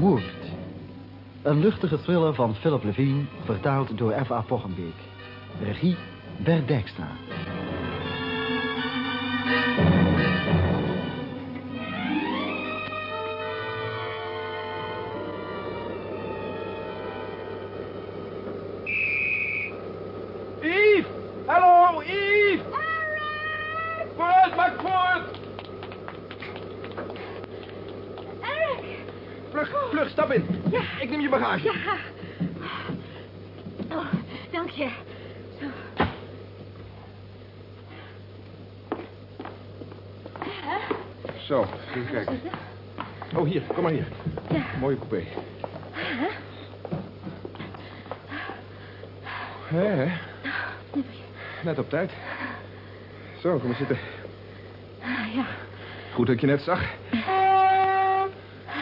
Woord. Een luchtige thriller van Philip Levine, vertaald door F.A. Poggenbeek. Regie Bert. Zo, kom maar zitten. Ja. Goed dat ik je net zag.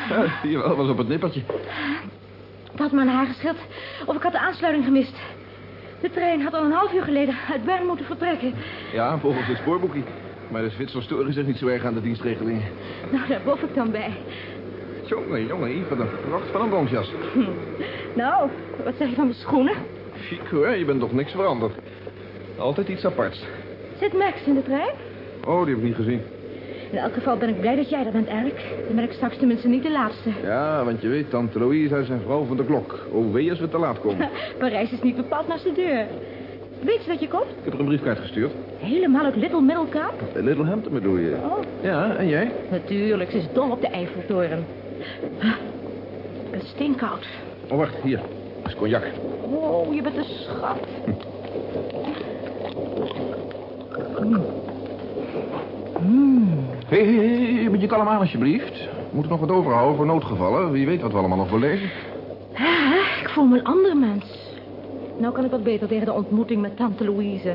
Ja, zie je wel, was op het nippertje. Het had me aan haar geschild of ik had de aansluiting gemist. De trein had al een half uur geleden uit Bern moeten vertrekken. Ja, volgens het spoorboekje. Maar de Zwitsers storen zich niet zo erg aan de dienstregelingen. Nou, daar bof ik dan bij. Jongen, jongen, Yves, wat een pracht van een bonsjas. Nou, wat zeg je van mijn schoenen? Chic hoor, je bent toch niks veranderd. Altijd iets aparts. Zit Max in de trein? Oh, die heb ik niet gezien. In elk geval ben ik blij dat jij er bent, Eric. Dan ben ik straks tenminste niet de laatste. Ja, want je weet, tante Louise is een vrouw van de klok. Oh, wee als we te laat komen. Parijs is niet bepaald naast de deur. Weet ze dat je komt? Ik heb er een briefkaart gestuurd. Helemaal uit Little Middlecape? Littlehampton bedoel je? Oh, Ja, en jij? natuurlijk. Ze is dol op de Eiffeltoren. Het is steenkoud. Oh, wacht, hier. Dat is cognac. Oh, je bent een schat. Hé, hé, hé, beetje kalm aan alsjeblieft. We moeten nog wat overhouden voor noodgevallen. Wie weet wat we allemaal nog lezen. Ah, Ik voel me een ander mens. Nou kan ik wat beter tegen de ontmoeting met tante Louise.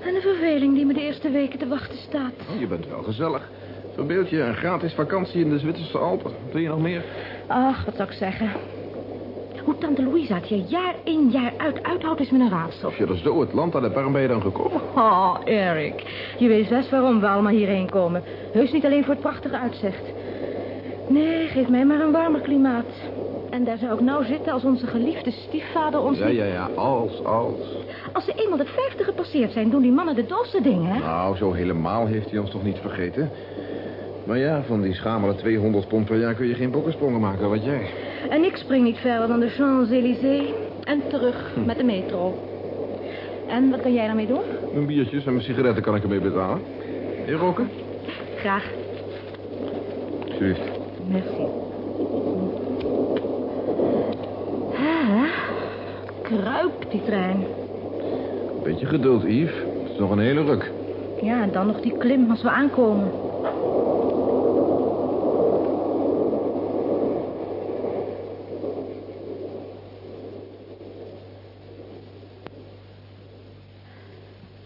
En de verveling die me de eerste weken te wachten staat. Oh, je bent wel gezellig. Verbeeld je een gratis vakantie in de Zwitserse Alpen. Wil je nog meer? Ach, wat zou ik zeggen. Hoe tante Louise het hier jaar in jaar uit uithoudt is me een raadsel. Of je er zo het land aan de waarom ben je dan gekomen? Oh, Eric. Je weet best waarom we allemaal hierheen komen. Heus niet alleen voor het prachtige uitzicht. Nee, geef mij maar een warmer klimaat. En daar zou ik nou zitten als onze geliefde stiefvader ons... Ja, ja, ja, als, als. Als ze eenmaal de vijftig gepasseerd zijn, doen die mannen de dolste dingen, hè? Nou, zo helemaal heeft hij ons toch niet vergeten. Maar ja, van die schamele 200 pond per jaar kun je geen bokkensprongen maken, wat jij. En ik spring niet verder dan de Champs-Élysées en terug met de metro. En wat kan jij daarmee doen? Mijn biertjes en mijn sigaretten kan ik ermee betalen. Je roken? Graag. Alsjeblieft. Merci. Ah, kruipt die trein. Beetje geduld, Yves. Het is nog een hele ruk. Ja, en dan nog die klim als we aankomen.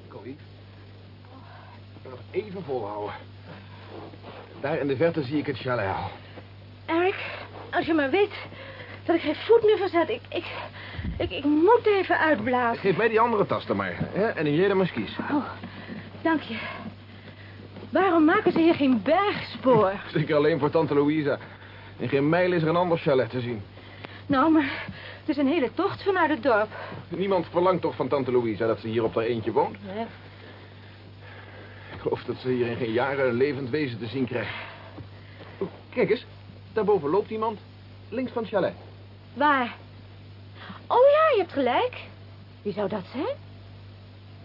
Kom, Yves. Nog even volhouden. Daar in de verte zie ik het chalet al. Eric, als je maar weet dat ik geen voet meer verzet. Ik, ik, ik, ik moet even uitblazen. Geef mij die andere tas dan maar. Hè? En in jij skis. Oh, dank je. Waarom maken ze hier geen bergspoor? Zeker alleen voor tante Louisa. In geen mijl is er een ander chalet te zien. Nou, maar het is een hele tocht vanuit het dorp. Niemand verlangt toch van tante Louisa dat ze hier op haar eentje woont. Ja. Ik geloof dat ze hier in geen jaren een levend wezen te zien krijgt. Kijk eens, daarboven loopt iemand. Links van het chalet. Waar? Oh ja, je hebt gelijk. Wie zou dat zijn?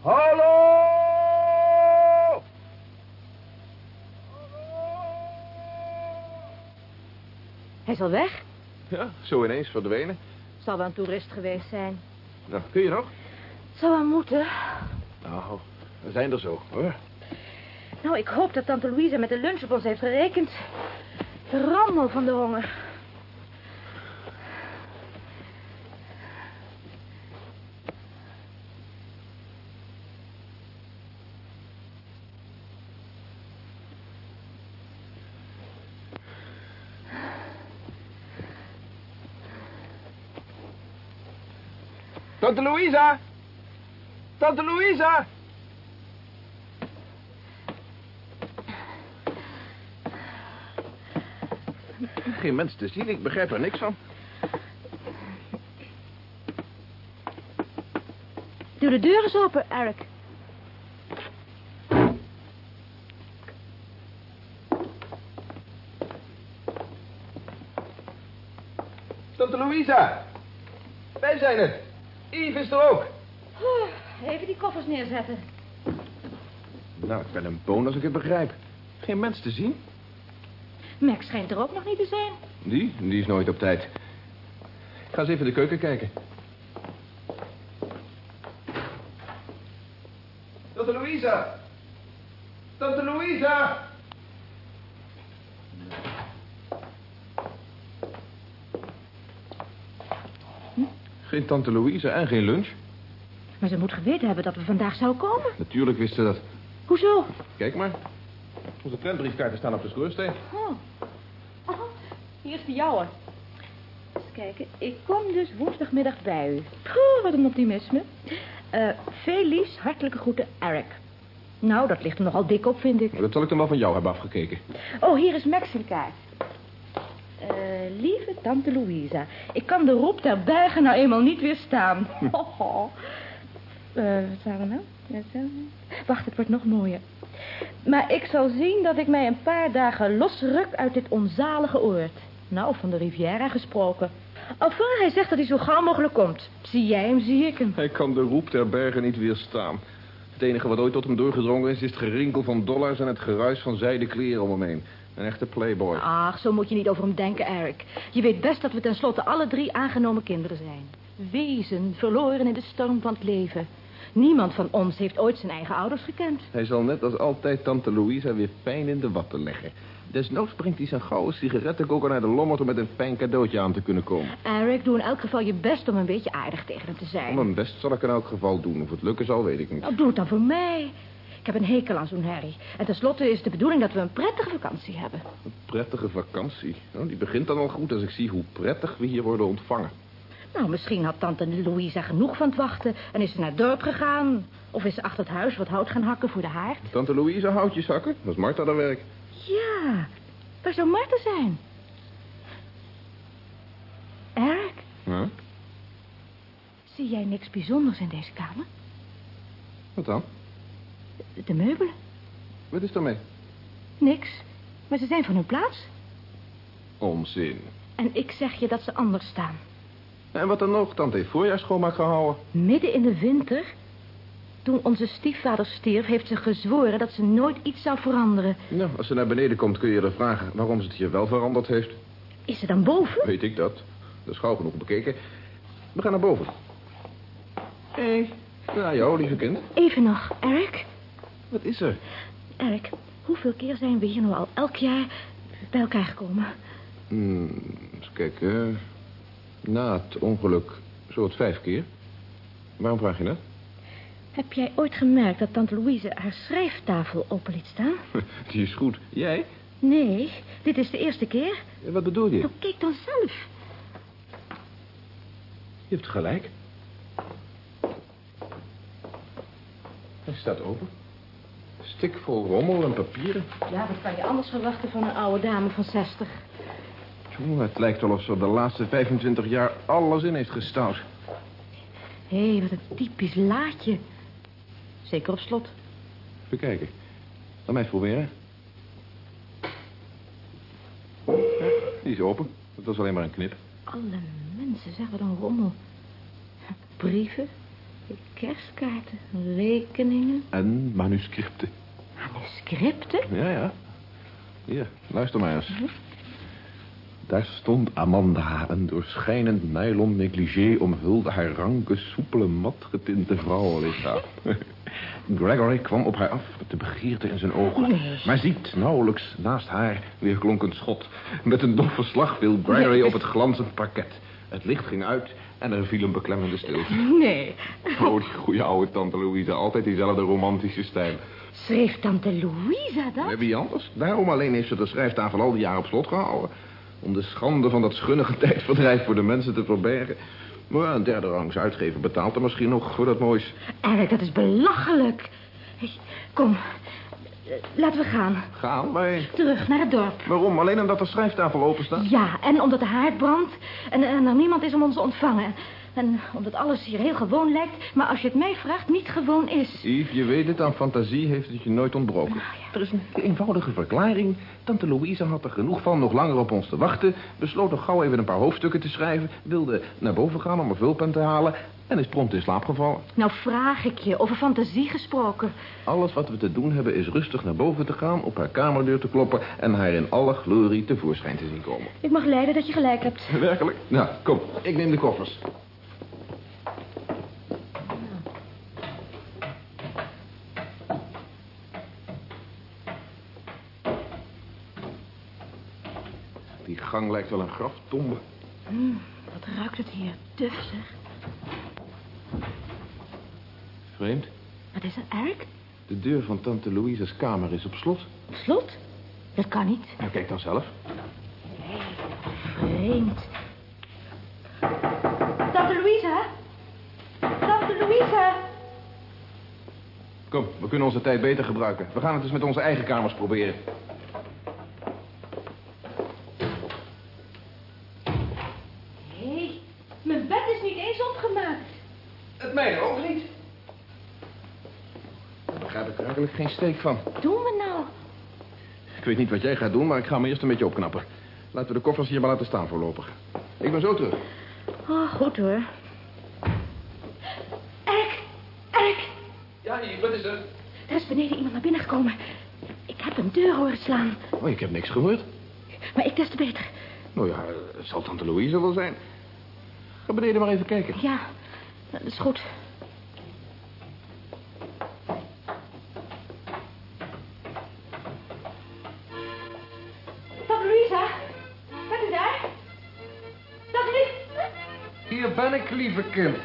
Hallo! Hij is al weg. Ja, zo ineens verdwenen. Zal wel een toerist geweest zijn. Nou, kun je nog? Zou wel moeten. Nou, we zijn er zo, hoor. Nou, ik hoop dat tante Louise met de lunch op ons heeft gerekend. Verrammel van de honger. Tante Louisa! Tante Louisa! Geen mens te zien. Ik begrijp er niks van. Doe de deur eens open, Eric. Tante Louisa. Wij zijn het. Yves is er ook. Oeh, even die koffers neerzetten. Nou, ik ben een boon als ik het begrijp. Geen mens te zien. Max schijnt er ook nog niet te zijn. Die? Die is nooit op tijd. Ik ga eens even in de keuken kijken. Tante Louisa! Tante Louisa! Geen tante Louisa en geen lunch. Maar ze moet geweten hebben dat we vandaag zouden komen. Natuurlijk wist ze dat. Hoezo? Kijk maar. Onze trendbriefkaarten staan op de schoorsteen. Oh, is de jouwe. Eens kijken. Ik kom dus woensdagmiddag bij u. Poeh, wat een optimisme. Eh, veel hartelijke groeten, Eric. Nou, dat ligt er nogal dik op, vind ik. Maar dat zal ik dan wel van jou hebben afgekeken. Oh, hier is Max een kaart. Eh, lieve tante Louisa, ik kan de roep der bergen nou eenmaal niet weerstaan. Hoho. Eh, wat waren we nou? Ja, zo. Wacht, het wordt nog mooier. Maar ik zal zien dat ik mij een paar dagen losruk uit dit onzalige oord. Nou, van de Riviera gesproken. Enfin, hij zegt dat hij zo gauw mogelijk komt. Zie jij hem, zie ik hem. Hij kan de roep der bergen niet weerstaan. Het enige wat ooit tot hem doorgedrongen is... is het gerinkel van dollars en het geruis van zijde kleren om hem heen. Een echte playboy. Ach, zo moet je niet over hem denken, Eric. Je weet best dat we tenslotte alle drie aangenomen kinderen zijn. Wezen, verloren in de storm van het leven. Niemand van ons heeft ooit zijn eigen ouders gekend. Hij zal net als altijd tante Louisa weer pijn in de watten leggen. Desnoods brengt hij zijn gouden sigarettenkoker naar de lommerd... om met een fijn cadeautje aan te kunnen komen. Eric, doe in elk geval je best om een beetje aardig tegen hem te zijn. Om mijn best zal ik in elk geval doen. Of het lukken zal, weet ik niet. Nou, doe het dan voor mij. Ik heb een hekel aan zo'n herrie. En tenslotte is de bedoeling dat we een prettige vakantie hebben. Een prettige vakantie. Nou, die begint dan al goed als ik zie hoe prettig we hier worden ontvangen. Nou, misschien had tante Louisa genoeg van het wachten... en is ze naar het dorp gegaan. Of is ze achter het huis wat hout gaan hakken voor de haard. Tante Louisa houtjes hakken? Dat is Marta haar werk. Ja, waar zou Marta zijn? Eric, Huh? zie jij niks bijzonders in deze kamer? Wat dan? De, de meubelen? Wat is daarmee? Niks. Maar ze zijn van hun plaats. Onzin. En ik zeg je dat ze anders staan. En wat dan nog? Tante heeft voorjaarsschoonmaak gehouden. Midden in de winter, toen onze stiefvader stierf... heeft ze gezworen dat ze nooit iets zou veranderen. Nou, als ze naar beneden komt kun je haar vragen waarom ze het hier wel veranderd heeft. Is ze dan boven? Weet ik dat. Dat is gauw genoeg bekeken. We gaan naar boven. Hé, hey. ja, jou, lieve kind. Even nog, Eric. Wat is er? Eric, hoeveel keer zijn we hier nou al elk jaar bij elkaar gekomen? Hmm, eens kijken. Na het ongeluk zo het vijf keer. Waarom vraag je dat? Heb jij ooit gemerkt dat tante Louise haar schrijftafel open liet staan? Die is goed. Jij? Nee, dit is de eerste keer. Wat bedoel je? Nou, kijk dan zelf. Je hebt gelijk. Hij staat open. Stikvol rommel en papieren. Ja, wat kan je anders verwachten van een oude dame van 60? Tjoe, het lijkt wel of ze de laatste 25 jaar alles in heeft gestouwd. Hé, hey, wat een typisch laadje. Zeker op slot. Even kijken. Laat mij eens proberen. Ja, die is open. Dat was alleen maar een knip. Alle mensen, zeg wat een rommel. Brieven, kerstkaarten, rekeningen, En manuscripten. manuscripten. Ja, ja. Hier, luister maar eens. Daar stond Amanda, een doorschijnend nylon negligé omhulde haar ranke, soepele, matgetinte vrouwenlichaam. Gregory kwam op haar af met de begeerte in zijn ogen. Nee. Maar ziet, nauwelijks naast haar weer klonk een schot. Met een doffe slag viel Gregory Nee. op het glanzend parket. Het licht ging uit en er viel een beklemmende stilte. Nee. Oh, die goede oude tante Louise, altijd diezelfde romantische stijl. Schreef tante Louisa dat? Wie anders? Daarom alleen heeft ze de schrijftafel al die jaren op slot gehouden. Om de schande van dat schunnige tijdverdrijf voor de mensen te verbergen. Maar een derde rangs uitgever betaalt er misschien nog voor dat moois. Eric, dat is belachelijk. Kom, laten we gaan. Gaan wij? Terug naar het dorp. Waarom? Alleen omdat de schrijftafel open staat? Ja, en omdat de haard brandt en, en er niemand is om ons te ontvangen. En omdat alles hier heel gewoon lijkt, maar als je het mij vraagt, niet gewoon is. Yves, je weet het, aan fantasie heeft het je nooit ontbroken. Er is een eenvoudige verklaring. Tante Louise had er genoeg van nog langer op ons te wachten. Besloot nog gauw even een paar hoofdstukken te schrijven. Wilde naar boven gaan om een vulpen te halen. En is prompt in slaap gevallen. Nou vraag ik je, over fantasie gesproken. Alles wat we te doen hebben is rustig naar boven te gaan... op haar kamerdeur te kloppen... en haar in alle glorie tevoorschijn te zien komen. Ik mag lijden dat je gelijk hebt. Werkelijk? Nou, kom. Ik neem de koffers. Die gang lijkt wel een graftombe. Hmm, wat ruikt het hier. Duf, zeg. Vreemd. Wat is er, Eric? De deur van tante Louise's kamer is op slot. Op slot? Dat kan niet. Nou, kijk dan zelf. Vreemd. Tante Louisa? Tante Louisa? Kom, we kunnen onze tijd beter gebruiken. We gaan het eens met onze eigen kamers proberen. Hé, hey, mijn bed is niet eens opgemaakt. Het mijne ook niet. Daar begrijp ik werkelijk geen steek van. Wat doen we nou? Ik weet niet wat jij gaat doen, maar ik ga me eerst een beetje opknappen. Laten we de koffers hier maar laten staan voorlopig. Ik ben zo terug. Oh, goed hoor. Eric, Eric, Ja, hier, wat is er? er is beneden iemand naar binnen gekomen. Ik heb een deur horen slaan. Oh, ik heb niks gehoord. Maar ik des te beter. Nou ja, het zal tante Louise wel zijn. Ga beneden maar even kijken. Ja, dat is goed. Lieve kind.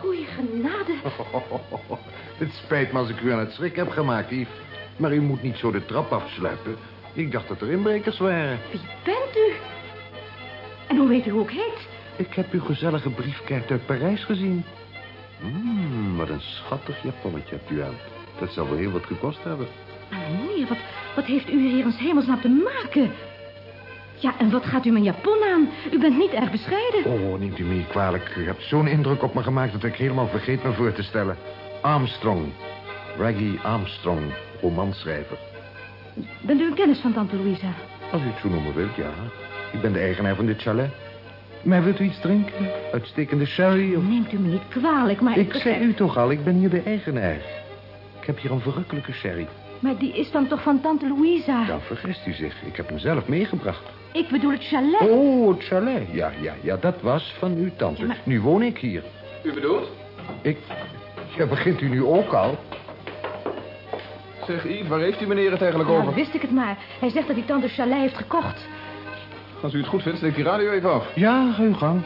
Goeie genade. Het spijt me als ik u aan het schrik heb gemaakt, Yves. Maar u moet niet zo de trap afsluipen. Ik dacht dat er inbrekers waren. Wie bent u? En hoe weet u hoe ik heet? Ik heb uw gezellige briefkaart uit Parijs gezien. Mmm, wat een schattig japonnetje hebt u aan. Dat zal wel heel wat gekost hebben. Maar meneer, wat, wat heeft u hier in hemelsnaam te maken? Ja, en wat gaat u mijn japon aan? U bent niet erg bescheiden. Oh, neemt u me niet kwalijk. U hebt zo'n indruk op me gemaakt dat ik helemaal vergeet me voor te stellen. Armstrong. Reggie Armstrong, romanschrijver. Bent u een kennis van tante Louisa? Als u het zo noemen wilt, ja. Ik ben de eigenaar van dit chalet. Maar wilt u iets drinken? Uitstekende sherry of... Neemt u me niet kwalijk, maar... Ik zei u toch al, ik ben hier de eigenaar. Ik heb hier een verrukkelijke sherry. Maar die is dan toch van tante Louisa? Dan vergist u zich. Ik heb hem zelf meegebracht. Ik bedoel het chalet. Oh, het chalet. Ja, ja, ja, dat was van uw tante. Ja, maar- Nu woon ik hier. U bedoelt? Ik... Ja, begint u nu ook al? Zeg, Yves, waar heeft u meneer het eigenlijk Ja, over? wist ik het maar. Hij zegt dat hij tante chalet heeft gekocht. Als u het goed vindt, steek die radio even af. Ja, ga uw gang.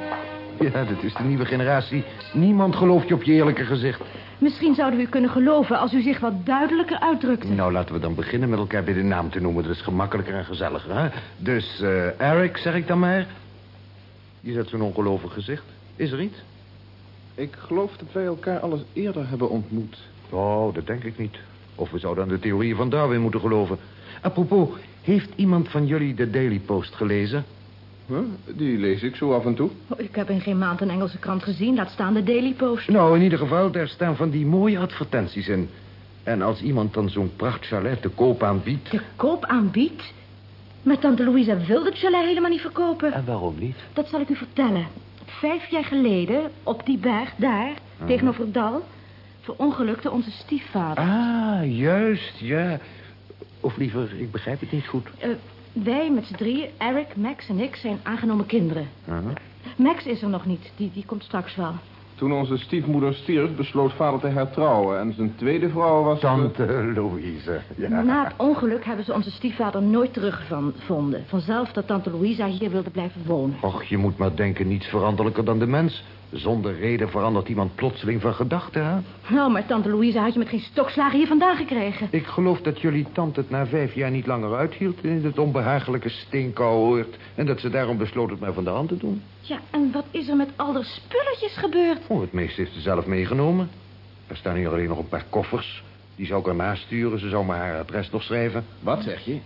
Ja, dit is de nieuwe generatie. Niemand gelooft je op je eerlijke gezicht. Misschien zouden we u kunnen geloven als u zich wat duidelijker uitdrukte. Nou, laten we dan beginnen met elkaar bij de naam te noemen. Dat is gemakkelijker en gezelliger, hè? Dus, eh, Eric, zeg ik dan maar. Je zet zo'n ongelovig gezicht. Is er iets? Ik geloof dat wij elkaar alles eerder hebben ontmoet. Oh, dat denk ik niet. Of we zouden aan de theorie van Darwin moeten geloven. Apropos, heeft iemand van jullie de Daily Post gelezen? Huh? Die lees ik zo af en toe. Oh, ik heb in geen maand een Engelse krant gezien. Laat staan de Daily Post. Nou, in ieder geval, daar staan van die mooie advertenties in. En als iemand dan zo'n prachtchalet te koop aanbiedt... De koop aanbiedt? Maar tante Louisa wil het chalet helemaal niet verkopen. En waarom niet? Dat zal ik u vertellen. Vijf jaar geleden, op die berg daar, tegenover het dal... verongelukte onze stiefvader. Ah, juist, ja. Of liever, ik begrijp het niet goed. Eh, wij met z'n drieën, Eric, Max en ik, zijn aangenomen kinderen. Max is er nog niet, die, die komt straks wel. Toen onze stiefmoeder stierf, besloot vader te hertrouwen. En zijn tweede vrouw was... Tante Louise, ja. Na het ongeluk hebben ze onze stiefvader nooit teruggevonden. Vanzelf dat tante Louisa hier wilde blijven wonen. Och, je moet maar denken, niets veranderlijker dan de mens. Zonder reden verandert iemand plotseling van gedachten, hè? Nou, maar tante Louisa had je met geen stokslagen hier vandaan gekregen. Ik geloof dat jullie tante het na vijf jaar niet langer uithield... in het onbehagelijke steenkouwoord... en dat ze daarom besloot het maar van de hand te doen. Ja, en wat is er met al de spulletjes gebeurd? Oh, het meeste heeft ze zelf meegenomen. Er staan hier alleen nog een paar koffers. Die zou ik ernaast sturen. Ze zou me haar adres nog schrijven. Wat zeg je?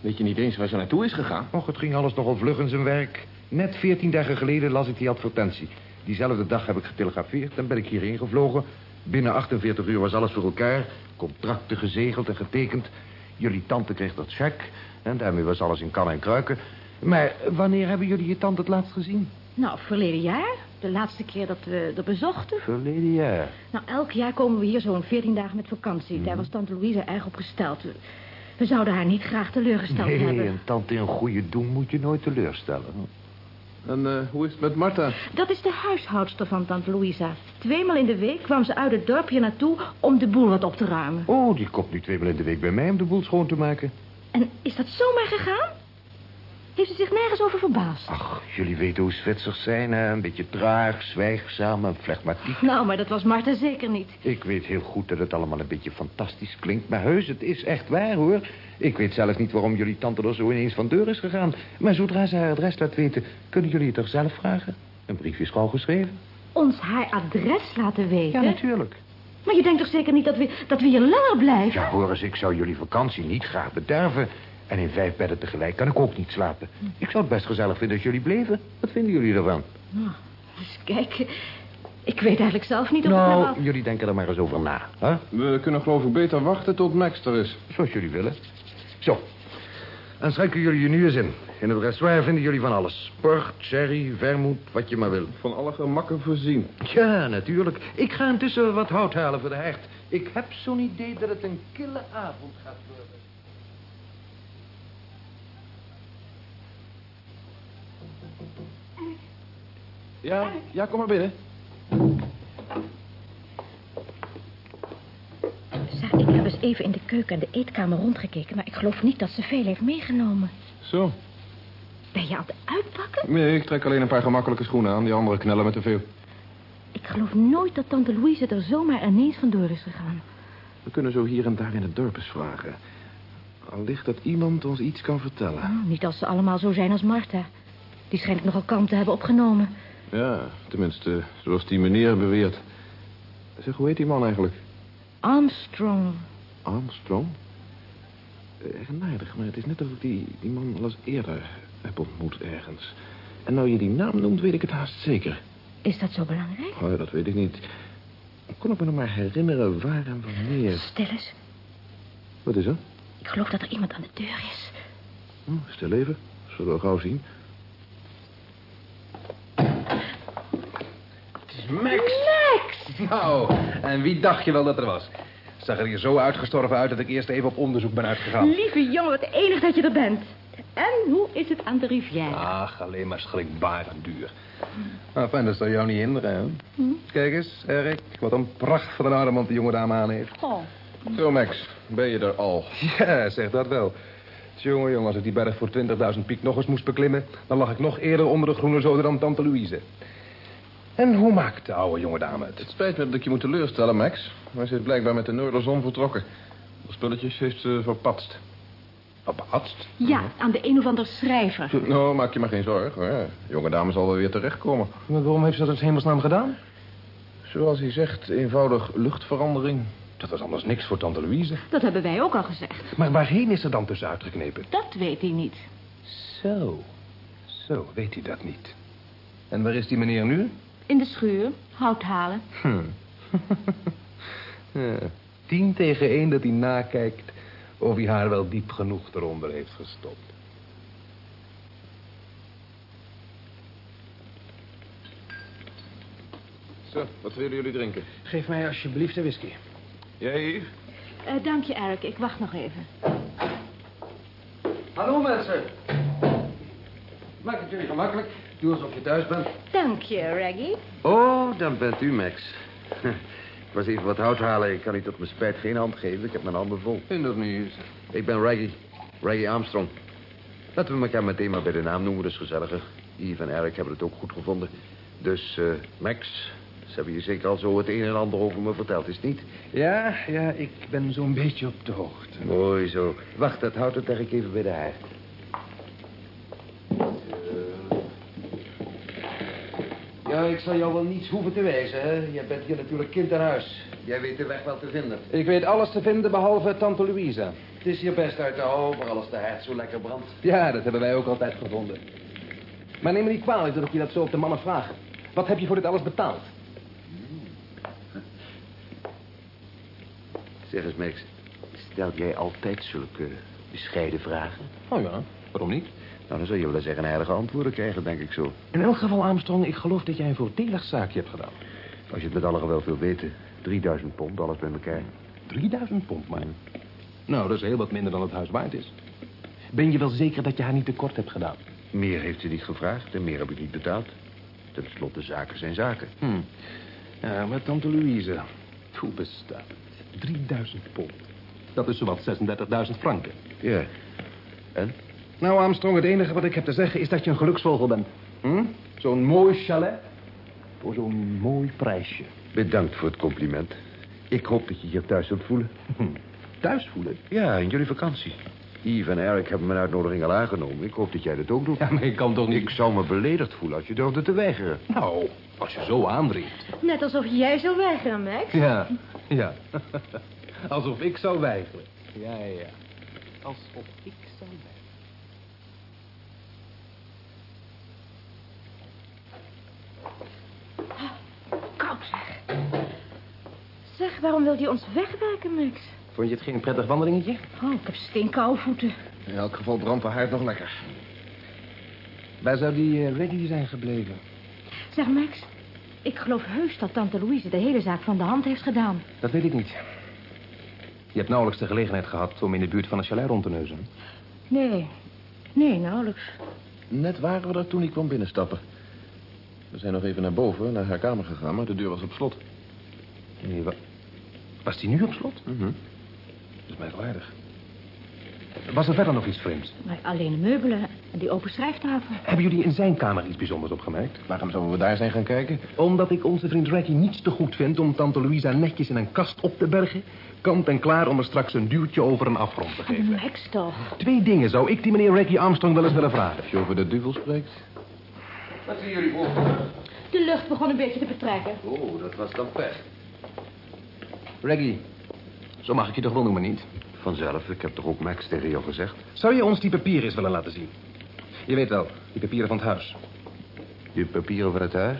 Weet je niet eens waar ze naartoe is gegaan? Och, het ging alles nogal vlug in zijn werk. Net veertien dagen geleden las ik die advertentie. Diezelfde dag heb ik getelegrafeerd en ben ik hierheen gevlogen. Binnen 48 uur was alles voor elkaar. Contracten gezegeld en getekend. Jullie tante kreeg dat cheque. En daarmee was alles in kan en kruiken. Maar wanneer hebben jullie je tante het laatst gezien? Nou, verleden jaar. De laatste keer dat we er bezochten. Verleden jaar. Nou, elk jaar komen we hier zo'n 14 dagen met vakantie. Daar was tante Louise erg op gesteld. We, we zouden haar niet graag teleurgesteld Nee, hebben. een tante in goede doen moet je nooit teleurstellen. En eh, hoe is het met Marta? Dat is de huishoudster van tante Louisa. Tweemaal in de week kwam ze uit het dorp hier naartoe om de boel wat op te ruimen. Oh, die komt nu twee maal in de week bij mij om de boel schoon te maken. En is dat zomaar gegaan? Heeft ze zich nergens over verbaasd? Ach, jullie weten hoe Zwitsers zijn, hè? Een beetje traag, zwijgzaam en flegmatiek. Nou, maar dat was Martha zeker niet. Ik weet heel goed dat het allemaal een beetje fantastisch klinkt. Maar heus, het is echt waar, hoor. Ik weet zelf niet waarom jullie tante er zo ineens van deur is gegaan. Maar zodra ze haar adres laat weten, kunnen jullie het er zelf vragen? Een brief is gewoon geschreven. Ons haar adres laten weten? Ja, natuurlijk. Maar je denkt toch zeker niet dat we, dat we hier langer blijven? Ja, hoor eens, ik zou jullie vakantie niet graag bederven. En in vijf bedden tegelijk kan ik ook niet slapen. Ik zou het best gezellig vinden als jullie bleven. Wat vinden jullie ervan? Nou, eens kijken. Ik weet eigenlijk zelf niet of het Nou, nou... jullie denken er maar eens over na. Hè? We kunnen geloof ik beter wachten tot Max er is. Zoals jullie willen. Zo. Dan schenken jullie je nu eens in. In het restaurant vinden jullie van alles. Port, sherry, vermoed, wat je maar wil. Van alle gemakken voorzien. Ja, natuurlijk. Ik ga intussen wat hout halen voor de hert. Ik heb zo'n idee dat het een kille avond gaat worden. Ja, ja, kom maar binnen. Zeg, ik heb eens even in de keuken en de eetkamer rondgekeken... maar ik geloof niet dat ze veel heeft meegenomen. Zo. Ben je aan het uitpakken? Nee, ik trek alleen een paar gemakkelijke schoenen aan. Die andere knellen met te veel. Ik geloof nooit dat tante Louise er zomaar ineens vandoor is gegaan. We kunnen zo hier en daar in het dorp eens vragen. Allicht dat iemand ons iets kan vertellen. Oh, niet als ze allemaal zo zijn als Martha. Die schijnt nogal kalm te hebben opgenomen. Ja, tenminste, zoals die meneer beweert. Zeg, hoe heet die man eigenlijk? Armstrong. Armstrong? Eh, Eigenaardig, maar het is net alsof ik die, die man al eens eerder heb ontmoet ergens. En nou je die naam noemt, weet ik het haast zeker. Is dat zo belangrijk? Oh, dat weet ik niet. Kon ik me nog maar herinneren waar en wanneer. Stil eens. Wat is er? Ik geloof dat er iemand aan de deur is. Hm, stil even. Zullen we gauw zien. Max! Nou, en wie dacht je wel dat er was? Zag er hier zo uitgestorven uit dat ik eerst even op onderzoek ben uitgegaan. Lieve jongen, wat enig dat je er bent. En hoe is het aan de rivière? Ach, alleen maar schrikbarend duur. Nou, fijn, dat zal jou niet hinderen, hè? Kijk eens, Erik, wat een pracht van een armband die jonge dame aan heeft. Oh, Zo, Max. Ben je er al? Ja, zeg dat wel. Jongen, jongen, als ik die berg voor 20.000 piek nog eens moest beklimmen... dan lag ik nog eerder onder de groene zoden dan tante Louise. En hoe maakt de oude jonge dame het? Het spijt me dat ik je moet teleurstellen, Max. Maar ze is blijkbaar met de Noorderzon vertrokken. De spulletjes heeft ze verpatst. Verpatst? ja, aan de een of ander schrijver. Nou, maak je maar geen zorgen. Hoor. De jonge dame zal wel weer terechtkomen. Maar waarom heeft ze dat in hemelsnaam gedaan? Zoals hij zegt, eenvoudig luchtverandering. Dat was anders niks voor tante Louise. Dat hebben wij ook al gezegd. Maar waarheen is ze dan tussen uitgeknepen? Dat weet hij niet. Zo. Zo, weet hij dat niet. En waar is die meneer nu? In de schuur, hout halen. Hm. ja, tien tegen één dat hij nakijkt of hij haar wel diep genoeg eronder heeft gestopt. Zo, wat willen jullie drinken? Geef mij alsjeblieft een whisky. Jij, Yves? Eh, dank je, Eric. Ik wacht nog even. Hallo mensen. Maak het jullie gemakkelijk. Doe alsof je thuis bent. Dank je, Reggie. Oh, dan bent u Max. Ik was even wat hout halen. Ik kan u tot mijn spijt geen hand geven. Ik heb mijn handen vol. Vind dat niet. Ik ben Reggie. Reggie Armstrong. Laten we elkaar meteen maar bij de naam noemen. Dat is gezelliger. Yves en Eric hebben het ook goed gevonden. Dus, eh, Max, ze hebben je zeker al zo het een en ander over me verteld, is het niet? Ja, ja, ik ben zo'n beetje op de hoogte. Mooi zo. Wacht, dat houdt het ik even bij de haard. Ja, ik zal jou wel niets hoeven te wijzen, hè. Je bent hier natuurlijk kind aan huis. Jij weet de weg wel te vinden. Ik weet alles te vinden behalve tante Louisa. Het is hier best uit de maar als de hert zo lekker brandt. Ja, dat hebben wij ook altijd gevonden. Maar neem me niet kwalijk dat ik je dat zo op de mannen vraag. Wat heb je voor dit alles betaald? Zeg eens, Max. Stelt jij altijd zulke bescheiden vragen? Oh ja, waarom niet? Nou, dan zul je wel eens zeggen aardige antwoorden krijgen, denk ik zo. In elk geval, Armstrong, ik geloof dat jij een voordelig zaakje hebt gedaan. Als je het met alle geweld wil weten. 3000 pond, alles bij elkaar. 3000 pond, maar. Nou, dat is heel wat minder dan het huis waard is. Ben je wel zeker dat je haar niet tekort hebt gedaan? Meer heeft ze niet gevraagd en meer heb ik niet betaald. Ten slotte, zaken zijn zaken. Hm. Ja, maar tante Louise. Hoe bestaat het? 3000 pond. Dat is zowat 36.000 franken. Ja. En? Nou, Armstrong, het enige wat ik heb te zeggen is dat je een geluksvogel bent. Hm? Zo'n mooi chalet. Voor zo'n mooi prijsje. Bedankt voor het compliment. Ik hoop dat je je hier thuis zult voelen. Hm. Thuis voelen? Ja, in jullie vakantie. Yves en Eric hebben mijn uitnodiging al aangenomen. Ik hoop dat jij dat ook doet. Ja, maar ik kan toch niet... Ik zou me beledigd voelen als je durfde te weigeren. Nou, als je zo aandringt. Net alsof jij zou weigeren, Max. Ja, ja. Alsof ik zou weigeren. Ja, ja. Alsof ik zou weigeren. Zeg. Zeg, waarom wil je ons wegwerken, Max? Vond je het geen prettig wandelingetje? Oh, ik heb steenkoude voeten. In elk geval brandt de haard nog lekker. Waar zou die uh, ready zijn gebleven? Zeg, Max, ik geloof heus dat tante Louise de hele zaak van de hand heeft gedaan. Dat weet ik niet. Je hebt nauwelijks de gelegenheid gehad om in de buurt van een chalet rond te neuzen. Nee, nee, nauwelijks. Net waren we er toen ik kwam binnenstappen. We zijn nog even naar boven, naar haar kamer gegaan, maar de deur was op slot. Nee, wa was die nu op slot? Mhm. Dat is merkwaardig. Was er verder nog iets vreemds? Maar alleen de meubelen en die open schrijftafel. Hebben jullie in zijn kamer iets bijzonders opgemerkt? Waarom zouden we daar zijn gaan kijken? Omdat ik onze vriend Reggie niets te goed vind om tante Louisa netjes in een kast op te bergen. Kant en klaar om er straks een duwtje over een afgrond te geven. Max toch. Twee dingen zou ik die meneer Reggie Armstrong wel eens willen vragen. Als je over de duivel spreekt. Wat zien jullie voor? De lucht begon een beetje te betrekken. Oh, dat was dan pech. Reggie, zo mag ik je toch wel noemen, niet? Vanzelf, ik heb toch ook Max tegen jou gezegd? Zou je ons die papieren eens willen laten zien? Je weet wel, die papieren van het huis. Je papieren van het huis?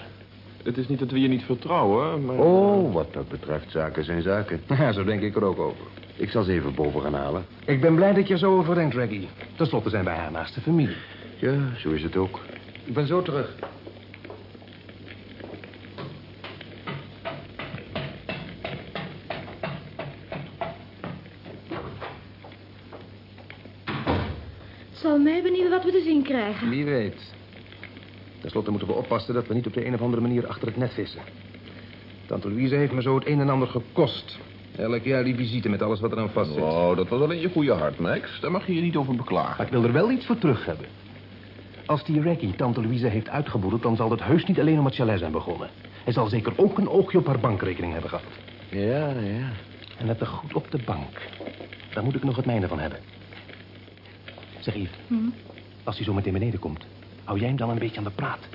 Het is niet dat we je niet vertrouwen, maar... Oh, wat dat betreft, zaken zijn zaken. Ja, zo denk ik er ook over. Ik zal ze even boven gaan halen. Ik ben blij dat je er zo over denkt, Reggie. Ten slotte zijn wij haar naaste familie. Ja, zo is het ook. Ik ben zo terug. Het zal mij benieuwen wat we te zien krijgen. Wie weet. Ten slotte moeten we oppassen dat we niet op de een of andere manier achter het net vissen. Tante Louise heeft me zo het een en ander gekost. Elk jaar die visite met alles wat er aan vast zit. Oh, dat was alleen je goede hart, Max. Daar mag je je niet over beklagen. Maar ik wil er wel iets voor terug hebben. Als die Reggie tante Louise heeft uitgeboedeld... dan zal het heus niet alleen om het chalet zijn begonnen. Hij zal zeker ook een oogje op haar bankrekening hebben gehad. Ja, ja. En let er goed op de bank. Daar moet ik nog het mijne van hebben. Zeg Yves, Hm? als hij zo meteen beneden komt... hou jij hem dan een beetje aan de praat.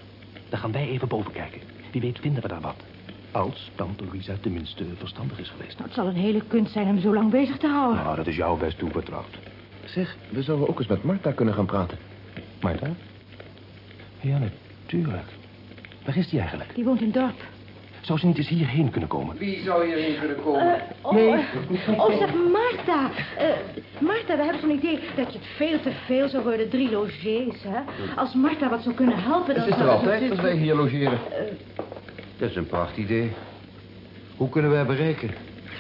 Dan gaan wij even boven kijken. Wie weet vinden we daar wat. Als tante Louisa tenminste verstandig is geweest. Nou, het zal een hele kunst zijn hem zo lang bezig te houden. Nou, dat is jou best toevertrouwd. Zeg, we zouden ook eens met Marta kunnen gaan praten. Marta? Ja, natuurlijk. Waar is die eigenlijk? Die woont in het dorp. Zou ze niet eens hierheen kunnen komen? Wie zou hierheen kunnen komen? Eh, oh, eh, oh, zeg, Marta. Eh, Marta, we hebben zo'n idee dat je het veel te veel zou worden. Drie logés, hè. Als Marta wat zou kunnen helpen, dan Het is er altijd als wij hier logeren. Dat is een pracht idee. Hoe kunnen wij bereiken?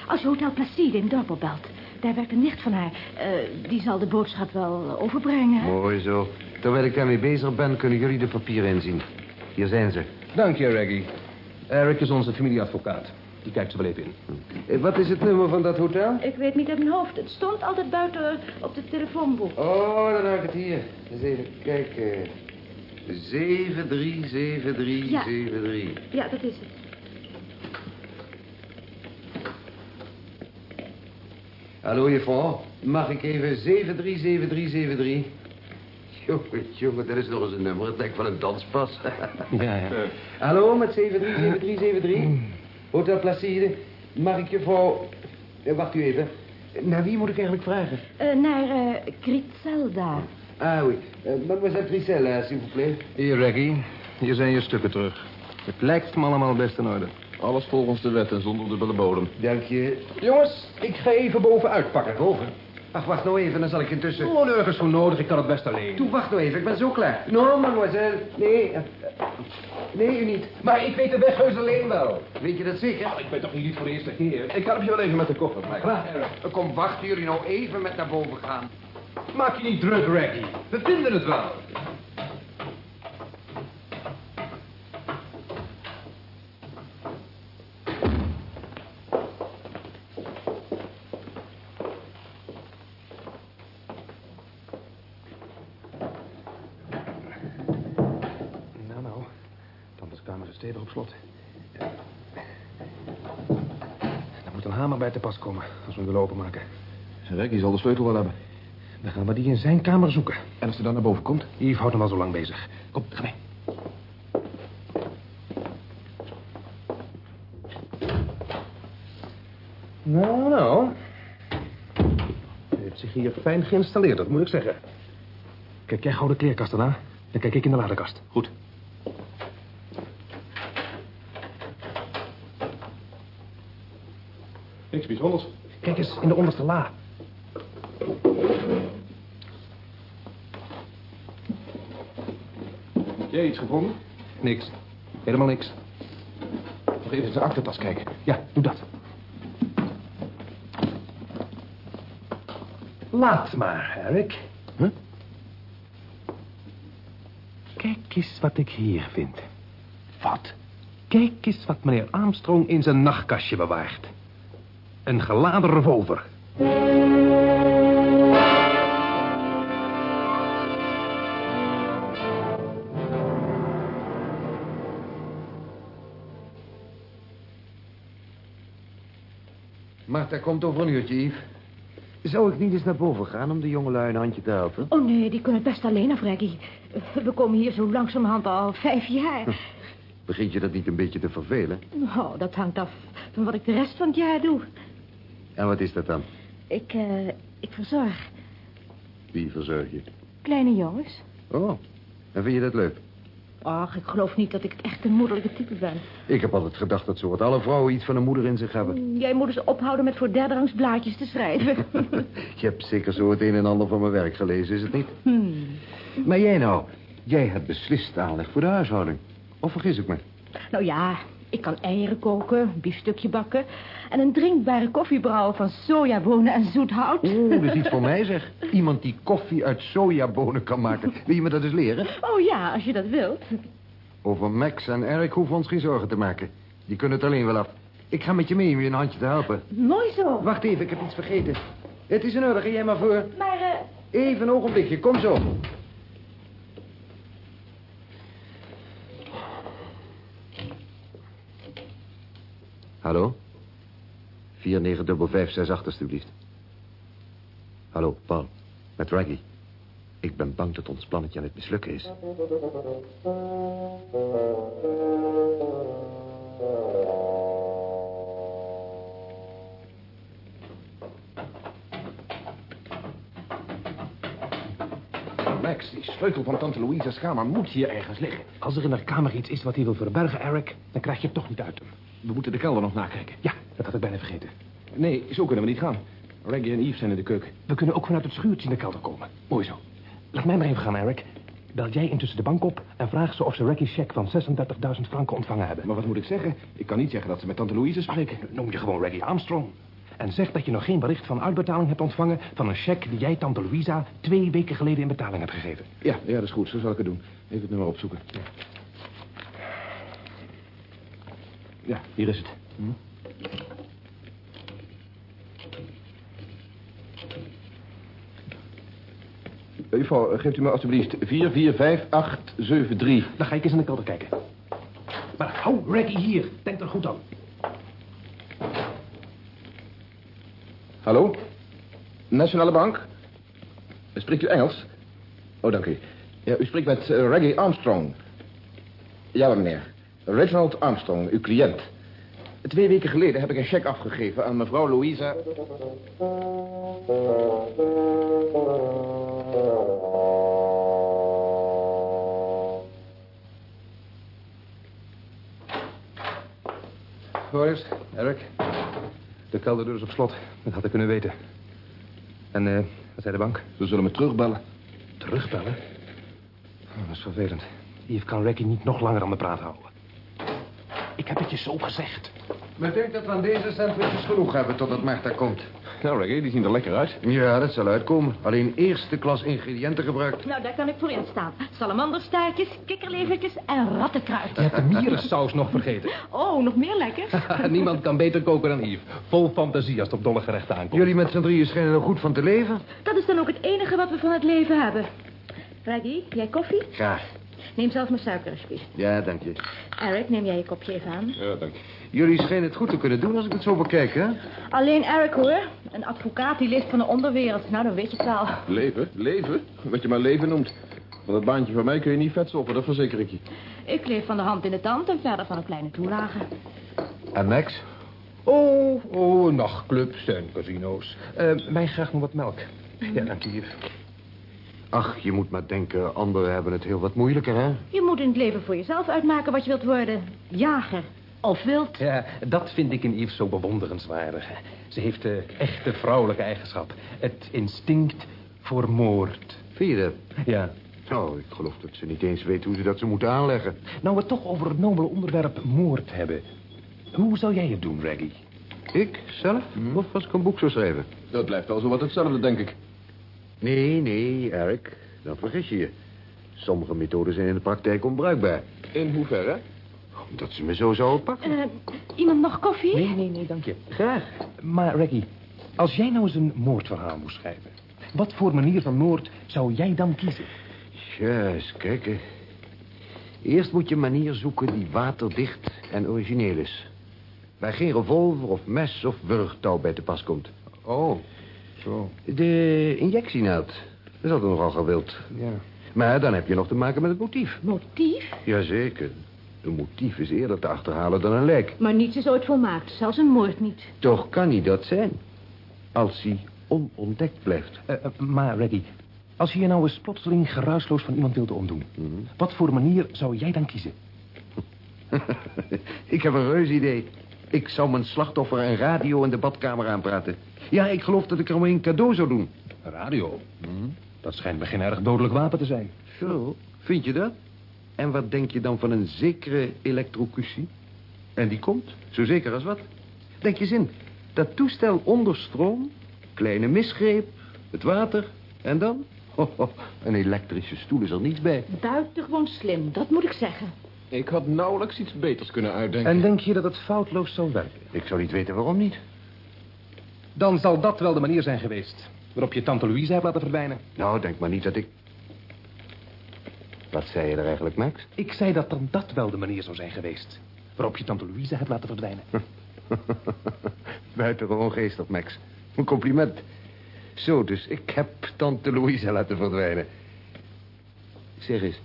Als je Hotel Placide in het dorp opbelt. Daar werkt een nicht van haar. Eh, die zal de boodschap wel overbrengen. hè? Mooi zo. Terwijl ik daarmee bezig ben, kunnen jullie de papieren inzien. Hier zijn ze. Dank je, Reggie. Eric is onze familieadvocaat. Die kijkt ze wel even in. Eh, Wat is het nummer van dat hotel? Ik weet niet uit mijn hoofd. Het stond altijd buiten op de telefoonboek. Oh, dan heb ik het hier. Eens even kijken. 737373. Ja, dat is het. Hallo, juffrouw. Mag ik even 737373? Jongen, jongen, dat is nog eens een nummer. Het lijkt wel een danspas. Ja, ja. Hallo, met 737373? Hotel Placide. Mag ik je vrouw... Eh, wacht u even. Naar wie moet ik eigenlijk vragen? Eh, naar eh Griselda. Ah, oui. Uh, mademoiselle Tricelle, s'il vous plaît. Hier, Reggie. Hier zijn je stukken terug. Het lijkt me allemaal best in orde. Alles volgens de wet en zonder dubbele bodem. Dank je. Jongens, ik ga even boven uitpakken. Boven? Ach, wacht nou even, dan zal ik intussen... Oh, nergens voor nodig. Ik kan het best alleen. Toe, wacht nou even, ik ben zo klaar. Non, mademoiselle. Nee, eh, nee, u niet. Maar ik weet de weg heus alleen wel. Weet je dat zeker? Oh, ik ben toch niet voor de eerste keer? Ik help je wel even met de koffer. Eh, Kom, wachten jullie nou even met naar boven gaan. Maak je niet druk, Reggie. We vinden het wel. Nou, nou. Tantes kamer is stevig op slot. Er moet een hamer bij te pas komen als we hem willen openmaken. Reggie zal de sleutel wel hebben. Dan gaan we die in zijn kamer zoeken. En als hij dan naar boven komt? Yves houdt hem al zo lang bezig. Kom, ga mee. Nou, nou. Hij heeft zich hier fijn geïnstalleerd, dat moet ik zeggen. Kijk, jij gauw de kleerkast erna. Dan kijk ik in de ladekast. Goed. Niks bijzonders. Kijk eens in de onderste la. Heb jij iets gevonden? Niks. Helemaal niks. Nog even in zijn achtertas kijken. Ja, doe dat. Laat maar, Eric. Huh? Kijk eens wat ik hier vind. Wat? Kijk eens wat meneer Armstrong in zijn nachtkastje bewaart. Een geladen revolver. Martha komt over een uurtje, Yves. Zou ik niet eens naar boven gaan om de jongelui een handje te helpen? Oh nee, die kunnen het best alleen af, Reggie. We komen hier zo langzamerhand al vijf jaar. Begint je dat niet een beetje te vervelen? Oh, dat hangt af van wat ik de rest van het jaar doe. En wat is dat dan? Ik, eh, ik verzorg Wie verzorg je? kleine jongens. Oh, en vind je dat leuk? Ach, ik geloof niet dat ik het echt een moederlijke type ben. Ik heb altijd gedacht dat zowat alle vrouwen iets van een moeder in zich hebben. Jij moet eens ophouden met voor derderangs blaadjes te schrijven. Je hebt zeker zo het een en ander van mijn werk gelezen, is het niet? Hmm. Maar jij nou, jij hebt beslist aanleg voor de huishouding. Of vergis ik me? Nou ja, ik kan eieren koken, een biefstukje bakken... en een drinkbare koffie brouwen van sojabonen en zoet hout. Oeh, dat is iets voor mij zeg. Iemand die koffie uit sojabonen kan maken. Wil je me dat eens leren? Oh ja, als je dat wilt. Over Max en Eric hoeven we ons geen zorgen te maken. Die kunnen het alleen wel af. Ik ga met je mee om je een handje te helpen. Mooi zo. Wacht even, ik heb iets vergeten. Het is in orde, ga jij maar voor. Maar, eh, Even een ogenblikje, kom zo. Hallo? 49558, alstublieft. Hallo, Paul. Met Raggy. Ik ben bang dat ons plannetje aan het mislukken is. Max, die sleutel van tante Louisa's kamer moet hier ergens liggen. Als er in haar kamer iets is wat hij wil verbergen, Eric... dan krijg je het toch niet uit hem. We moeten de kelder nog nakijken. Ja, dat had ik bijna vergeten. Nee, zo kunnen we niet gaan. Reggie en Yves zijn in de keuken. We kunnen ook vanuit het schuurtje in de kelder komen. Mooi zo. Laat mij maar even gaan, Eric. Bel jij intussen de bank op en vraag ze of ze Reggie's cheque van 36.000 franken ontvangen hebben. Maar wat moet ik zeggen? Ik kan niet zeggen dat ze met tante Louise spreken. Noem je gewoon Reggie Armstrong. En zeg dat je nog geen bericht van uitbetaling hebt ontvangen... van een cheque die jij tante Louisa twee weken geleden in betaling hebt gegeven. Ja, ja, dat is goed. Zo zal ik het doen. Even het nummer opzoeken. Ja, hier is het. Juffrouw, geeft u me alstublieft 445873. Dan ga ik eens in de kelder kijken. Maar hou Reggie hier. Denk er goed aan. Hallo? Nationale Bank? Spreekt u Engels? Oh, dank u. Ja, u spreekt met eh, Reggie Armstrong. Ja, meneer. Reginald Armstrong, uw cliënt. Twee weken geleden heb ik een cheque afgegeven aan mevrouw Louisa... Hoor Eric. De kelderdeur is op slot. Dat had ik kunnen weten. En, eh, wat zei de bank? Ze zullen me terugbellen. Terugbellen? Oh, dat is vervelend. Yves kan Reggie niet nog langer aan de praat houden. Ik heb het je zo gezegd. Men denkt dat we aan deze sandwiches genoeg hebben totdat Martha komt. Nou, Reggie, die zien er lekker uit. Ja, dat zal uitkomen. Alleen eerste klas ingrediënten gebruikt. Nou, daar kan ik voor instaan. Salamanderstaartjes, kikkerlevertjes en rattenkruid. Je hebt de mierensaus nog vergeten. Oh, nog meer lekker? Niemand kan beter koken dan Yves. Vol fantasie als het op dolle gerechten aankomt. Jullie met z'n drieën schijnen er goed van te leven. Dat is dan ook het enige wat we van het leven hebben. Reggie, jij koffie? Graag. Neem zelf mijn suiker, alsjeblieft. Ja, dank je. Eric, neem jij je kopje even aan. Ja, dank je. Jullie schijnen het goed te kunnen doen als ik het zo bekijk, hè? Alleen Eric, hoor. Een advocaat die leeft van de onderwereld. Nou, dan weet je het wel. Leven? Leven? Wat je maar leven noemt. Want dat baantje van mij kun je niet vet stoppen, dat verzeker ik je. Ik leef van de hand in de tand en verder van een kleine toelage. En Max? Oh, oh, nachtclubs en casino's. Eh, mij graag nog wat melk. Ja, dank je. Ach, je moet maar denken, anderen hebben het heel wat moeilijker, hè? Je moet in het leven voor jezelf uitmaken wat je wilt worden. Jager of wild. Ja, dat vind ik in Yves zo bewonderenswaardig. Ze heeft de echte vrouwelijke eigenschap. Het instinct voor moord. Vind je dat? Ja. Oh, ik geloof dat ze niet eens weet hoe ze dat ze moeten aanleggen. Nou, we het toch over het nobele onderwerp moord hebben. Hoe zou jij het doen, Reggie? Ik, zelf? Of als ik een boek zou schrijven? Dat blijft wel zo wat hetzelfde, denk ik. Nee, nee, Eric. Dan vergis je je. Sommige methoden zijn in de praktijk onbruikbaar. In hoeverre? Omdat ze me zo zouden pakken. Eh, iemand nog koffie? Nee, nee, nee, dank je. Graag. Maar, Reggie, als jij nou eens een moordverhaal moest schrijven... wat voor manier van moord zou jij dan kiezen? Ja, eens kijken. Eerst moet je een manier zoeken die waterdicht en origineel is. Waar geen revolver of mes of wurgtouw bij te pas komt. Oh, zo. De injectienaald. Dat is altijd nogal gewild. Ja. Maar dan heb je nog te maken met het motief. Motief? Jazeker. Een motief is eerder te achterhalen dan een lijk. Maar niets is ooit volmaakt. Zelfs een moord niet. Toch kan hij dat zijn. Als hij onontdekt blijft. Eh, eh, maar, Reggie, als je je nou eens plotseling geruisloos van iemand wilde ontdoen... wat voor manier zou jij dan kiezen? ik heb een reus idee. Ik zou mijn slachtoffer een radio in de badkamer aanpraten. Ja, ik geloof dat ik er hem een cadeau zou doen. Een radio? Dat schijnt me geen erg dodelijk wapen te zijn. Zo, vind je dat? En wat denk je dan van een zekere elektrocutie? En die komt, zo zeker als wat. Denk je zin, dat toestel onder stroom, kleine misgreep, het water en dan? Ho, ho, een elektrische stoel is er niets bij. Buitengewoon slim, dat moet ik zeggen. Ik had nauwelijks iets beters kunnen uitdenken. En denk je dat het foutloos zou werken? Ik zou niet weten waarom niet. Dan zal dat wel de manier zijn geweest... waarop je tante Louise hebt laten verdwijnen. Nou, denk maar niet dat ik... Wat zei je er eigenlijk, Max? Ik zei dat dan dat wel de manier zou zijn geweest... waarop je tante Louise hebt laten verdwijnen. Buitengewoon geestig, Max. Een compliment. Zo, dus ik heb tante Louise laten verdwijnen. Zeg eens,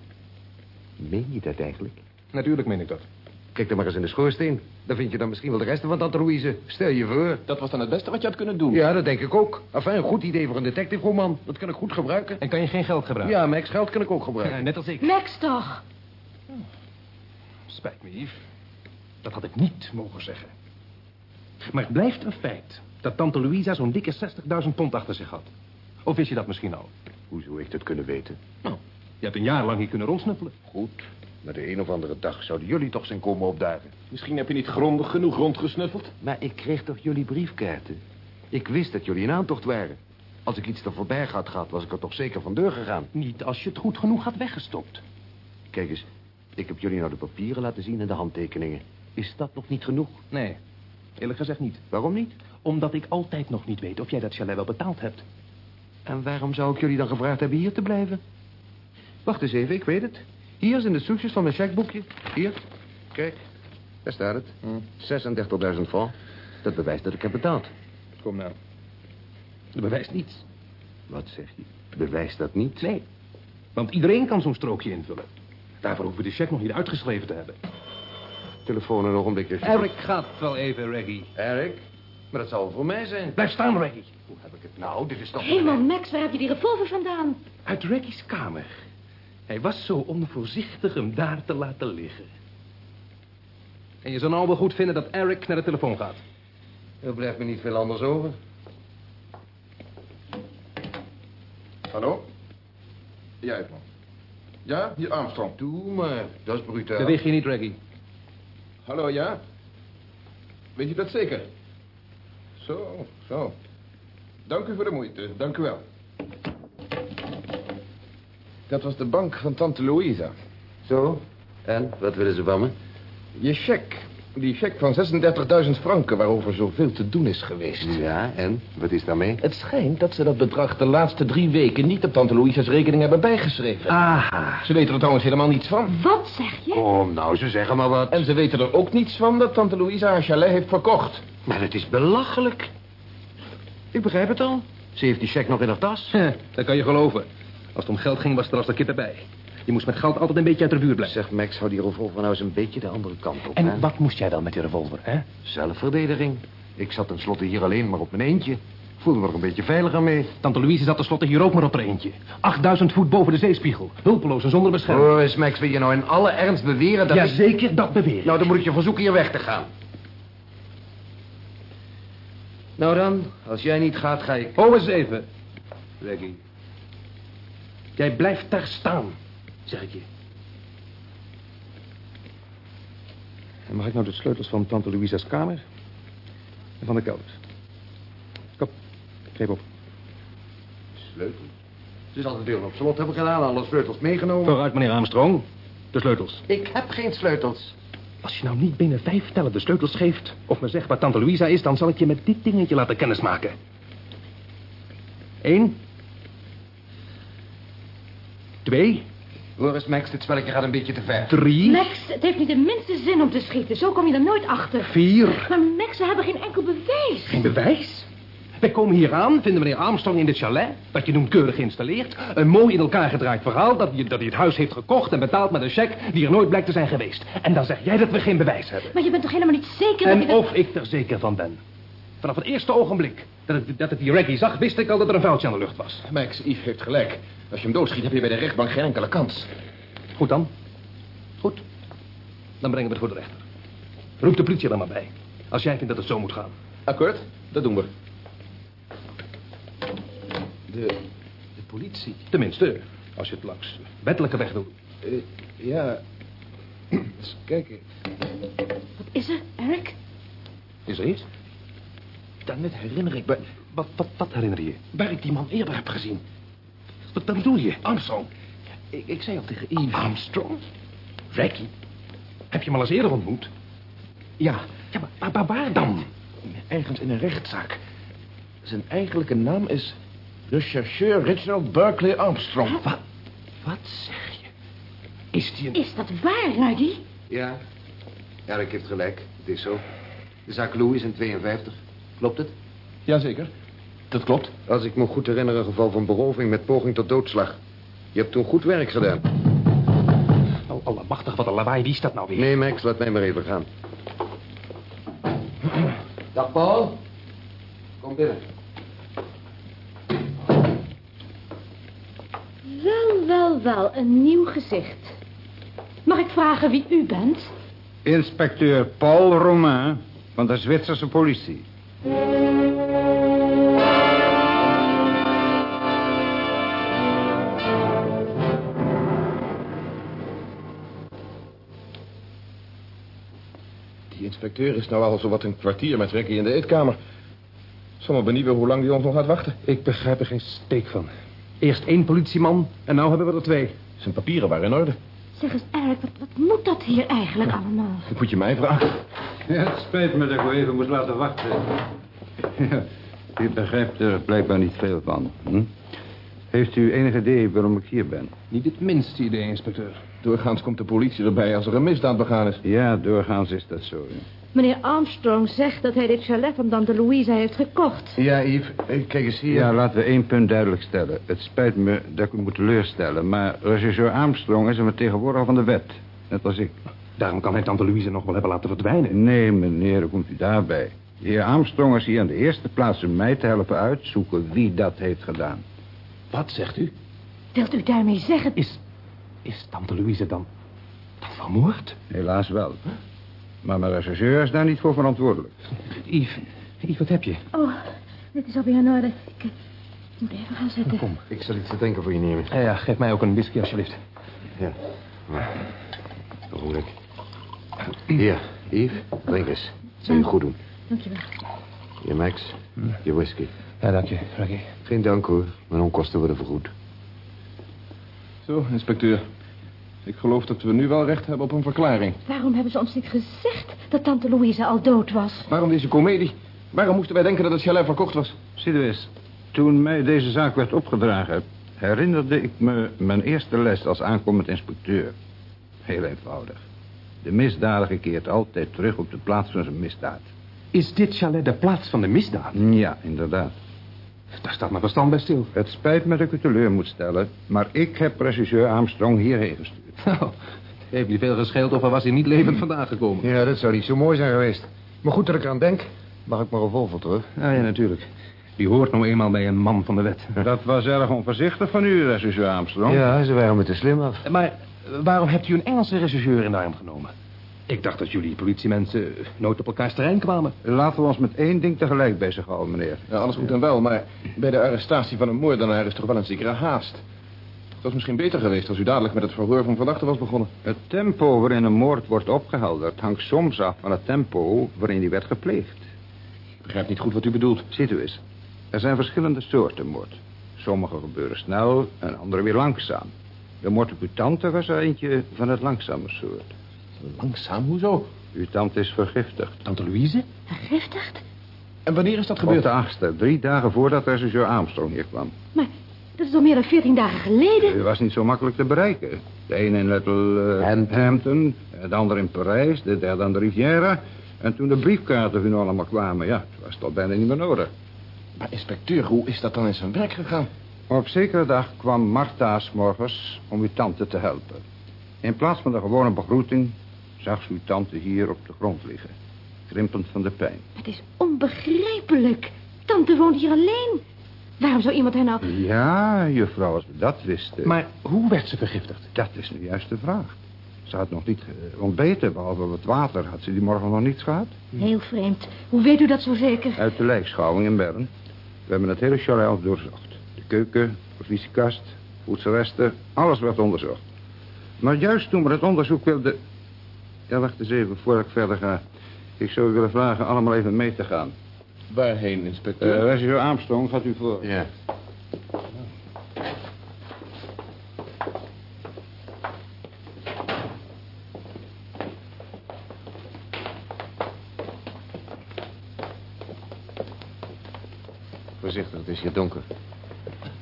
meen je dat eigenlijk? Natuurlijk meen ik dat. Kijk dan maar eens in de schoorsteen. Dan vind je dan misschien wel de resten van tante Louise. Stel je voor. Dat was dan het beste wat je had kunnen doen. Ja, dat denk ik ook. Enfin, een goed idee voor een detective-roman. Dat kan ik goed gebruiken. En kan je geen geld gebruiken? Ja, Max, geld kan ik ook gebruiken. Ja, net als ik. Max toch? Spijt me, Yves. Dat had ik niet mogen zeggen. Maar het blijft een feit dat tante Louisa zo'n dikke 60.000 pond achter zich had. Of wist je dat misschien al? Hoe zou ik dat kunnen weten? Nou, je hebt een jaar lang hier kunnen rondsnuffelen. Goed, maar de een of andere dag zouden jullie toch zijn komen opdagen. Misschien heb je niet grondig genoeg rondgesnuffeld. Maar ik kreeg toch jullie briefkaarten? Ik wist dat jullie in aantocht waren. Als ik iets te verbergen had gehad, was ik er toch zeker van deur gegaan. Niet als je het goed genoeg had weggestopt. Kijk eens, ik heb jullie nou de papieren laten zien en de handtekeningen. Is dat nog niet genoeg? Nee, eerlijk gezegd niet. Waarom niet? Omdat ik altijd nog niet weet of jij dat chalet wel betaald hebt. En waarom zou ik jullie dan gevraagd hebben hier te blijven? Wacht eens even, ik weet het. Hier zijn de soesjes van mijn checkboekje. Hier, kijk, daar staat het. 36.000 francs. Dat bewijst dat ik heb betaald. Kom nou. Dat bewijst niets. Wat zeg je? Bewijst dat niet? Nee. Want iedereen kan zo'n strookje invullen. Daarvoor hoeven we de cheque nog niet uitgeschreven te hebben. telefoon een ogenblikje. Eric gaat wel even, Reggie. Eric? Maar dat zal voor mij zijn. Blijf staan, Reggie. Hoe heb ik het nou? Dit is toch... Hemel, Max, waar heb je die revolver vandaan? Uit Reggie's kamer. Hij was zo onvoorzichtig hem daar te laten liggen. En je zou nou wel goed vinden dat Eric naar de telefoon gaat. Er blijft me niet veel anders over. Hallo? Ja, Edmond. Ja, hier Armstrong. Doe maar, dat is brutaal. Beweeg je niet, Reggie. Hallo, ja? Weet je dat zeker? Zo, zo. Dank u voor de moeite, dank u wel. Dat was de bank van tante Louisa. Zo? En, wat willen ze van me? Je cheque. Die cheque van 36.000 franken waarover zoveel te doen is geweest. Ja, en? Wat is daarmee? Het schijnt dat ze dat bedrag de laatste drie weken niet op tante Louisa's rekening hebben bijgeschreven. Aha. Ze weten er trouwens helemaal niets van. Wat zeg je? Kom nou, ze zeggen maar wat. En ze weten er ook niets van dat tante Louisa haar chalet heeft verkocht. Maar het is belachelijk. Ik begrijp het al. Ze heeft die cheque nog in haar tas. dat kan je geloven. Als het om geld ging, was er als de kip erbij. Je moest met geld altijd een beetje uit de buurt blijven. Zeg, Max, hou die revolver nou eens een beetje de andere kant op. hè? En wat moest jij dan met die revolver, hè? Zelfverdediging. Ik zat tenslotte hier alleen maar op mijn eentje. Voelde me er een beetje veiliger mee. Tante Louise zat tenslotte hier ook maar op er eentje. 8000 voet boven de zeespiegel. Hulpeloos en zonder bescherming. Hoor eens, Max, wil je nou in alle ernst beweren dat ik... Jazeker, dat beweer ik. Nou, dan moet ik je verzoeken hier weg te gaan. Nou dan, als jij niet gaat, ga ik... Hou eens even, Reggie. Jij blijft daar staan, zeg ik je. En mag ik nou de sleutels van tante Louisa's kamer en van de kelder? Kom, geef op. Sleutels? Ze is al de deur op slot hebben gedaan, alle sleutels meegenomen. Vooruit, meneer Armstrong. De sleutels. Ik heb geen sleutels. Als je nou niet binnen vijf tellen de sleutels geeft... of me zegt waar tante Louisa is... dan zal ik je met dit dingetje laten kennismaken. Eén. Twee. Hoor eens, Max, dit spelletje gaat een beetje te ver. Drie. Max, het heeft niet de minste zin om te schieten. Zo kom je er nooit achter. Vier. Maar Max, we hebben geen enkel bewijs. Geen bewijs? Wij komen hier aan, vinden meneer Armstrong in dit chalet... dat je noemt keurig geïnstalleerd. Een mooi in elkaar gedraaid verhaal... Dat, je, dat hij het huis heeft gekocht en betaald met een cheque... die er nooit blijkt te zijn geweest. En dan zeg jij dat we geen bewijs hebben. Maar je bent toch helemaal niet zeker dat je En dat... of ik er zeker van ben. Vanaf het eerste ogenblik dat ik, dat ik die Reggie zag... wist ik al dat er een vuiltje aan de lucht was. Max, Yves heeft gelijk. Als je hem doodschiet, heb je bij de rechtbank geen enkele kans. Goed dan. Goed. Dan brengen we het voor de rechter. Roep de politie er maar bij. Als jij vindt dat het zo moet gaan. Akkoord, dat doen we. De, de politie? Tenminste, als je het langs wettelijke weg doet. Eh, ja, eens kijken. Wat is er, Eric? Is er iets? Daarnet herinner ik me Wat, wat, wat herinner je je? waar ik die man eerder heb gezien. Wat, wat bedoel je? Armstrong. Ik, ik zei al tegen Yves. Armstrong? Reggie? Heb je hem al eens eerder ontmoet? Ja, Ja, maar, maar, maar waar dan? ergens in een rechtszaak. Zijn eigenlijke naam is rechercheur Reginald Berkeley Armstrong. Wat, wat zeg je? Is die een... Is dat waar, Rudy? Ja. Eric heeft gelijk. Het is zo. De zaak Louis in 52. Klopt het? Jazeker, dat klopt. Als ik me goed herinner, een geval van beroving met poging tot doodslag. Je hebt toen goed werk gedaan. Oh, allemachtig, wat een lawaai. Wie is dat nou weer? Nee, Max, laat mij maar even gaan. Dag, Paul. Kom binnen. Wel, wel, wel, een nieuw gezicht. Mag ik vragen wie u bent? Inspecteur Paul Romain van de Zwitserse politie. Die inspecteur is nou al zo wat een kwartier met Ricky in de eetkamer. Zal me benieuwen hoe lang die ons nog gaat wachten. Ik begrijp er geen steek van. Eerst één politieman en nu hebben we er twee. Zijn papieren waren in orde. Zeg eens, Eric, wat, wat moet dat hier eigenlijk allemaal? Dat moet je mij vragen. Ja, het spijt me dat ik u even moet laten wachten. Ja, u begrijpt er blijkbaar niet veel van. Hm? Heeft u enig idee waarom ik hier ben? Niet het minste idee, inspecteur. Doorgaans komt de politie erbij als er een misdaad begaan is. Ja, doorgaans is dat zo. ja. Meneer Armstrong zegt dat hij dit chalet van tante Louisa heeft gekocht. Ja, Yves. eh, Kijk eens hier. Ja, laten we één punt duidelijk stellen. Het spijt me dat ik u moet teleurstellen, maar regisseur Armstrong is een vertegenwoordiger van de wet. Net als ik. Daarom kan hij tante Louise nog wel hebben laten verdwijnen. Nee, meneer, hoe komt u daarbij? De heer Armstrong is hier in de eerste plaats om mij te helpen uitzoeken wie dat heeft gedaan. Wat zegt u? Wilt u daarmee zeggen... Is, is tante Louise dan, dan vermoord? Helaas wel. Maar mijn rechercheur is daar niet voor verantwoordelijk. Yves, Yves, wat heb je? Oh, dit is alweer in orde. Ik eh, moet even gaan zitten. Kom. Ik zal iets te denken voor je nemen. Ja, ja, geef mij ook een whisky alsjeblieft. Ja. Ogenblik. Hier, Yves, drink eens. Zal je goed doen. Dankjewel. Je Max, je whisky. Ja, dank je, Frankie. Geen dank hoor, mijn onkosten worden vergoed. Zo, inspecteur. Ik geloof dat we nu wel recht hebben op een verklaring. Waarom hebben ze ons niet gezegd dat tante Louise al dood was? Waarom deze komedie? Waarom moesten wij denken dat het chalet verkocht was? Eens, toen mij deze zaak werd opgedragen... herinnerde ik me mijn eerste les als aankomend inspecteur. Heel eenvoudig. De misdadiger keert altijd terug op de plaats van zijn misdaad. Is dit chalet de plaats van de misdaad? Ja, inderdaad. Daar staat mijn verstand bij stil. Het spijt me dat ik u teleur moet stellen... maar ik heb regisseur Armstrong hierheen gestuurd. Nou, het heeft niet veel gescheeld of hij was hier niet levend vandaan gekomen. Ja, dat zou niet zo mooi zijn geweest. Maar goed dat ik eraan denk. Mag ik mijn revolver terug? Ja, ja, natuurlijk. Die hoort nou eenmaal bij een man van de wet. Dat was erg onvoorzichtig van u, regisseur Armstrong. Ja, ze waren me te slim af. Maar waarom hebt u een Engelse regisseur in de arm genomen? Ik dacht dat jullie politiemensen nooit op elkaars terrein kwamen. Laten we ons met één ding tegelijk bezighouden, meneer. Ja, alles goed en wel, maar bij de arrestatie van een moordenaar is toch wel een zekere haast. Het was misschien beter geweest als u dadelijk met het verhoor van verdachte was begonnen. Het tempo waarin een moord wordt opgehelderd... hangt soms af van het tempo waarin die werd gepleegd. Ik begrijp niet goed wat u bedoelt. Ziet u eens. Er zijn verschillende soorten moord. Sommige gebeuren snel en andere weer langzaam. De moord op uw tante was er eentje van het langzame soort. Langzaam, hoezo? Uw tante is vergiftigd. Tante Louise? Vergiftigd? En wanneer is dat Op gebeurd? de achtste, drie dagen voordat regisseur Armstrong hier kwam. Maar dat is al meer dan veertien dagen geleden. U was niet zo makkelijk te bereiken. De ene in Little eh, Hampton. Hampton, de andere in Parijs, de derde aan de Riviera. En toen de briefkaarten van u allemaal kwamen, ja, het was dat bijna niet meer nodig. Maar inspecteur, hoe is dat dan in zijn werk gegaan? Op zekere dag kwam Martha 's morgens om uw tante te helpen. In plaats van de gewone begroeting zag ze uw tante hier op de grond liggen. Krimpend van de pijn. Het is onbegrijpelijk. Tante woont hier alleen. Waarom zou iemand haar nou... Ja, juffrouw, als we dat wisten. Maar hoe werd ze vergiftigd? Dat is nu juist de vraag. Ze had nog niet eh, ontbeten, behalve wat water. Had ze die morgen nog niets gehad? Heel vreemd. Hoe weet u dat zo zeker? Uit de lijkschouwing in Bern. We hebben het hele chalet doorzocht. De keuken, provisiekast, voedselresten, alles werd onderzocht. Maar juist toen we het onderzoek wilden... Ja, wacht eens even, voordat ik verder ga. Ik zou u willen vragen allemaal even mee te gaan. Waarheen, inspecteur? Uh, regisseur Armstrong, gaat u voor. Ja. Voorzichtig, het is hier donker.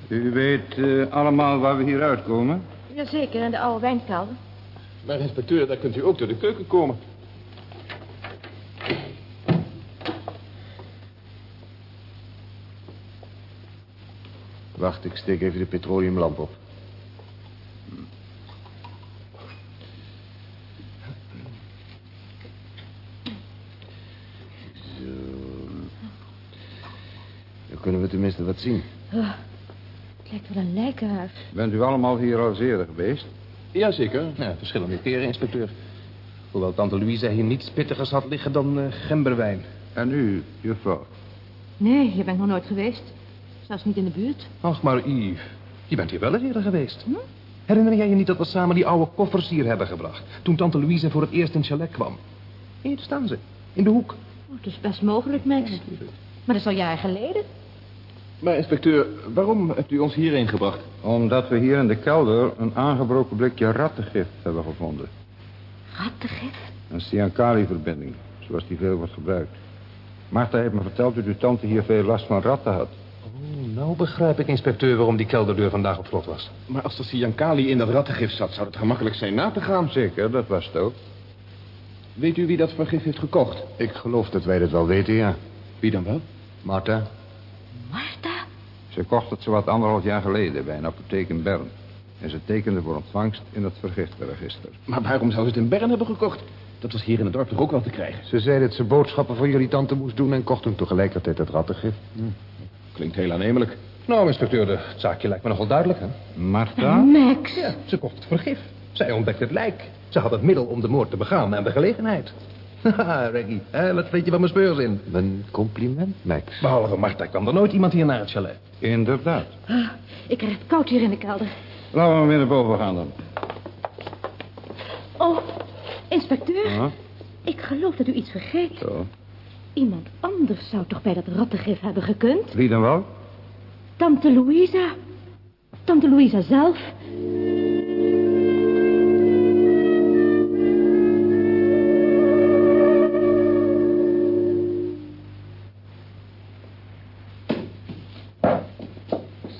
U weet eh, allemaal waar we hier uitkomen? Jazeker, in de oude wijnkelder. Maar inspecteur, daar kunt u ook door de keuken komen. Wacht, ik steek even de petroleumlamp op. Zo. Dan kunnen we tenminste wat zien. Oh, het lijkt wel een lijkenhuis. Bent u allemaal hier al eerder geweest? Jazeker. Ja, verschillende keren, inspecteur. Hoewel tante Louise hier niets pittigers had liggen dan eh, gemberwijn. En u, juffrouw? Nee, je bent nog nooit geweest. Zelfs niet in de buurt. Ach, maar Yves, je bent hier wel eens eerder geweest. Herinner jij je niet dat we samen die oude koffers hier hebben gebracht... toen tante Louise voor het eerst in het chalet kwam? Hier staan ze, in de hoek. Oh, het is best mogelijk, Max. Maar dat is al jaren geleden. Maar inspecteur, waarom hebt u ons hierheen gebracht? Omdat we hier in de kelder een aangebroken blikje rattengif hebben gevonden. Rattengif? Een cyankali-verbinding, zoals die veel wordt gebruikt. Martha heeft me verteld dat uw tante hier veel last van ratten had. Oh, nou begrijp ik, inspecteur, waarom die kelderdeur vandaag op slot was. Maar als er cyankali in dat rattengif zat, zou het gemakkelijk zijn na te gaan. Zeker, dat was het ook. Weet u wie dat vergif heeft gekocht? Ik geloof dat wij dat wel weten, ja. Wie dan wel? Martha? Martha? Ze kocht het zowat anderhalf jaar geleden bij een apotheek in Bern. En ze tekende voor ontvangst in het vergiftenregister. Maar waarom zou ze het in Bern hebben gekocht? Dat was hier in het dorp toch ook wel te krijgen? Ze zei dat ze boodschappen voor jullie tante moest doen... en kocht toen tegelijkertijd het rattengif. Klinkt heel aannemelijk. Nou, inspecteur, de- het zaakje lijkt me nogal duidelijk, hè? Martha? Max. Ja, ze kocht het vergif. Zij ontdekte het lijk. Ze had het middel om de moord te begaan en de gelegenheid. Haha, Reggie, hè, wat weet je van mijn speurzin? Mijn compliment, Max. Behalve Marta kwam er nooit iemand hier naar het chalet. Inderdaad. Ah, ik krijg het koud hier in de kelder. Laten we maar weer naar boven gaan dan. Oh, inspecteur. Ik geloof dat u iets vergeet. zo. Iemand anders zou toch bij dat rattengif hebben gekund? Wie dan wel? Tante Louisa. Tante Louisa zelf.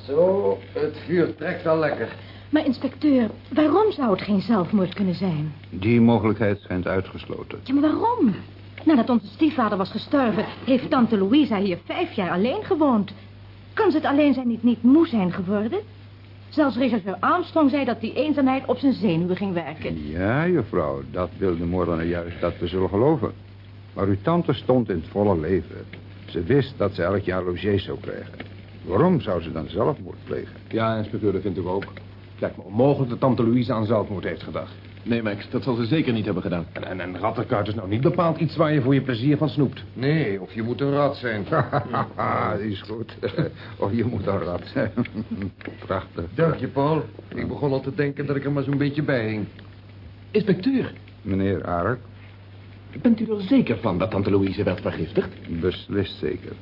Zo, het vuur trekt al lekker. Maar inspecteur, waarom zou het geen zelfmoord kunnen zijn? Die mogelijkheid schijnt uitgesloten. Ja, maar waarom? Nadat onze stiefvader was gestorven, heeft tante Louisa hier vijf jaar alleen gewoond. Kan ze het alleen zijn niet, niet moe zijn geworden? Zelfs regisseur Armstrong zei dat die eenzaamheid op zijn zenuwen ging werken. Ja, juffrouw, dat wil de moordenaar juist dat we zullen geloven. Maar uw tante stond in het volle leven. Ze wist dat ze elk jaar logies zou krijgen. Waarom zou ze dan zelfmoord plegen? Ja, inspecteur, dat vind ik ook. Het lijkt me onmogelijk dat tante Louise aan zelfmoord heeft gedacht. Nee, Max, dat zal ze zeker niet hebben gedaan. En, en, en rattenkuit is nou niet bepaald iets waar je voor je plezier van snoept. Nee, of je moet een rat zijn. Haha, die is goed. of je moet een rat zijn. Prachtig. Dank je, Paul. Ik begon al te denken dat ik er maar zo'n beetje bij hing. Inspecteur, Meneer Arak, bent u er zeker van dat tante Louise werd vergiftigd? beslist zeker.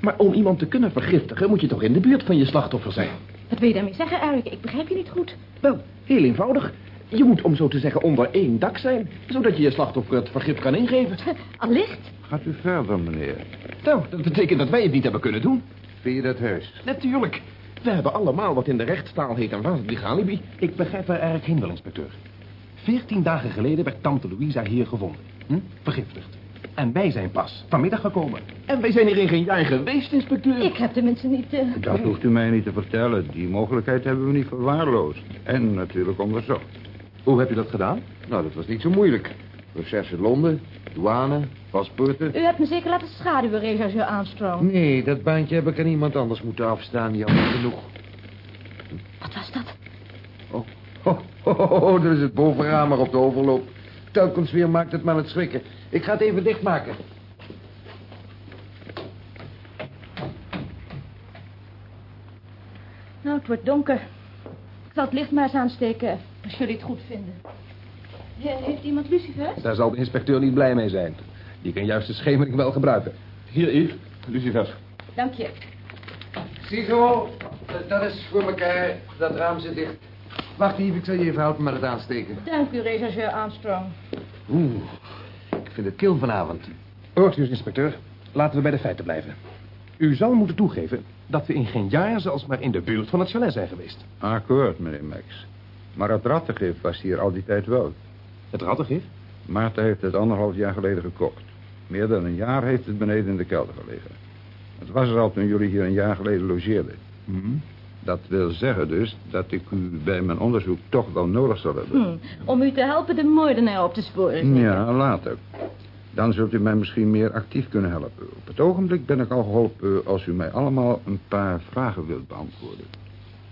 Maar om iemand te kunnen vergiftigen moet je toch in de buurt van je slachtoffer zijn? Wat wil je daarmee zeggen, Eric? Ik begrijp je niet goed. Wel, heel eenvoudig. Je moet om zo te zeggen onder één dak zijn, zodat je je slachtoffer het vergif kan ingeven. Allicht. Gaat u verder, meneer. Nou, dat betekent dat wij het niet hebben kunnen doen. Vind je dat heus? Natuurlijk. We hebben allemaal wat in de rechtstaal heet een waterdig alibi. Ik begrijp waar erg heen wil, inspecteur. Veertien dagen geleden werd tante Louisa hier gevonden. Hm? Vergiftigd. En wij zijn pas vanmiddag gekomen. En wij zijn hier in geen jaar geweest, inspecteur. Ik heb tenminste niet... eh, Dat hoeft u mij niet te vertellen. Die mogelijkheid hebben we niet verwaarloosd. En natuurlijk onderzocht. Hoe heb je dat gedaan? Nou, dat was niet zo moeilijk. Recherche Londen, douane, paspoorten. U hebt me zeker laten schaduwen, regisseur Armstrong. Nee, dat baantje heb ik aan iemand anders moeten afstaan, jammer genoeg. Wat was dat? Oh, oh, oh, oh, dat is het bovenraam maar op de overloop. Telkens weer maakt het maar het schrikken. Ik ga het even dichtmaken. Nou, het wordt donker. Ik zal het licht maar eens aansteken, als jullie het goed vinden. Ja, heeft iemand lucifers? Daar zal de inspecteur niet blij mee zijn. Die kan juist de schemering wel gebruiken. Hier, Yves. Lucifers. Dank je. Ziezo, dat is voor elkaar. Dat raam zit dicht. Wacht even, ik zal je even helpen met het aansteken. Dank u, regisseur Armstrong. Oeh, ik vind het kil vanavond. Hoort u inspecteur. Laten we bij de feiten blijven. U zal moeten toegeven dat we in geen jaar zelfs maar in de buurt van het chalet zijn geweest. Akkoord, meneer Max. Maar het rattengif was hier al die tijd wel. Het rattengif? Maarten heeft het anderhalf jaar geleden gekocht. Meer dan een jaar heeft het beneden in de kelder gelegen. Het was er al toen jullie hier een jaar geleden logeerden. Dat wil zeggen dus dat ik u bij mijn onderzoek toch wel nodig zal hebben. Hm, om u te helpen de moordenaar op te sporen. Ja, later. Dan zult u mij misschien meer actief kunnen helpen. Op het ogenblik ben ik al geholpen als u mij allemaal een paar vragen wilt beantwoorden.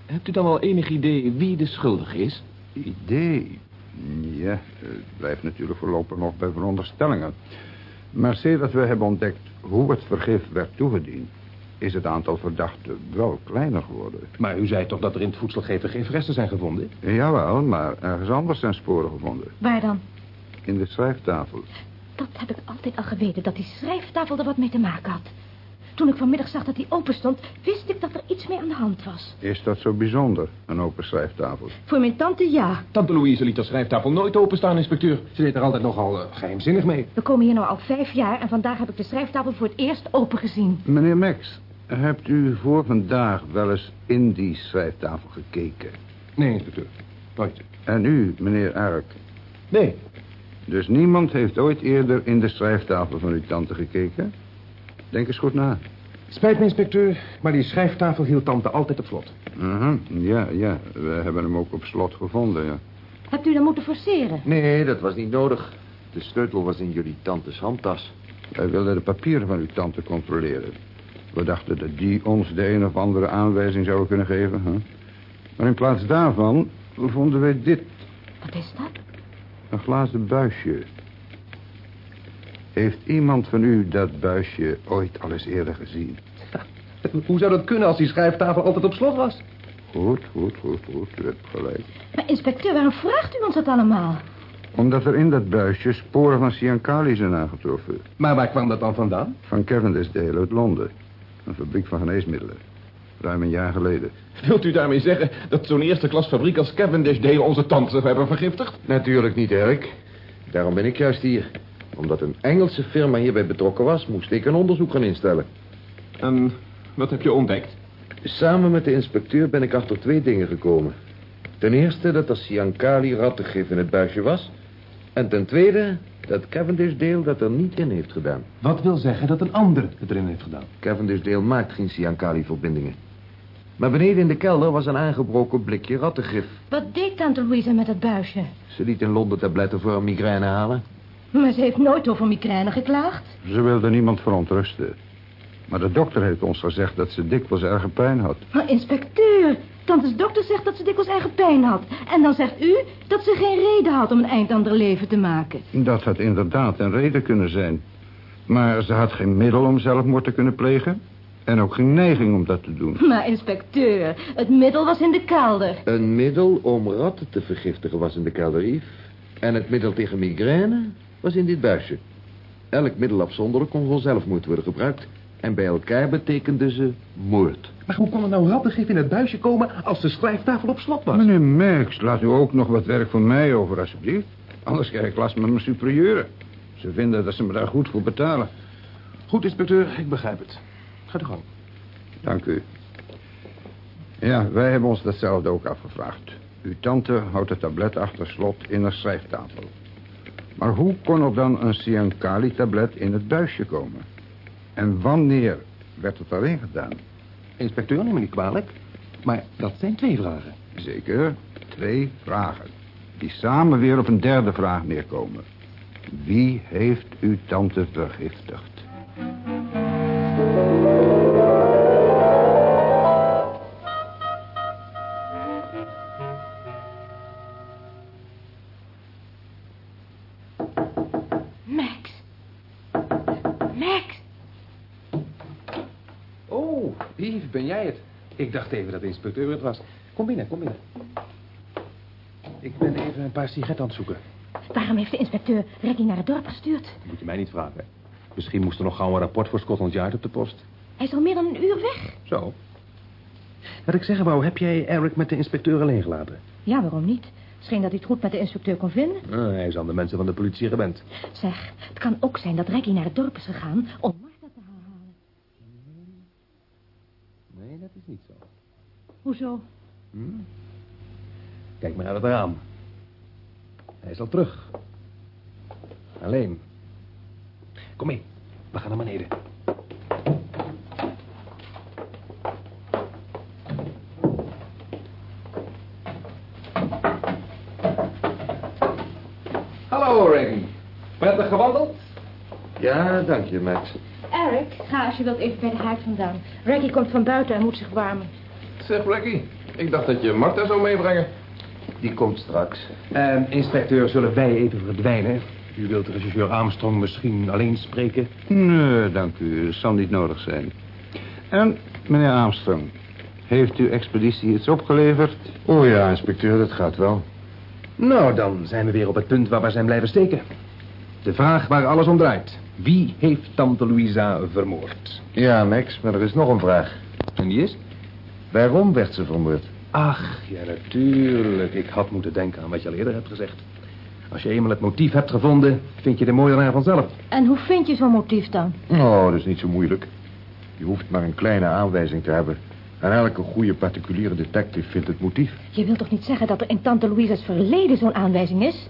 Hebt u dan wel enig idee wie de schuldige is? Idee? Ja, het blijft natuurlijk voorlopig nog bij veronderstellingen. Maar sedert we hebben ontdekt hoe het vergif werd toegediend... is het aantal verdachten wel kleiner geworden. Maar u zei toch dat er in het voedselgever geen resten zijn gevonden? Jawel, maar ergens anders zijn sporen gevonden. Waar dan? In de schrijftafel. Dat heb ik altijd al geweten, dat die schrijftafel er wat mee te maken had. Toen ik vanmiddag zag dat die open stond, wist ik dat er iets mee aan de hand was. Is dat zo bijzonder, een open schrijftafel? Voor mijn tante ja. Tante Louise liet de schrijftafel nooit openstaan, inspecteur. Ze deed er altijd nogal eh, geheimzinnig mee. We komen hier nou al vijf jaar en vandaag heb ik de schrijftafel voor het eerst open gezien. Meneer Max, hebt u voor vandaag wel eens in die schrijftafel gekeken? Nee, inspecteur. Nooit. En u, meneer Ark? Nee. Dus niemand heeft ooit eerder in de schrijftafel van uw tante gekeken? Denk eens goed na. Spijt me, inspecteur, maar die schrijftafel hield tante altijd op slot. Mhm, Ja, ja. We hebben hem ook op slot gevonden, ja. Hebt u dan moeten forceren? Nee, dat was niet nodig. De sleutel was in jullie tantes handtas. Wij wilden de papieren van uw tante controleren. We dachten dat die ons de een of andere aanwijzing zouden kunnen geven. Hè? Maar in plaats daarvan vonden wij dit. Wat is dat? Een glazen buisje. Heeft iemand van u dat buisje ooit al eens eerder gezien? Hoe zou dat kunnen als die schrijftafel altijd op slot was? Goed, goed, goed, goed. U hebt gelijk. Maar inspecteur, waarom vraagt u ons dat allemaal? Omdat er in dat buisje sporen van cyankali zijn aangetroffen. Maar waar kwam dat dan vandaan? Van Cavendisdale uit Londen. Een fabriek van geneesmiddelen. Ruim een jaar geleden. Wilt u daarmee zeggen dat zo'n eerste klas fabriek als Cavendish Dale onze tante zou hebben vergiftigd? Natuurlijk niet, Eric. Daarom ben ik juist hier. Omdat een Engelse firma hierbij betrokken was, moest ik een onderzoek gaan instellen. En wat heb je ontdekt? Samen met de inspecteur ben ik achter twee dingen gekomen. Ten eerste dat er cyankali rattengif in het buisje was. En ten tweede dat Cavendish Dale dat er niet in heeft gedaan. Wat wil zeggen dat een ander het erin heeft gedaan? Cavendish Dale maakt geen cyankali-verbindingen. Maar beneden in de kelder was een aangebroken blikje rattengif. Wat deed tante Louise met het buisje? Ze liet in Londen tabletten voor een migraine halen. Maar ze heeft nooit over migraine geklaagd. Ze wilde niemand verontrusten. Maar de dokter heeft ons gezegd dat ze dikwijls erge pijn had. Maar inspecteur, tantes dokter zegt dat ze dikwijls eigen pijn had. En dan zegt u dat ze geen reden had om een eind aan haar leven te maken. Dat had inderdaad een reden kunnen zijn. Maar ze had geen middel om zelfmoord te kunnen plegen. En ook geen neiging om dat te doen. Maar inspecteur, het middel was in de kelder. Een middel om ratten te vergiftigen was in de kelder, Yves. En het middel tegen migraine was in dit buisje. Elk middel afzonderlijk kon voor zelfmoord worden gebruikt. En bij elkaar betekende ze moord. Maar hoe kon er nou rattengif in het buisje komen als de schrijftafel op slot was? Meneer Max, laat u ook nog wat werk voor mij over, alsjeblieft. Anders krijg ik last met mijn superieuren. Ze vinden dat ze me daar goed voor betalen. Goed, inspecteur, ik begrijp het. Ga de gang. Dank u. Ja, wij hebben ons datzelfde ook afgevraagd. Uw tante houdt het tablet achter slot in haar schrijftafel. Maar hoe kon er dan een Cyankali-tablet in het buisje komen? En wanneer werd het erin gedaan? Inspecteur, neem me niet kwalijk. Maar dat zijn twee vragen. Zeker, twee vragen. Die samen weer op een derde vraag neerkomen. Wie heeft uw tante vergiftigd? Ik dacht even dat de inspecteur het was. Kom binnen, kom binnen. Ik ben even een paar sigaretten aan het zoeken. Waarom heeft de inspecteur Reggie naar het dorp gestuurd? Moet je mij niet vragen. Misschien moest er nog gauw een rapport voor Scotland Yard op de post. Hij is al meer dan een uur weg. Zo. Wat ik zeggen wou, heb jij Eric met de inspecteur alleen gelaten? Ja, waarom niet? Scheen dat hij het goed met de inspecteur kon vinden. Nou, hij is aan de mensen van de politie gewend. Zeg, het kan ook zijn dat Reggie naar het dorp is gegaan om Martha te gaan halen. Nee, dat is niet zo. Hoezo? Kijk maar uit het raam. Hij is al terug. Alleen. Kom mee. We gaan naar beneden. Hallo, Reggie. Prettig gewandeld? Ja, dank je, Max. Eric, ga als je wilt even bij de haard vandaan. Reggie komt van buiten en moet zich warmen. Zeg, Blackie, ik dacht dat je Martha zou meebrengen. Die komt straks. Eh, inspecteur, zullen wij even verdwijnen? U wilt de regisseur Armstrong misschien alleen spreken? Nee, dank u. Dat zal niet nodig zijn. En, meneer Armstrong, heeft uw expeditie iets opgeleverd? Oh ja, inspecteur, dat gaat wel. Nou, dan zijn we weer op het punt waar we zijn blijven steken. De vraag waar alles om draait. Wie heeft tante Louisa vermoord? Ja, Max, maar er is nog een vraag. En die is? Waarom werd ze vermoord? Ach, ja, natuurlijk. Ik had moeten denken aan wat je al eerder hebt gezegd. Als je eenmaal het motief hebt gevonden, vind je de moordenaar vanzelf. En hoe vind je zo'n motief dan? Oh, dat is niet zo moeilijk. Je hoeft maar een kleine aanwijzing te hebben. En elke goede particuliere detective vindt het motief. Je wilt toch niet zeggen dat er in tante Louisa's verleden zo'n aanwijzing is?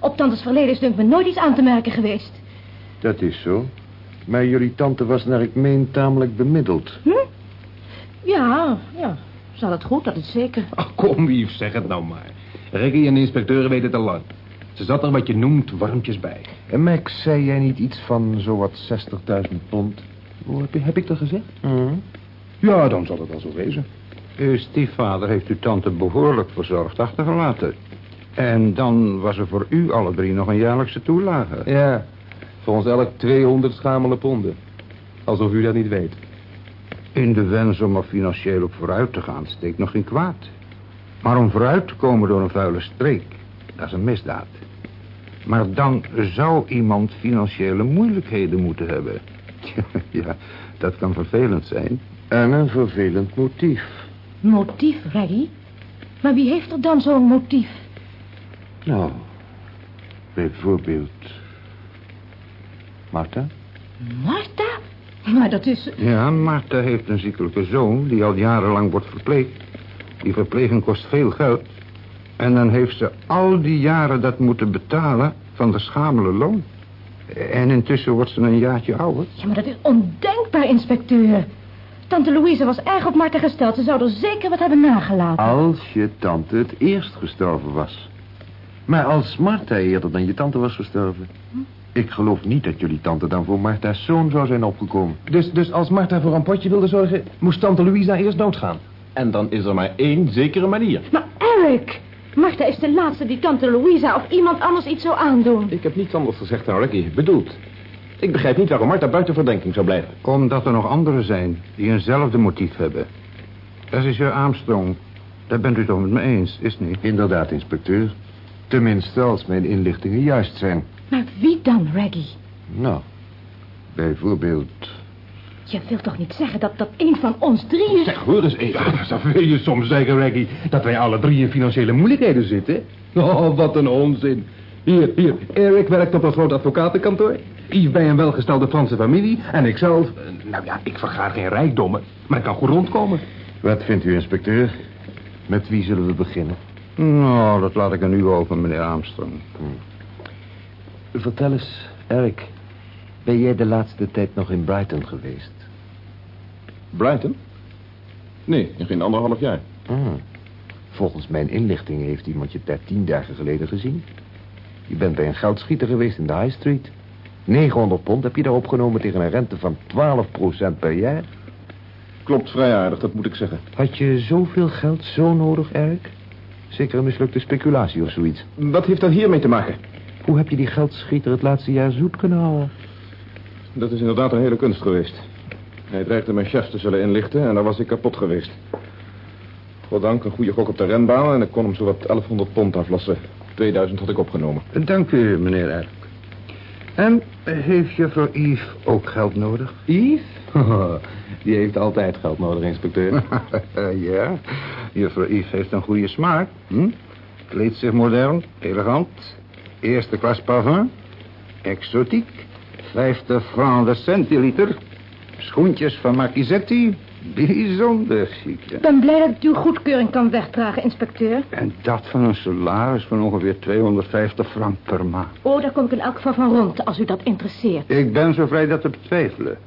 Op tantes verleden is dunkt me nooit iets aan te merken geweest. Dat is zo. Maar jullie tante was naar ik meen tamelijk bemiddeld. Ja, ja. Zal het goed, dat is zeker. Ach, kom, Yves, zeg het nou maar. Reggie en de inspecteuren weten het al lang. Ze zat er wat je noemt warmpjes bij. En Max, zei jij niet iets van zowat 60.000 pond? Hoe heb, heb ik dat gezegd? Mhm. Ja, dan zal het wel zo wezen. Uw stiefvader heeft uw tante behoorlijk verzorgd achtergelaten. En dan was er voor u alle drie nog een jaarlijkse toelage. Ja, voor ons elk 200 schamele ponden. Alsof u dat niet weet. In de wens om er financieel op vooruit te gaan steekt nog geen kwaad. Maar om vooruit te komen door een vuile streek, dat is een misdaad. Maar dan zou iemand financiële moeilijkheden moeten hebben. ja, dat kan vervelend zijn. En een vervelend motief. Motief, Reggie? Maar wie heeft er dan zo'n motief? Nou, bijvoorbeeld... Martha? Martha? Maar dat is... Ja, Martha heeft een ziekelijke zoon die al jarenlang wordt verpleegd. Die verpleging kost veel geld. En dan heeft ze al die jaren dat moeten betalen van de schamele loon. En intussen wordt ze een jaartje ouder. Ja, maar dat is ondenkbaar, inspecteur. Tante Louise was erg op Martha gesteld. Ze zou er zeker wat hebben nagelaten. Als je tante het eerst gestorven was. Maar als Martha eerder dan je tante was gestorven. Ik geloof niet dat jullie tante dan voor Martha's zoon zou zijn opgekomen. Dus, dus als Martha voor een potje wilde zorgen, moest tante Louisa eerst doodgaan. En dan is er maar één zekere manier. Maar Eric, Martha is de laatste die tante Louisa of iemand anders iets zou aandoen. Ik heb niets anders gezegd dan Ricky bedoeld. Ik begrijp niet waarom Martha buiten verdenking zou blijven. Omdat er nog anderen zijn die eenzelfde motief hebben. Dat is heer Armstrong. Daar bent u toch met me eens, is niet? Inderdaad, inspecteur. Tenminste, als mijn inlichtingen juist zijn. Maar wie dan, Reggie? Nou, bijvoorbeeld... Je wilt toch niet zeggen dat, dat een van ons drieën... Zeg, hoor eens even. Dat wil je soms zeggen, Reggie, dat wij alle drie in financiële moeilijkheden zitten? Oh, wat een onzin. Hier, hier. Eric werkt op een groot advocatenkantoor. Yves bij een welgestelde Franse familie. En ikzelf, eh, nou ja, ik vergaar geen rijkdommen. Maar ik kan goed rondkomen. Wat vindt u, inspecteur? Met wie zullen we beginnen? Nou, dat laat ik aan u over, meneer Armstrong. Vertel eens, Eric. Ben jij de laatste tijd nog in Brighton geweest? Brighton? Nee, in geen anderhalf jaar. Hmm. Volgens mijn inlichtingen heeft iemand je daar tien dagen geleden gezien. Je bent bij een goudschieter geweest in de High Street. 900 pond heb je daar opgenomen tegen een rente van 12% per jaar. Klopt vrij aardig, dat moet ik zeggen. Had je zoveel geld zo nodig, Eric? Zeker een mislukte speculatie of zoiets. Wat heeft dat hiermee te maken? Hoe heb je die geldschieter het laatste jaar zoet kunnen houden? Dat is inderdaad een hele kunst geweest. Hij dreigde mijn chef te zullen inlichten en daar was ik kapot geweest. Goddank een goede gok op de renbaan en ik kon hem zowat 1100 pond aflossen. 2000 had ik opgenomen. Dank u, meneer Erk. En heeft juffrouw Yves ook geld nodig? Yves? Die heeft altijd geld nodig, inspecteur. ja, juffrouw Yves heeft een goede smaak. Hm? Kleedt zich modern, elegant. Eerste klas parfum. Exotiek. 50 francs de centiliter. Schoentjes van Marquisetti. Bijzonder chic. Ik ben blij dat ik uw goedkeuring kan wegdragen, inspecteur. En dat van een salaris van ongeveer 250 frank per maand. Oh, daar kom ik in elk geval van rond, als u dat interesseert. Ik ben zo vrij dat te betwijfelen.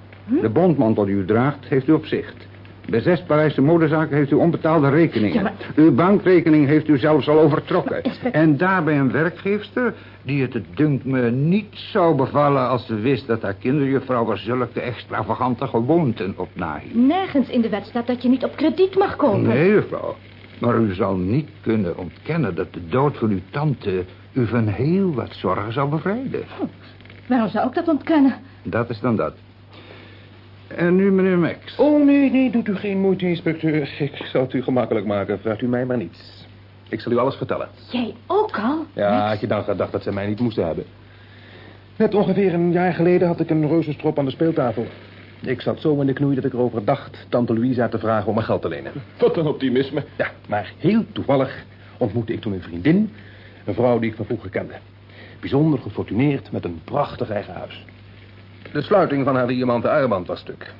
De bondmantel die u draagt, heeft u op zicht. Bij zes Parijse modezaken heeft u onbetaalde rekeningen. Ja, maar- Uw bankrekening heeft u zelfs al overtrokken. En daarbij een werkgeefster die het, het dunkt me, niet zou bevallen... als ze wist dat haar kinderjuffrouw zulke extravagante gewoonten op nahield. Nergens in de wet staat dat je niet op krediet mag kopen. Nee, juffrouw. Maar u zal niet kunnen ontkennen dat de dood van uw tante... u van heel wat zorgen zal bevrijden. Waarom zou ik dat ontkennen? Dat is dan dat. En nu, meneer Max. Oh, nee, nee, doet u geen moeite, inspecteur. Ik zal het u gemakkelijk maken. Vraagt u mij maar niets. Ik zal u alles vertellen. Jij ook al? Ja, had je dan gedacht dat ze mij niet moesten hebben? Net ongeveer een jaar geleden had ik een reuzenstrop aan de speeltafel. Ik zat zo in de knoei dat ik erover dacht tante Louisa te vragen om mijn geld te lenen. Wat een optimisme. Ja, maar heel toevallig ontmoette ik toen een vriendin. Een vrouw die ik van vroeger kende. Bijzonder gefortuneerd met een prachtig eigen huis. De sluiting van haar diamanten armband was stuk.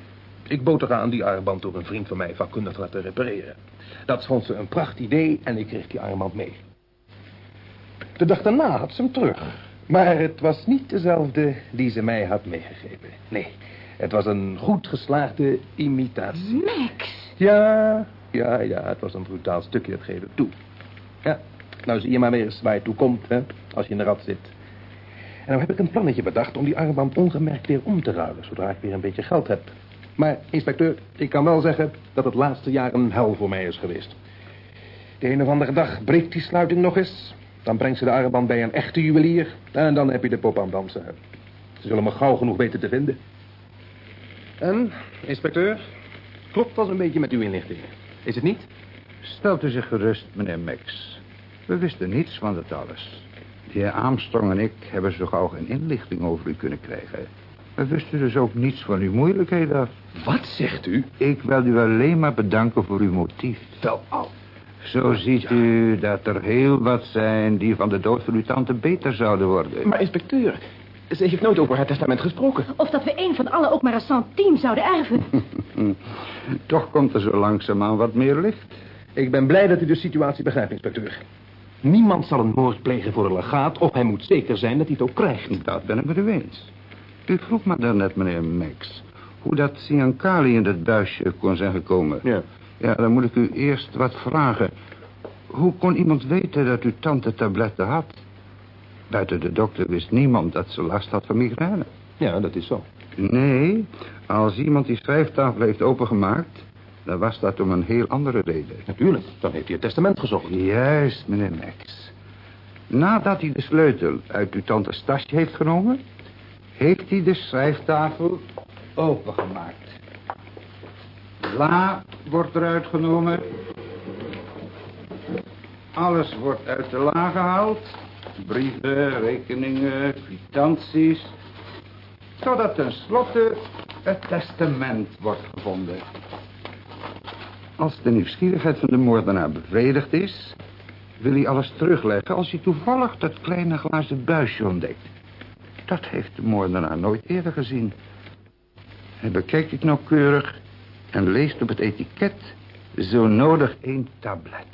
Ik bood haar aan die armband door een vriend van mij vakkundig te laten repareren. Dat vond ze een pracht idee en ik kreeg die armband mee. De dag daarna had ze hem terug. Maar het was niet dezelfde die ze mij had meegegeven. Nee, het was een goed geslaagde imitatie. Max. Ja, ja, ja, het was een brutaal stukje, dat geef ik toe. Ja, nou zie je maar weer eens waar je toe komt, hè, als je in de rat zit. En nou heb ik een plannetje bedacht om die armband ongemerkt weer om te ruilen, zodra ik weer een beetje geld heb. Maar, inspecteur, ik kan wel zeggen dat het laatste jaar een hel voor mij is geweest. De een of andere dag breekt die sluiting nog eens. Dan brengt ze de armband bij een echte juwelier. En dan heb je de pop aan dansen. Ze zullen me gauw genoeg weten te vinden. En, inspecteur, klopt dat een beetje met uw inlichtingen? Is het niet? Stelt u zich gerust, meneer Max. We wisten niets van dat alles. De heer Armstrong en ik hebben zo gauw geen inlichting over u kunnen krijgen. We wisten dus ook niets van uw moeilijkheden af. Wat zegt u? Ik wil u alleen maar bedanken voor uw motief. Wel, al. Zo ziet u dat er heel wat zijn die van de dood van uw tante beter zouden worden. Maar inspecteur, ze heeft nooit over haar testament gesproken. Of dat we een van allen ook maar een centiem zouden erven. Toch komt er zo langzaamaan wat meer licht. Ik ben blij dat u de situatie begrijpt, inspecteur. Niemand zal een moord plegen voor een legaat... of hij moet zeker zijn dat hij het ook krijgt. Dat ben ik met u eens. U vroeg me daarnet, meneer Max, hoe dat Siankali in dat buisje kon zijn gekomen. Ja. Ja, dan moet ik u eerst wat vragen. Hoe kon iemand weten dat uw tante tabletten had? Buiten de dokter wist niemand dat ze last had van migraine. Ja, dat is zo. Nee, als iemand die schrijftafel heeft opengemaakt... dan was dat om een heel andere reden. Natuurlijk, dan heeft hij het testament gezocht. Juist, meneer Max. Nadat hij de sleutel uit uw tante's tasje heeft genomen... heeft hij de schrijftafel opengemaakt. La wordt eruit genomen. Alles wordt uit de la gehaald. Brieven, rekeningen, kwitanties. Zodat tenslotte het testament wordt gevonden. Als de nieuwsgierigheid van de moordenaar bevredigd is... wil hij alles terugleggen als hij toevallig dat kleine glazen buisje ontdekt. Dat heeft de moordenaar nooit eerder gezien. Hij bekijkt het nauwkeurig en leest op het etiket zo nodig één tablet.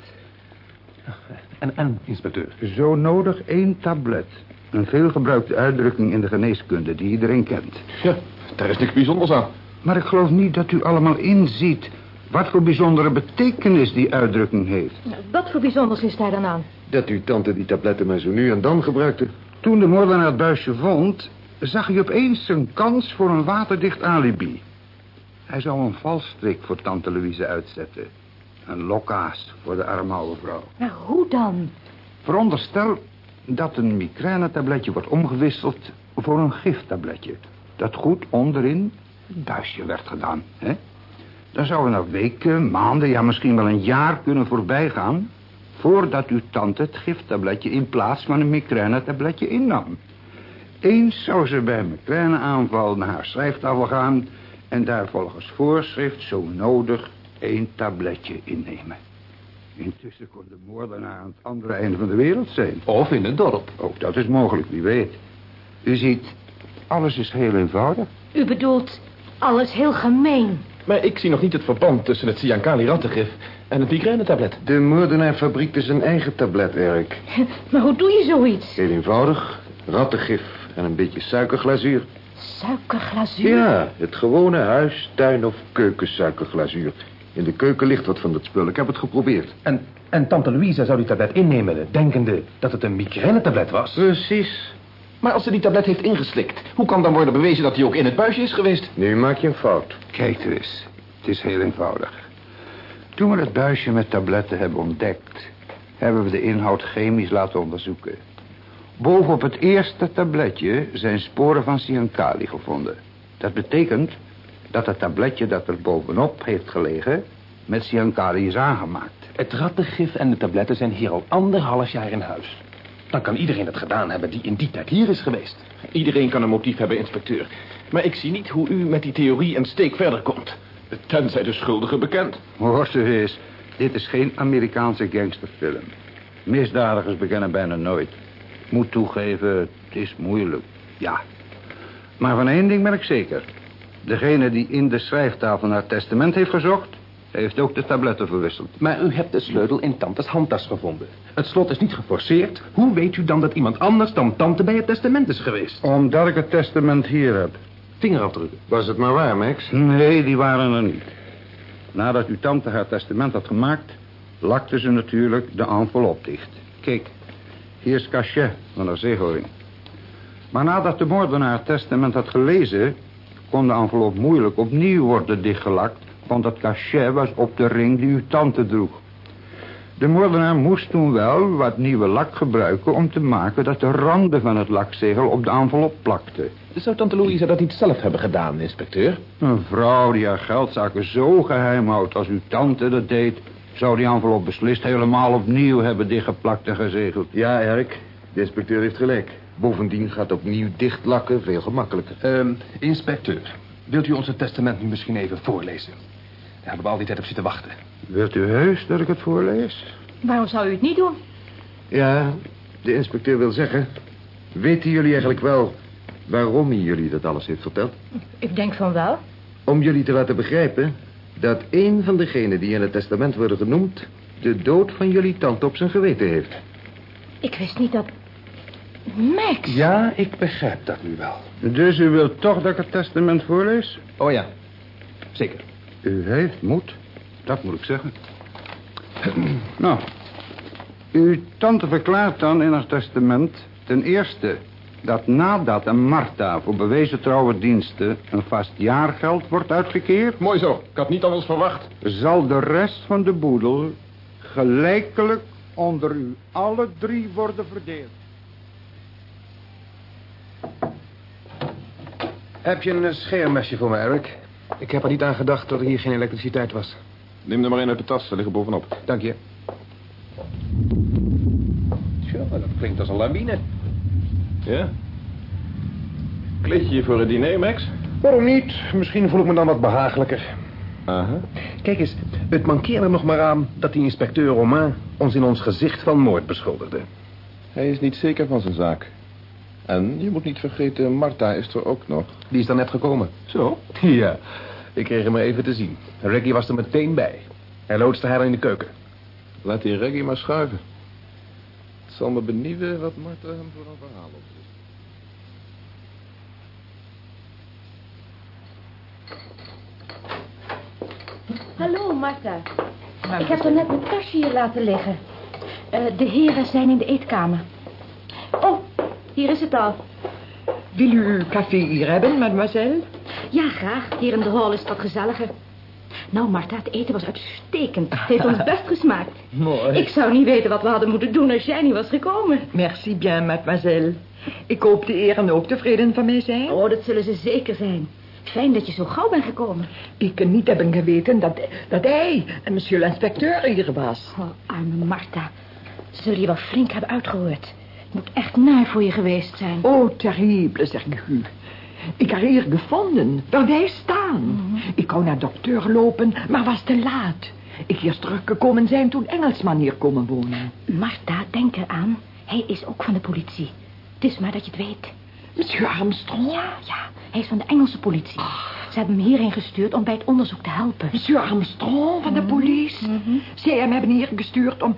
En, en, inspecteur? Zo nodig één tablet. Een veelgebruikte uitdrukking in de geneeskunde die iedereen kent. Ja, daar is niks bijzonders aan. Maar ik geloof niet dat u allemaal inziet wat voor bijzondere betekenis die uitdrukking heeft. Wat voor bijzonders is daar dan aan? Dat uw tante die tabletten maar zo nu en dan gebruikte. Toen de moordenaar het buisje vond, zag hij opeens een kans voor een waterdicht alibi. Hij zou een valstrik voor tante Louise uitzetten. Een lokaas voor de arme oude vrouw. Maar hoe dan? Veronderstel dat een migrainetabletje wordt omgewisseld voor een giftabletje. Dat goed onderin het buisje werd gedaan. Hè? Dan zouden er weken, maanden, ja misschien wel een jaar kunnen voorbijgaan... voordat uw tante het giftabletje in plaats van een migrainetabletje innam. Eens zou ze bij een migraineaanval naar haar schrijftafel gaan... en daar volgens voorschrift zo nodig één tabletje innemen. Intussen kon de moordenaar aan het andere einde van de wereld zijn. Of in het dorp. Ook dat is mogelijk, wie weet. U ziet, alles is heel eenvoudig. U bedoelt alles heel gemeen. Maar ik zie nog niet het verband tussen het Siankali-rattengif en het migrainetablet. De moordenaar fabriekte zijn eigen tablet, Erik. Maar hoe doe je zoiets? Heel eenvoudig. Rattengif en een beetje suikerglazuur. Suikerglazuur? Ja, het gewone huis, tuin of keukensuikerglazuur. In de keuken ligt wat van dat spul. Ik heb het geprobeerd. En, en tante Louise zou die tablet innemen, denkende dat het een migrainetablet was. Precies. Maar als ze die tablet heeft ingeslikt, hoe kan dan worden bewezen dat hij ook in het buisje is geweest? Nu maak je een fout. Kijk er eens, het is heel eenvoudig. Toen we het buisje met tabletten hebben ontdekt... hebben we de inhoud chemisch laten onderzoeken. Bovenop het eerste tabletje zijn sporen van cyankali gevonden. Dat betekent dat het tabletje dat er bovenop heeft gelegen... met cyankali is aangemaakt. Het rattengif en de tabletten zijn hier al anderhalf jaar in huis. Dan kan iedereen het gedaan hebben die in die tijd hier is geweest. Iedereen kan een motief hebben, inspecteur. Maar ik zie niet hoe u met die theorie een steek verder komt. Tenzij de schuldige bekend. Hoor eens, dit is geen Amerikaanse gangsterfilm. Misdadigers bekennen bijna nooit. Moet toegeven, het is moeilijk. Ja. Maar van één ding ben ik zeker. Degene die in de schrijftafel naar testament heeft gezocht... Hij heeft ook de tabletten verwisseld. Maar u hebt de sleutel in tantes handtas gevonden. Het slot is niet geforceerd. Hoe weet u dan dat iemand anders dan tante bij het testament is geweest? Omdat ik het testament hier heb. Vingerafdrukken. Was het maar waar, Max? Nee, die waren er niet. Nadat uw tante haar testament had gemaakt... lakte ze natuurlijk de envelop dicht. Kijk, hier is het cachet van haar zegelring. Maar nadat de moordenaar het testament had gelezen... kon de envelop moeilijk opnieuw worden dichtgelakt... want het cachet was op de ring die uw tante droeg. De moordenaar moest toen wel wat nieuwe lak gebruiken... om te maken dat de randen van het lakzegel op de envelop plakten. Zou tante Louise dat niet zelf hebben gedaan, inspecteur? Een vrouw die haar geldzaken zo geheim houdt als uw tante dat deed... zou die envelop beslist helemaal opnieuw hebben dichtgeplakt en gezegeld. Ja, Erik. De inspecteur heeft gelijk. Bovendien gaat opnieuw dichtlakken veel gemakkelijker. Ehm, inspecteur, wilt u ons het testament nu misschien even voorlezen? Daar hebben we al die tijd op zitten wachten. Wilt u heus dat ik het voorlees? Waarom zou u het niet doen? Ja, de inspecteur wil zeggen... Weten jullie eigenlijk wel waarom hij jullie dat alles heeft verteld? Ik denk van wel. Om jullie te laten begrijpen dat één van degenen die in het testament worden genoemd... de dood van jullie tante op zijn geweten heeft. Ik wist niet dat... Max. Ja, ik begrijp dat nu wel. Dus u wilt toch dat ik het testament voorlees? Oh ja, zeker. U heeft moed, dat moet ik zeggen. nou, uw tante verklaart dan in haar testament... ten eerste dat nadat een Marta voor bewezen trouwe diensten... een vast jaargeld wordt uitgekeerd... Mooi zo. Ik had niet anders verwacht. zal de rest van de boedel gelijkelijk onder u alle drie worden verdeeld. Heb je een scheermesje voor me, Eric? Ik heb er niet aan gedacht dat er hier geen elektriciteit was. Neem er maar een uit de tas. Ze liggen bovenop. Dank je. Tja, dat klinkt als een lawine. Ja? Kleed je je voor het diner, Max? Waarom niet? Misschien voel ik me dan wat behagelijker. Aha. Kijk eens, het mankeerde nog maar aan dat die inspecteur Romain ons in ons gezicht van moord beschuldigde. Hij is niet zeker van zijn zaak. En je moet niet vergeten, Marta is er ook nog. Die is dan net gekomen. Zo? Ja, ik kreeg hem maar even te zien. Ricky was er meteen bij. Hij loodste haar in de keuken. Laat die Reggie maar schuiven. Het zal me benieuwen wat Marta hem voor een verhaal op is. Hallo, Marta. Ik heb er net mijn tasje hier laten liggen. Eh, de heren zijn in de eetkamer. Oh, hier is het al. Wil u café hier hebben, mademoiselle? Ja, graag. Hier in de hall is het wat gezelliger. Nou, Marta, het eten was uitstekend. Het heeft ons best gesmaakt. Mooi. Ik zou niet weten wat we hadden moeten doen als jij niet was gekomen. Merci bien, mademoiselle. Ik hoop de heren ook tevreden van mij zijn. Oh, dat zullen ze zeker zijn. Fijn dat je zo gauw bent gekomen. Ik niet hebben geweten dat, dat hij en monsieur l'inspecteur hier was. Oh, arme Marta. Ze zullen je wel flink hebben uitgehoord. Moet echt naar voor je geweest zijn. Oh, terrible, zeg ik u. Ik heb hier gevonden, waar wij staan. Ik wou naar dokter lopen, maar was te laat. Ik eerst teruggekomen zijn toen Engelsman hier komen wonen. Marta, denk eraan. Hij is ook van de politie. Het is maar dat je het weet. Monsieur Armstrong? Ja, ja. Hij is van de Engelse politie. Ze hebben hem hierheen gestuurd om bij het onderzoek te helpen. Monsieur Armstrong van de politie. Zij hem hebben hier gestuurd om,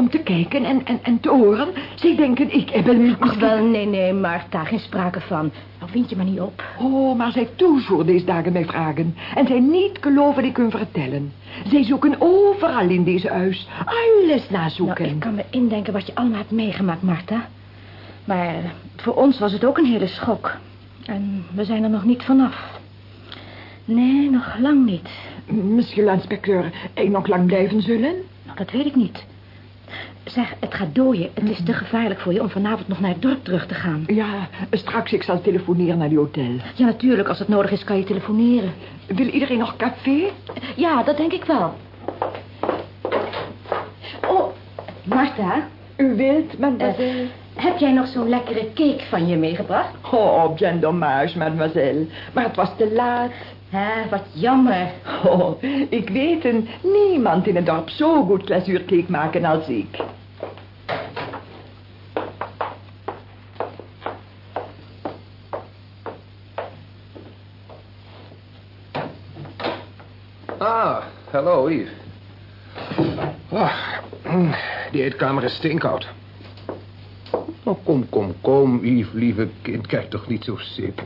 om te kijken en, en, en te horen. Zij denken, ik heb hem... Ach wel, nee, nee, Marta, geen sprake van. Nou vind je maar niet op. Oh, maar zij toevoer deze dagen mij vragen. En zij niet geloven ik hun vertellen. Zij zoeken overal in deze huis. Alles nazoeken. Nou, ik kan me indenken wat je allemaal hebt meegemaakt, Marta. Maar voor ons was het ook een hele schok. En we zijn er nog niet vanaf. Nee, nog lang niet. Monsieur l'inspecteur, ik nog lang blijven zullen? Nou, dat weet ik niet. Zeg, het gaat dooien. Het is te gevaarlijk voor je om vanavond nog naar het dorp terug te gaan. Ja, straks ik zal telefoneren naar die hotel. Ja, natuurlijk. Als het nodig is, kan je telefoneren. Wil iedereen nog café? Ja, dat denk ik wel. Oh, Marta, U wilt, mademoiselle? eh, heb jij nog zo'n lekkere cake van je meegebracht? Oh, bien dommage, mademoiselle. Maar het was te laat. Hè, wat jammer. Oh, ik weet een, niemand in het dorp zo goed glazuurcake maken als ik. Ah, Hallo, Yves. Ah, die eetkamer is steenkoud. Oh, kom, kom, kom, Yves, lieve kind. Kijk toch niet zo sick.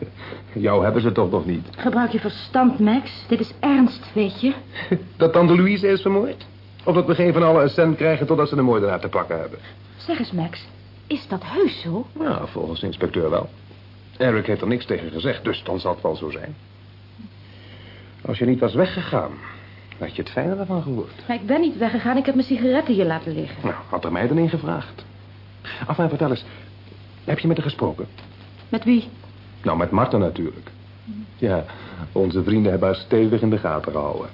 Jou hebben ze toch nog niet. Gebruik je verstand, Max. Dit is ernst, weet je. Dat tante Louise is vermoord? Of dat we geen van allen een cent krijgen totdat ze de moordenaar te pakken hebben? Zeg eens, Max. Is dat heus zo? Nou, volgens de inspecteur wel. Eric heeft er niks tegen gezegd, dus dan zal het wel zo zijn. Als je niet was weggegaan, had je het fijner ervan gehoord. Maar ik ben niet weggegaan. Ik heb mijn sigaretten hier laten liggen. Nou, had er mij dan in gevraagd. Enfin, vertel eens. Heb je met haar gesproken? Met wie? Nou, met Marta natuurlijk. Ja, onze vrienden hebben haar stevig in de gaten gehouden.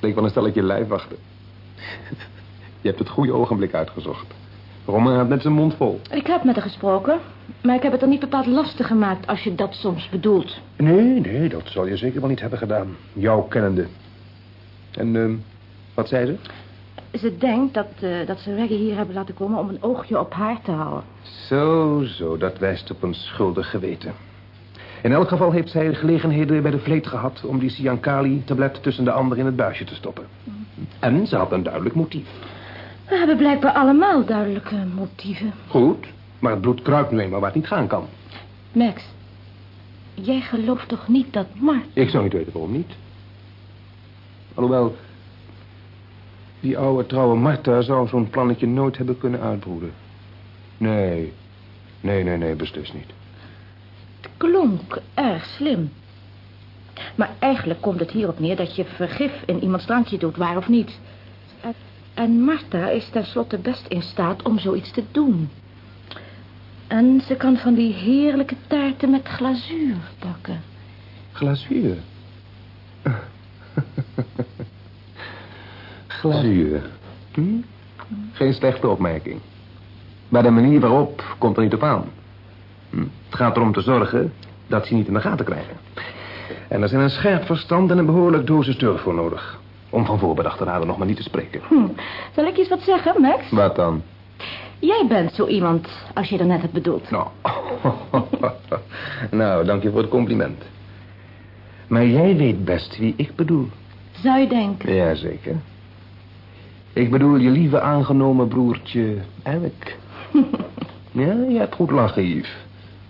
Leek wel een stelletje lijfwachten. Je hebt het goede ogenblik uitgezocht. Romain had net zijn mond vol. Ik heb met haar gesproken. Maar ik heb het er niet bepaald lastig gemaakt als je dat soms bedoelt. Nee, nee, dat zal je zeker wel niet hebben gedaan. Jou kennende. En, ehm, wat zei ze? Ze denkt dat, eh, dat ze Reggie hier hebben laten komen om een oogje op haar te houden. Zo, zo, dat wijst op een schuldig geweten. In elk geval heeft zij gelegenheden bij de vleet gehad... om die Siankali-tablet tussen de anderen in het buisje te stoppen. En ze had een duidelijk motief. We hebben blijkbaar allemaal duidelijke motieven. Goed, maar het bloed kruipt nu eenmaal waar het niet gaan kan. Max, jij gelooft toch niet dat Mart... Ik zou niet weten waarom niet. Alhoewel, die oude trouwe Martha zou zo'n plannetje nooit hebben kunnen uitbroeden. Nee, nee, nee, nee, beslist niet. Het klonk erg slim. Maar eigenlijk komt het hierop neer dat je vergif in iemands drankje doet, waar of niet. En- Martha is tenslotte best in staat om zoiets te doen. En ze kan van die heerlijke taarten met glazuur bakken. Glazuur. Glazuur. Hm? Geen slechte opmerking. Maar de manier waarop komt er niet op aan. Hm? Het gaat erom te zorgen dat ze niet in de gaten krijgen. En er zijn een scherp verstand en een behoorlijk dosis durf voor nodig. Om van voorbedachte raden nog maar niet te spreken. Hm. Zal ik je eens wat zeggen, Max? Wat dan? Jij bent zo iemand, als je er net hebt bedoeld. Nou. nou, dank je voor het compliment. Maar jij weet best wie ik bedoel. Zou je denken? Jazeker. Ik bedoel je lieve aangenomen broertje Eric. ja, je hebt goed lachen, Yves.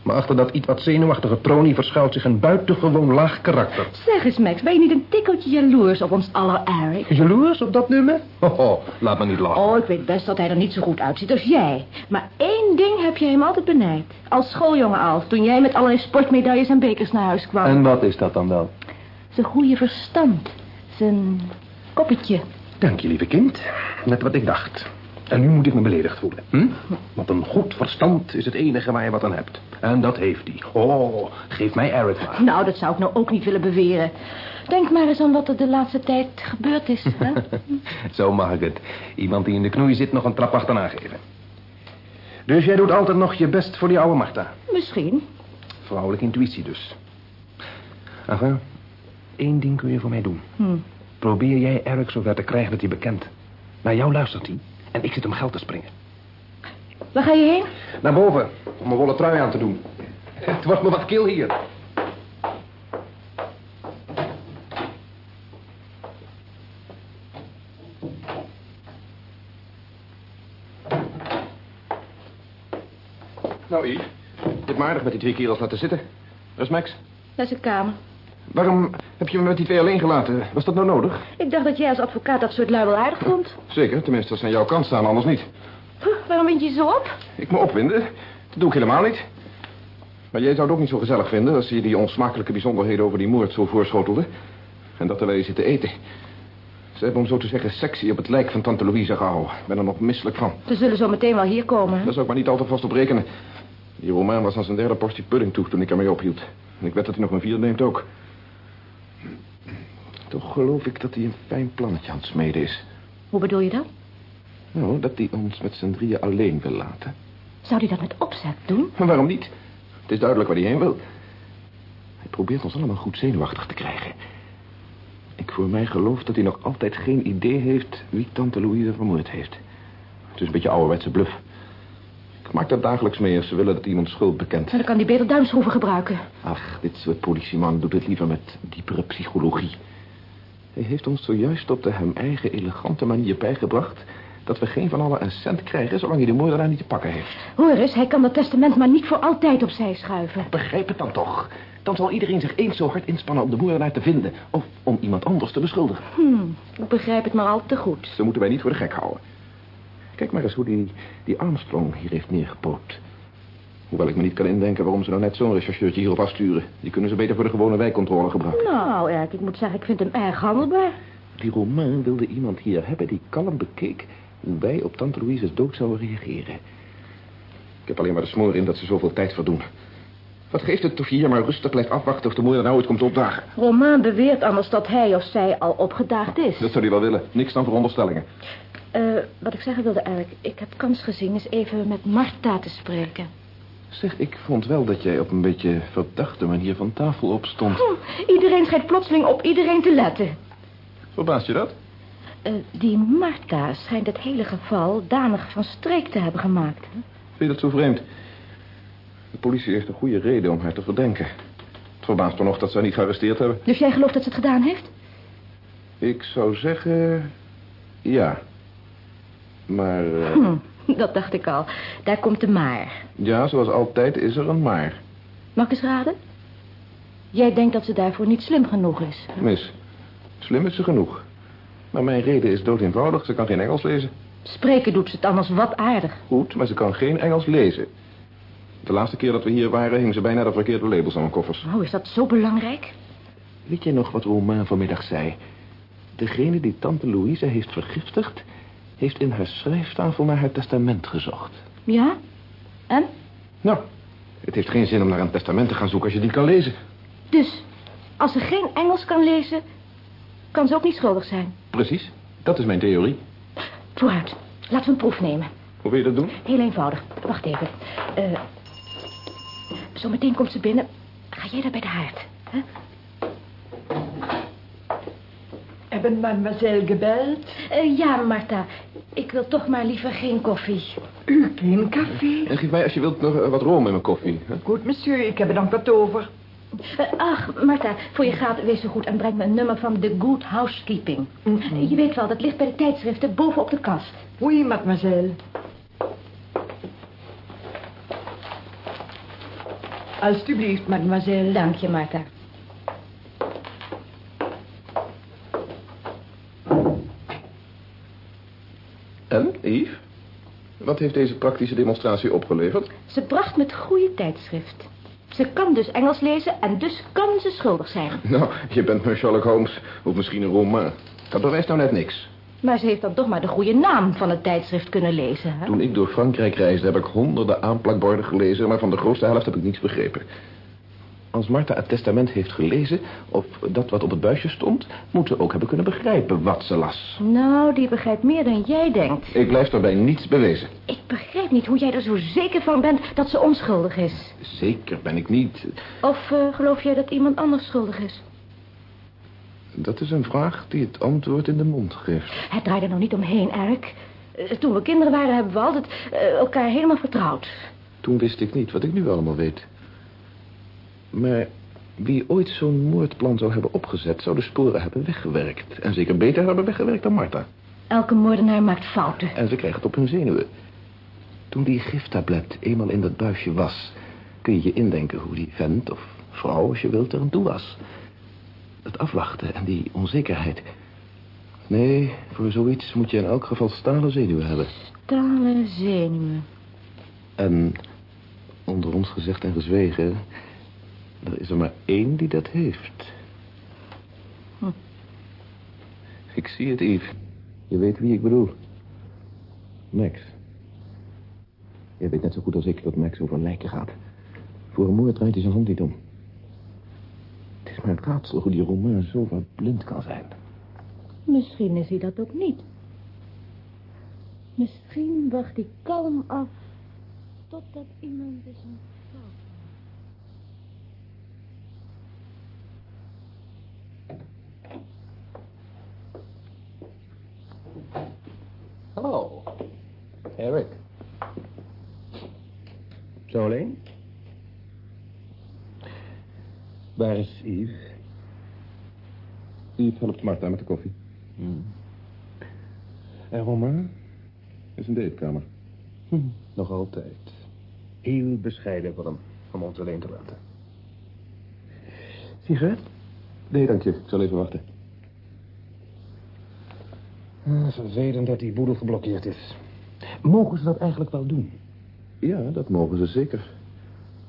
Maar achter dat iets wat zenuwachtige tronie verschuilt zich een buitengewoon laag karakter. Zeg eens, Max, ben je niet een tikkeltje jaloers op ons aller Eric? Jaloers op dat nummer? Oh, oh, laat me niet lachen. Oh, ik weet best dat hij er niet zo goed uitziet als jij. Maar één ding heb je hem altijd benijd. Als schooljongen al, toen jij met allerlei sportmedailles en bekers naar huis kwam. En wat is dat dan wel? Zijn goede verstand. Zijn koppetje. Dank je, lieve kind. Net wat ik dacht. En nu moet ik me beledigd voelen. Hm? Want een goed verstand is het enige waar je wat aan hebt. En dat heeft hij. Oh, geef mij Eric maar. Nou, dat zou ik nou ook niet willen beweren. Denk maar eens aan wat er de laatste tijd gebeurd is. Hè? Zo mag ik het. Iemand die in de knoei zit nog een trap achterna geven. Dus jij doet altijd nog je best voor die oude Marta. Misschien. Vrouwelijke intuïtie dus. Enfin, één ding kun je voor mij doen. Hm. Probeer jij Eric zover te krijgen dat hij bekent. Naar jou luistert hij. En ik zit hem geld te springen. Waar ga je heen? Naar boven, om een wollen trui aan te doen. Het wordt me wat kil hier. Nou, Yves. Dit maar aardig met die twee kerels laten zitten. Dat is Max. Dat is een kamer. Waarom heb je me met die twee alleen gelaten? Was dat nou nodig? Ik dacht dat jij als advocaat dat soort lui wel aardig vond. Zeker, tenminste als ze aan jouw kant staan, anders niet. Huh, waarom wind je zo op? Ik me opwinden? Dat doe ik helemaal niet. Maar jij zou het ook niet zo gezellig vinden... als je die onsmakelijke bijzonderheden over die moord zo voorschotelde. En dat terwijl je zit te eten. Ze hebben om zo te zeggen sexy op het lijk van tante Louise gehouden. Ik ben er nog misselijk van. Ze zullen zo meteen wel hier komen. hè? Daar zou ik maar niet al te vast op rekenen. Die Romaan was aan zijn derde portie pudding toe toen ik ermee ophield. En ik weet dat hij nog een vierde neemt ook. Toch geloof ik dat hij een fijn plannetje aan het smeden is. Hoe bedoel je dat? Nou, dat hij ons met z'n drieën alleen wil laten. Zou hij dat met opzet doen? Maar waarom niet? Het is duidelijk waar hij heen wil. Hij probeert ons allemaal goed zenuwachtig te krijgen. Ik voor mij geloof dat hij nog altijd geen idee heeft wie tante Louise vermoord heeft. Het is een beetje ouderwetse bluff. Ik maak daar dagelijks mee als ze willen dat iemand schuld bekent. En dan kan hij beter duimschroeven gebruiken. Ach, dit soort politieman doet het liever met diepere psychologie. Hij heeft ons zojuist op de hem eigen elegante manier bijgebracht... dat we geen van allen een cent krijgen... zolang hij de moordenaar niet te pakken heeft. Hoor eens, hij kan dat testament maar niet voor altijd opzij schuiven. Begrijp het dan toch. Dan zal iedereen zich eens zo hard inspannen om de moordenaar te vinden... of om iemand anders te beschuldigen. Hmm, ik begrijp het maar al te goed. Ze moeten wij niet voor de gek houden. Kijk maar eens hoe die, die Armstrong hier heeft neergepoopt. Hoewel ik me niet kan indenken waarom ze nou net zo'n rechercheurtje hierop afsturen. Die kunnen ze beter voor de gewone wijkcontrole gebruiken. Nou, Erk, ik moet zeggen, ik vind hem erg handelbaar. Die Romain wilde iemand hier hebben die kalm bekeek... hoe wij op tante Louise's dood zouden reageren. Ik heb alleen maar de smoor in dat ze zoveel tijd verdoen. Wat geeft het of je hier maar rustig blijft afwachten... of de moeder nou ooit komt opdagen? Romain beweert anders dat hij of zij al opgedaagd is. Dat zou hij wel willen. Niks dan veronderstellingen. Eh, wat ik zeggen wilde, Erk, ik heb kans gezien eens even met Marta te spreken. Zeg, ik vond wel dat jij op een beetje verdachte manier van tafel opstond. Hm, iedereen schijnt plotseling op iedereen te letten. Verbaast je dat? Eh, die Marta schijnt het hele geval danig van streek te hebben gemaakt. hè? Vind je dat zo vreemd? De politie heeft een goede reden om haar te verdenken. Het verbaast me nog dat ze haar niet gearresteerd hebben. Dus jij gelooft dat ze het gedaan heeft? Ik zou zeggen... Ja. Maar... Hm, dat dacht ik al. Daar komt de maar. Ja, zoals altijd is er een maar. Mag ik eens raden? Jij denkt dat ze daarvoor niet slim genoeg is. Mis. Slim is ze genoeg. Maar mijn reden is dood eenvoudig. Ze kan geen Engels lezen. Spreken doet ze het anders wat aardig. Goed, maar ze kan geen Engels lezen. De laatste keer dat we hier waren... hing ze bijna de verkeerde labels aan mijn koffers. Oh, is dat zo belangrijk? Weet jij nog wat Romain vanmiddag zei? Degene die tante Louise heeft vergiftigd... heeft in haar schrijftafel naar haar testament gezocht. Ja? En? Nou, het heeft geen zin om naar een testament te gaan zoeken als je die kan lezen. Dus, als ze geen Engels kan lezen, kan ze ook niet schuldig zijn. Precies, dat is mijn theorie. Vooruit, laten we een proef nemen. Hoe wil je dat doen? Heel eenvoudig. Wacht even. Eh zometeen komt ze binnen. Ga jij daar bij de haard? Hè? Hebben mademoiselle gebeld? Eh, ja, Marta. Ik wil toch maar liever geen koffie. U geen café? En geef mij als je wilt nog eh, wat room in mijn koffie. Hè? Goed, monsieur, ik heb er dan wat over. Eh, ach, Marta, voor je gaat, wees zo goed en breng me een nummer van The Good Housekeeping. Mhm. Je weet wel, dat ligt bij de tijdschriften boven op de kast. Oui, mademoiselle. Alsjeblieft, mademoiselle. Dank je, Marta. En, Yves? Wat heeft deze praktische demonstratie opgeleverd? Ze bracht met goede tijdschrift. Ze kan dus Engels lezen en dus kan ze schuldig zijn. Nou, je bent maar Sherlock Holmes. Of misschien een roman. Dat bewijst nou net niks. Maar ze heeft dan toch maar de goede naam van het tijdschrift kunnen lezen. Hè? Toen ik door Frankrijk reisde, heb ik honderden aanplakborden gelezen... maar van de grootste helft heb ik niets begrepen. Als Martha het testament heeft gelezen... of dat wat op het buisje stond... moet ze ook hebben kunnen begrijpen wat ze las. Nou, die begrijpt meer dan jij denkt. Ik blijf daarbij niets bewezen. Ik begrijp niet hoe jij er zo zeker van bent dat ze onschuldig is. Zeker ben ik niet. Of eh, geloof jij dat iemand anders schuldig is? Dat is een vraag die het antwoord in de mond geeft. Het draait er nog niet omheen, Erk. Eh, Toen we kinderen waren, hebben we altijd eh, elkaar helemaal vertrouwd. Toen wist ik niet wat ik nu allemaal weet. Maar wie ooit zo'n moordplan zou hebben opgezet... zou de sporen hebben weggewerkt. En zeker beter hebben weggewerkt dan Martha. Elke moordenaar maakt fouten. En ze krijgen het op hun zenuwen. Toen die giftablet eenmaal in dat buisje was... kun je je indenken hoe die vent of vrouw, als je wilt, er aan toe was. Het afwachten en die onzekerheid. Nee, voor zoiets moet je in elk geval stalen zenuwen hebben. Stalen zenuwen. En onder ons gezegd en gezwegen... er is er maar één die dat heeft. Hm. Ik zie het, Yves. Je weet wie ik bedoel. Max. Je weet net zo goed als ik dat Max over lijken gaat. Voor een moord draait hij zijn hand niet om. Het is maar een raadsel hoe die Romain zo blind kan zijn. Misschien is hij dat ook niet. Misschien wacht hij kalm af totdat iemand is Hallo. Eric. Zo alleen? Waar is Yves? Steve helpt Martha met de koffie. En Romain? Is in de eetkamer. Nog altijd. Heel bescheiden van hem om ons alleen te laten. Sigaret? Nee, dank je. Ik zal even wachten. Ah, vervelend dat die boedel geblokkeerd is. Mogen ze dat eigenlijk wel doen? Ja, dat mogen ze zeker.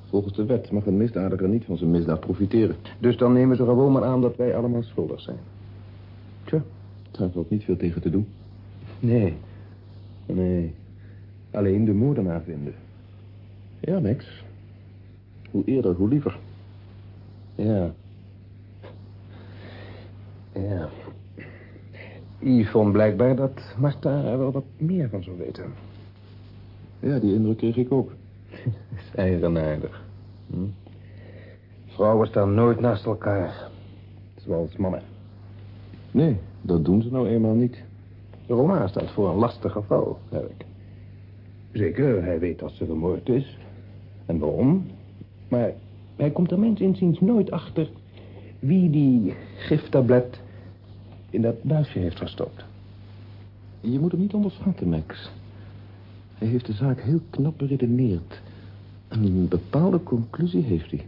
Volgens de wet mag een misdadiger niet van zijn misdaad profiteren. Dus dan nemen ze gewoon maar aan dat wij allemaal schuldig zijn. Tja, daar valt niet veel tegen te doen. Nee. Nee. Alleen de moordenaar vinden. Ja, Max. Hoe eerder, hoe liever. Ja. Ja. Yves vond blijkbaar dat Martha er wel wat meer van zou weten. Ja, die indruk kreeg ik ook. is eigenaardig. Hm? Vrouwen staan nooit naast elkaar. Zoals mannen. Nee, dat doen ze nou eenmaal niet. De Roma staat voor een lastig geval, Eric. Zeker, hij weet dat ze vermoord is. En waarom? Maar hij komt er mens inziens nooit achter... wie die giftablet in dat buisje heeft gestopt. Je moet hem niet onderschatten, Max. Hij heeft de zaak heel knap beredeneerd. Een bepaalde conclusie heeft hij.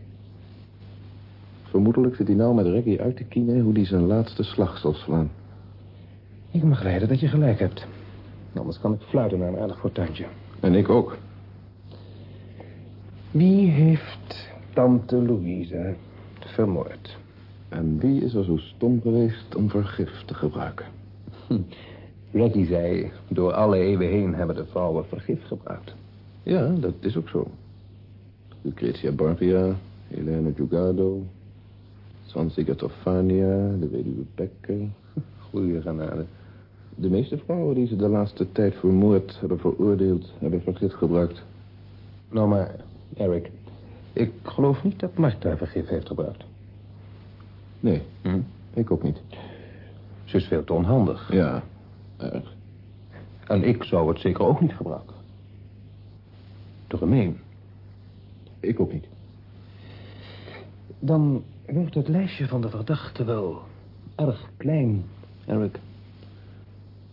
Vermoedelijk zit hij nou met Reggie uit te kiezen hoe hij zijn laatste slag zal slaan. Ik mag lijden dat je gelijk hebt. Anders kan ik fluiten naar een aardig fortuintje. En ik ook. Wie heeft tante Louise vermoord? En wie is er zo stom geweest om vergif te gebruiken? Reggie zei, door alle eeuwen heen hebben de vrouwen vergif gebruikt. Ja, dat is ook zo. Lucretia Borgia, Helena Giugardo, Swanziger Toffania, de weduwe Becker. Goeie genade. De meeste vrouwen die ze de laatste tijd voor moord hebben veroordeeld, hebben vergif gebruikt. Nou maar, Eric, ik geloof niet dat Martha vergif heeft gebruikt. Nee, ik ook niet. Ze is veel te onhandig. Ja, erg. En ik zou het zeker ook niet gebruiken. Te gemeen. Ik ook niet. Dan wordt het lijstje van de verdachten wel erg klein, Eric.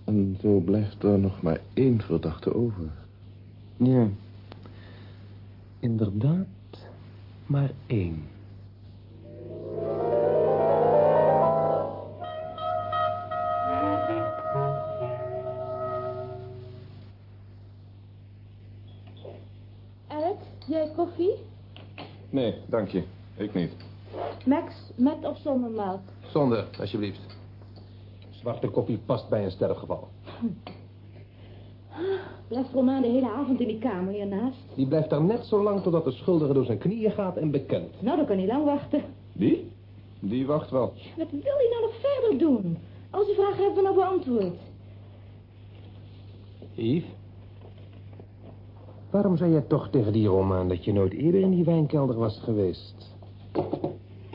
En zo blijft er nog maar één verdachte over. Ja. Inderdaad, maar één. Dank je. Ik niet. Max, met of zonder melk? Zonder, alsjeblieft. Zwarte koffie past bij een sterfgeval. Blijft Romaan de hele avond in die kamer hiernaast? Die blijft daar net zo lang totdat de schuldige door zijn knieën gaat en bekend. Nou, dan kan hij lang wachten. Die? Die wacht wel. Wat wil hij nou nog verder doen? Als hij vragen hebben we nou beantwoord. Yves? Waarom zei je toch tegen die Romaan dat je nooit eerder in die wijnkelder was geweest?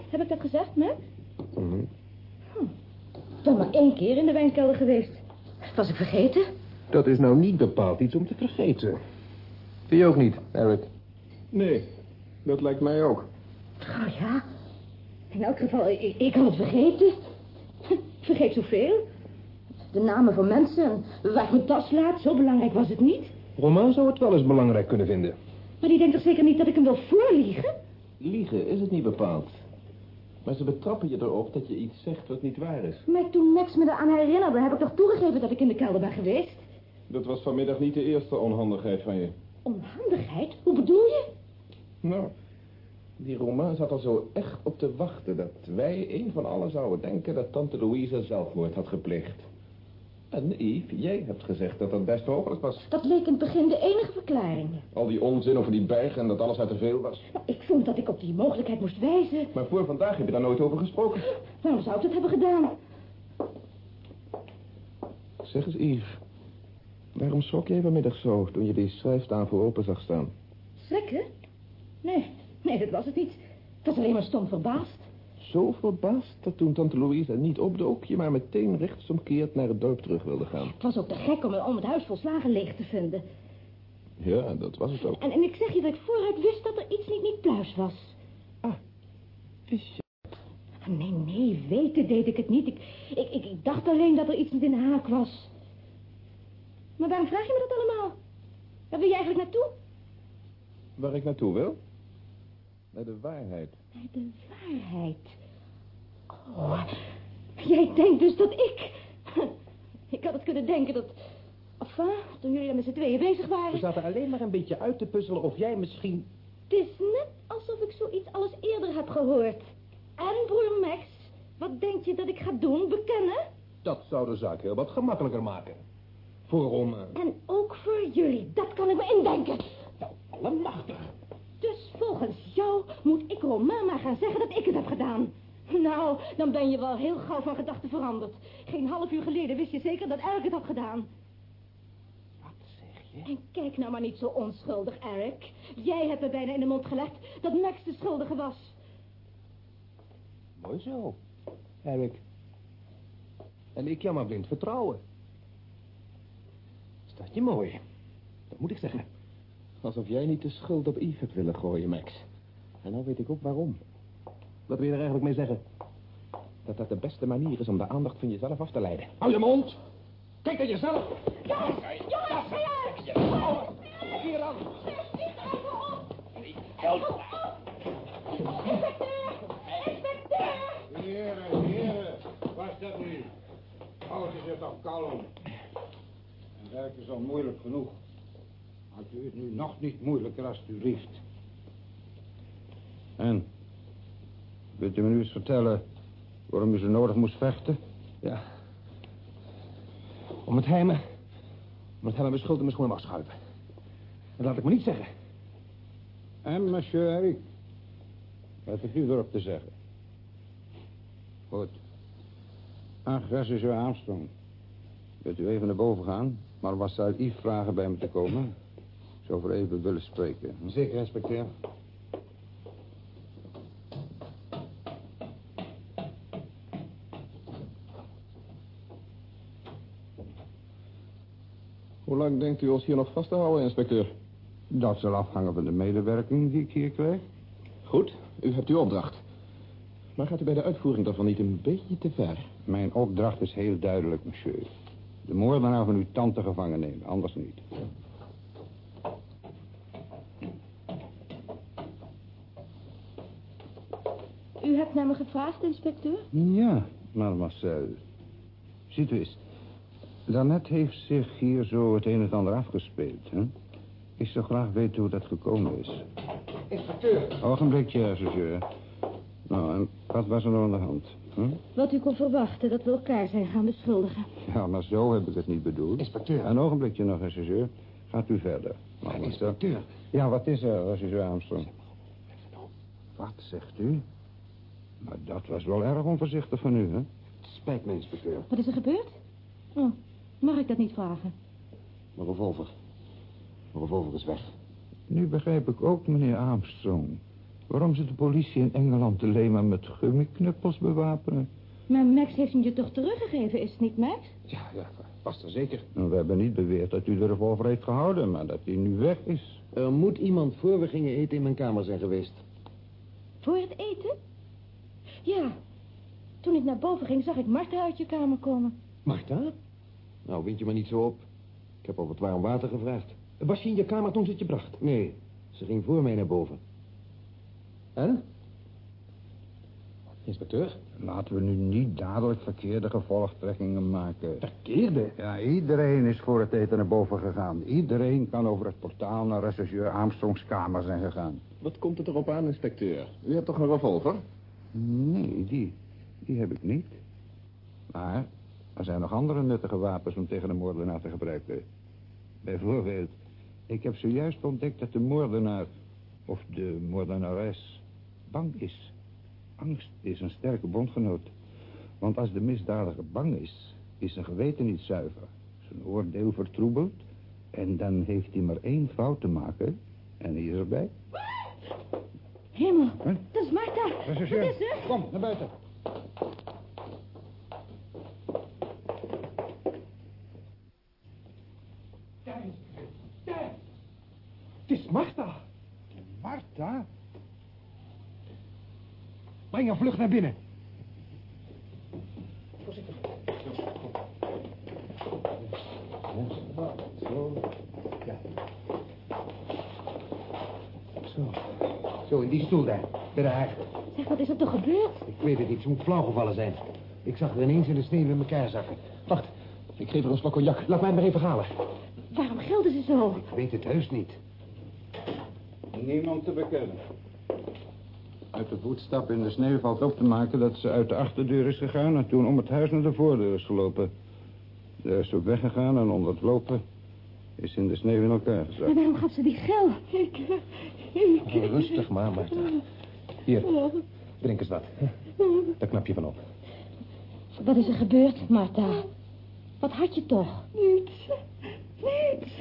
Heb ik dat gezegd, Max? Mhm. Ik ben maar één keer in de wijnkelder geweest. Was ik vergeten? Dat is nou niet bepaald iets om te vergeten. Vind je ook niet, Eric? Nee, dat lijkt mij ook. Oh ja. In elk geval, ik, ik had het vergeten. Ik vergeet zoveel. De namen van mensen en waar ik mijn tas laat, zo belangrijk was het niet. Romaan zou het wel eens belangrijk kunnen vinden. Maar die denkt toch zeker niet dat ik hem wil voorliegen? Liegen is het niet bepaald. Maar ze betrappen je erop dat je iets zegt wat niet waar is. Maar toen Max me eraan herinnerde, heb ik toch toegegeven dat ik in de kelder ben geweest? Dat was vanmiddag niet de eerste onhandigheid van je. Onhandigheid? Hoe bedoel je? Nou, die Romain zat er zo echt op te wachten dat wij een van allen zouden denken dat tante Louise zelfmoord had gepleegd. En Yves, jij hebt gezegd dat dat best mogelijk was. Dat leek in het begin de enige verklaring. Al die onzin over die berg en dat alles uit te veel was. Maar ik vond dat ik op die mogelijkheid moest wijzen. Maar voor vandaag heb je daar nooit over gesproken. Waarom zou ik dat hebben gedaan? Zeg eens, Yves. Waarom schrok jij vanmiddag zo toen je die schrijftafel open zag staan? Schrikken? Nee, nee, dat was het niet. Ik was alleen maar stom verbaasd. Zo verbaasd dat toen tante Louise niet opdook... je maar meteen rechtsomkeerd naar het dorp terug wilde gaan. Het was ook te gek om, om het huis volslagen leeg te vinden. Ja, dat was het ook. En, en ik zeg je dat ik vooruit wist dat er iets niet, niet pluis was. Wist je? Nee, nee, weten deed ik het niet. Ik, ik, ik, ik dacht alleen dat er iets niet in de haak was. Maar waarom vraag je me dat allemaal? Waar wil je eigenlijk naartoe? Waar ik naartoe wil? Naar de waarheid. Naar de waarheid. Oh, jij denkt dus dat ik... Ik had het kunnen denken dat... Enfin, toen jullie daar met z'n tweeën bezig We waren... zaten alleen maar een beetje uit te puzzelen of jij misschien... Het is net alsof ik zoiets alles eerder heb gehoord. En broer Max, wat denk je dat ik ga doen? Bekennen? Dat zou de zaak heel wat gemakkelijker maken. Voor om... eh, En ook voor jullie, dat kan ik me indenken. Nou, allemachtig. Dus volgens jou moet ik Romain maar gaan zeggen dat ik het heb gedaan. Nou, dan ben je wel heel gauw van gedachten veranderd. Geen half uur geleden wist je zeker dat Eric het had gedaan. Wat zeg je? En kijk nou maar niet zo onschuldig, Eric. Jij hebt me bijna in de mond gelegd dat Max de schuldige was. Mooi zo, Eric. En ik jou maar blind vertrouwen. Staat je mooi. Dat moet ik zeggen. Alsof jij niet de schuld op Yves hebt willen gooien, Max. En nou weet ik ook waarom. Wat wil je er eigenlijk mee zeggen? Dat dat de beste manier is om de aandacht van jezelf af te leiden. Hou je mond! Kijk naar jezelf! Jongens, jongens, Eric! Hier dan! Heren, heren, wat is dat nu? Alles is er toch kalm. En werk is al moeilijk genoeg. Maakt u het nu nog niet moeilijker alsjeblieft. En, wilt u me nu eens vertellen waarom u zo nodig moest vechten? Ja. Om het heimen... Om het heimen mijn schuld in mijn schoenen schuiven. Dat laat ik me niet zeggen. En monsieur Eric, wat heeft u erop te zeggen? Goed. Ach, regisseur Armstrong. Wilt u even naar boven gaan? Maar was zou Yves vragen bij me te komen? Ik zou voor even willen spreken. Zeker, inspecteur. Hoe lang denkt u ons hier nog vast te houden, inspecteur? Dat zal afhangen van de medewerking die ik hier krijg. Goed, u hebt uw opdracht. Maar gaat u bij de uitvoering daarvan niet een beetje te ver? Mijn opdracht is heel duidelijk, monsieur. De moordenaar van uw tante gevangen nemen, anders niet. U hebt naar me gevraagd, inspecteur? Ja, mademoiselle. Ziet u eens. Daarnet heeft zich hier zo het een en het ander afgespeeld, hè? Ik zou graag weten hoe dat gekomen is. Inspecteur. Ogenblikje, assesseur. Nou, en wat was er nou aan de hand? Hm? Wat u kon verwachten, dat we elkaar zijn gaan beschuldigen. Ja, maar zo heb ik het niet bedoeld. Inspecteur. Een ogenblikje nog, assesseur. Gaat u verder. Maar inspecteur. Ja, wat is er, assesseur Armstrong? Wat zegt u? Maar dat was wel erg onvoorzichtig van u, hè? Spijt me, inspecteur. Wat is er gebeurd? Oh, mag ik dat niet vragen? Mijn revolver. Mijn revolver is weg. Nu begrijp ik ook, meneer Armstrong... waarom ze de politie in Engeland alleen maar met gummiknuppels bewapenen. Maar Max heeft hem je toch teruggegeven, is het niet, Max? Ja, ja, past er zeker. Nou, we hebben niet beweerd dat u de revolver heeft gehouden... maar dat hij nu weg is. Er moet iemand voor we gingen eten in mijn kamer zijn geweest. Voor het eten? Ja. Toen ik naar boven ging, zag ik Martha uit je kamer komen. Martha? Nou, wind je maar niet zo op. Ik heb al wat warm water gevraagd. Was je in je kamer toen ze het je bracht? Nee, ze ging voor mij naar boven. En? Inspecteur? Laten we nu niet dadelijk verkeerde gevolgtrekkingen maken. Verkeerde? Ja, iedereen is voor het eten naar boven gegaan. Iedereen kan over het portaal naar rechercheur Armstrongs kamer zijn gegaan. Wat komt het erop aan, inspecteur? U hebt toch een revolver? Nee, die, die heb ik niet. Maar er zijn nog andere nuttige wapens om tegen de moordenaar te gebruiken. Bijvoorbeeld, ik heb zojuist ontdekt dat de moordenaar, of de moordenares, bang is. Angst is een sterke bondgenoot. Want als de misdadiger bang is, is zijn geweten niet zuiver. Zijn oordeel vertroebeld. En dan heeft hij maar één fout te maken. En hij is erbij. Hemel, Huh? dat is Wat is er? kom, naar buiten. Daar is Daar! Het is Martha! Martha? Breng haar vlug naar binnen. Zo, in die stoel daar. Bij de haard. Zeg, wat is er toch gebeurd? Ik weet het niet, ze moet flauw gevallen zijn. Ik zag er ineens in de sneeuw in elkaar zakken. Wacht, ik geef er een slok cognac. Laat mij maar even halen. Waarom gilden ze zo? Ik weet het heus niet. Niemand te bekennen. Uit de voetstap in de sneeuw valt op te maken dat ze uit de achterdeur is gegaan... en toen om het huis naar de voordeur is gelopen. Daar is ze ook weggegaan en onder het lopen is in de sneeuw in elkaar gezakt. Maar waarom gaf ze die gil? Ik, ik... Rustig maar, Martha. Hier, drink eens wat. Daar knap je van op. Wat is er gebeurd, Martha? Wat had je toch? Niets. Niets.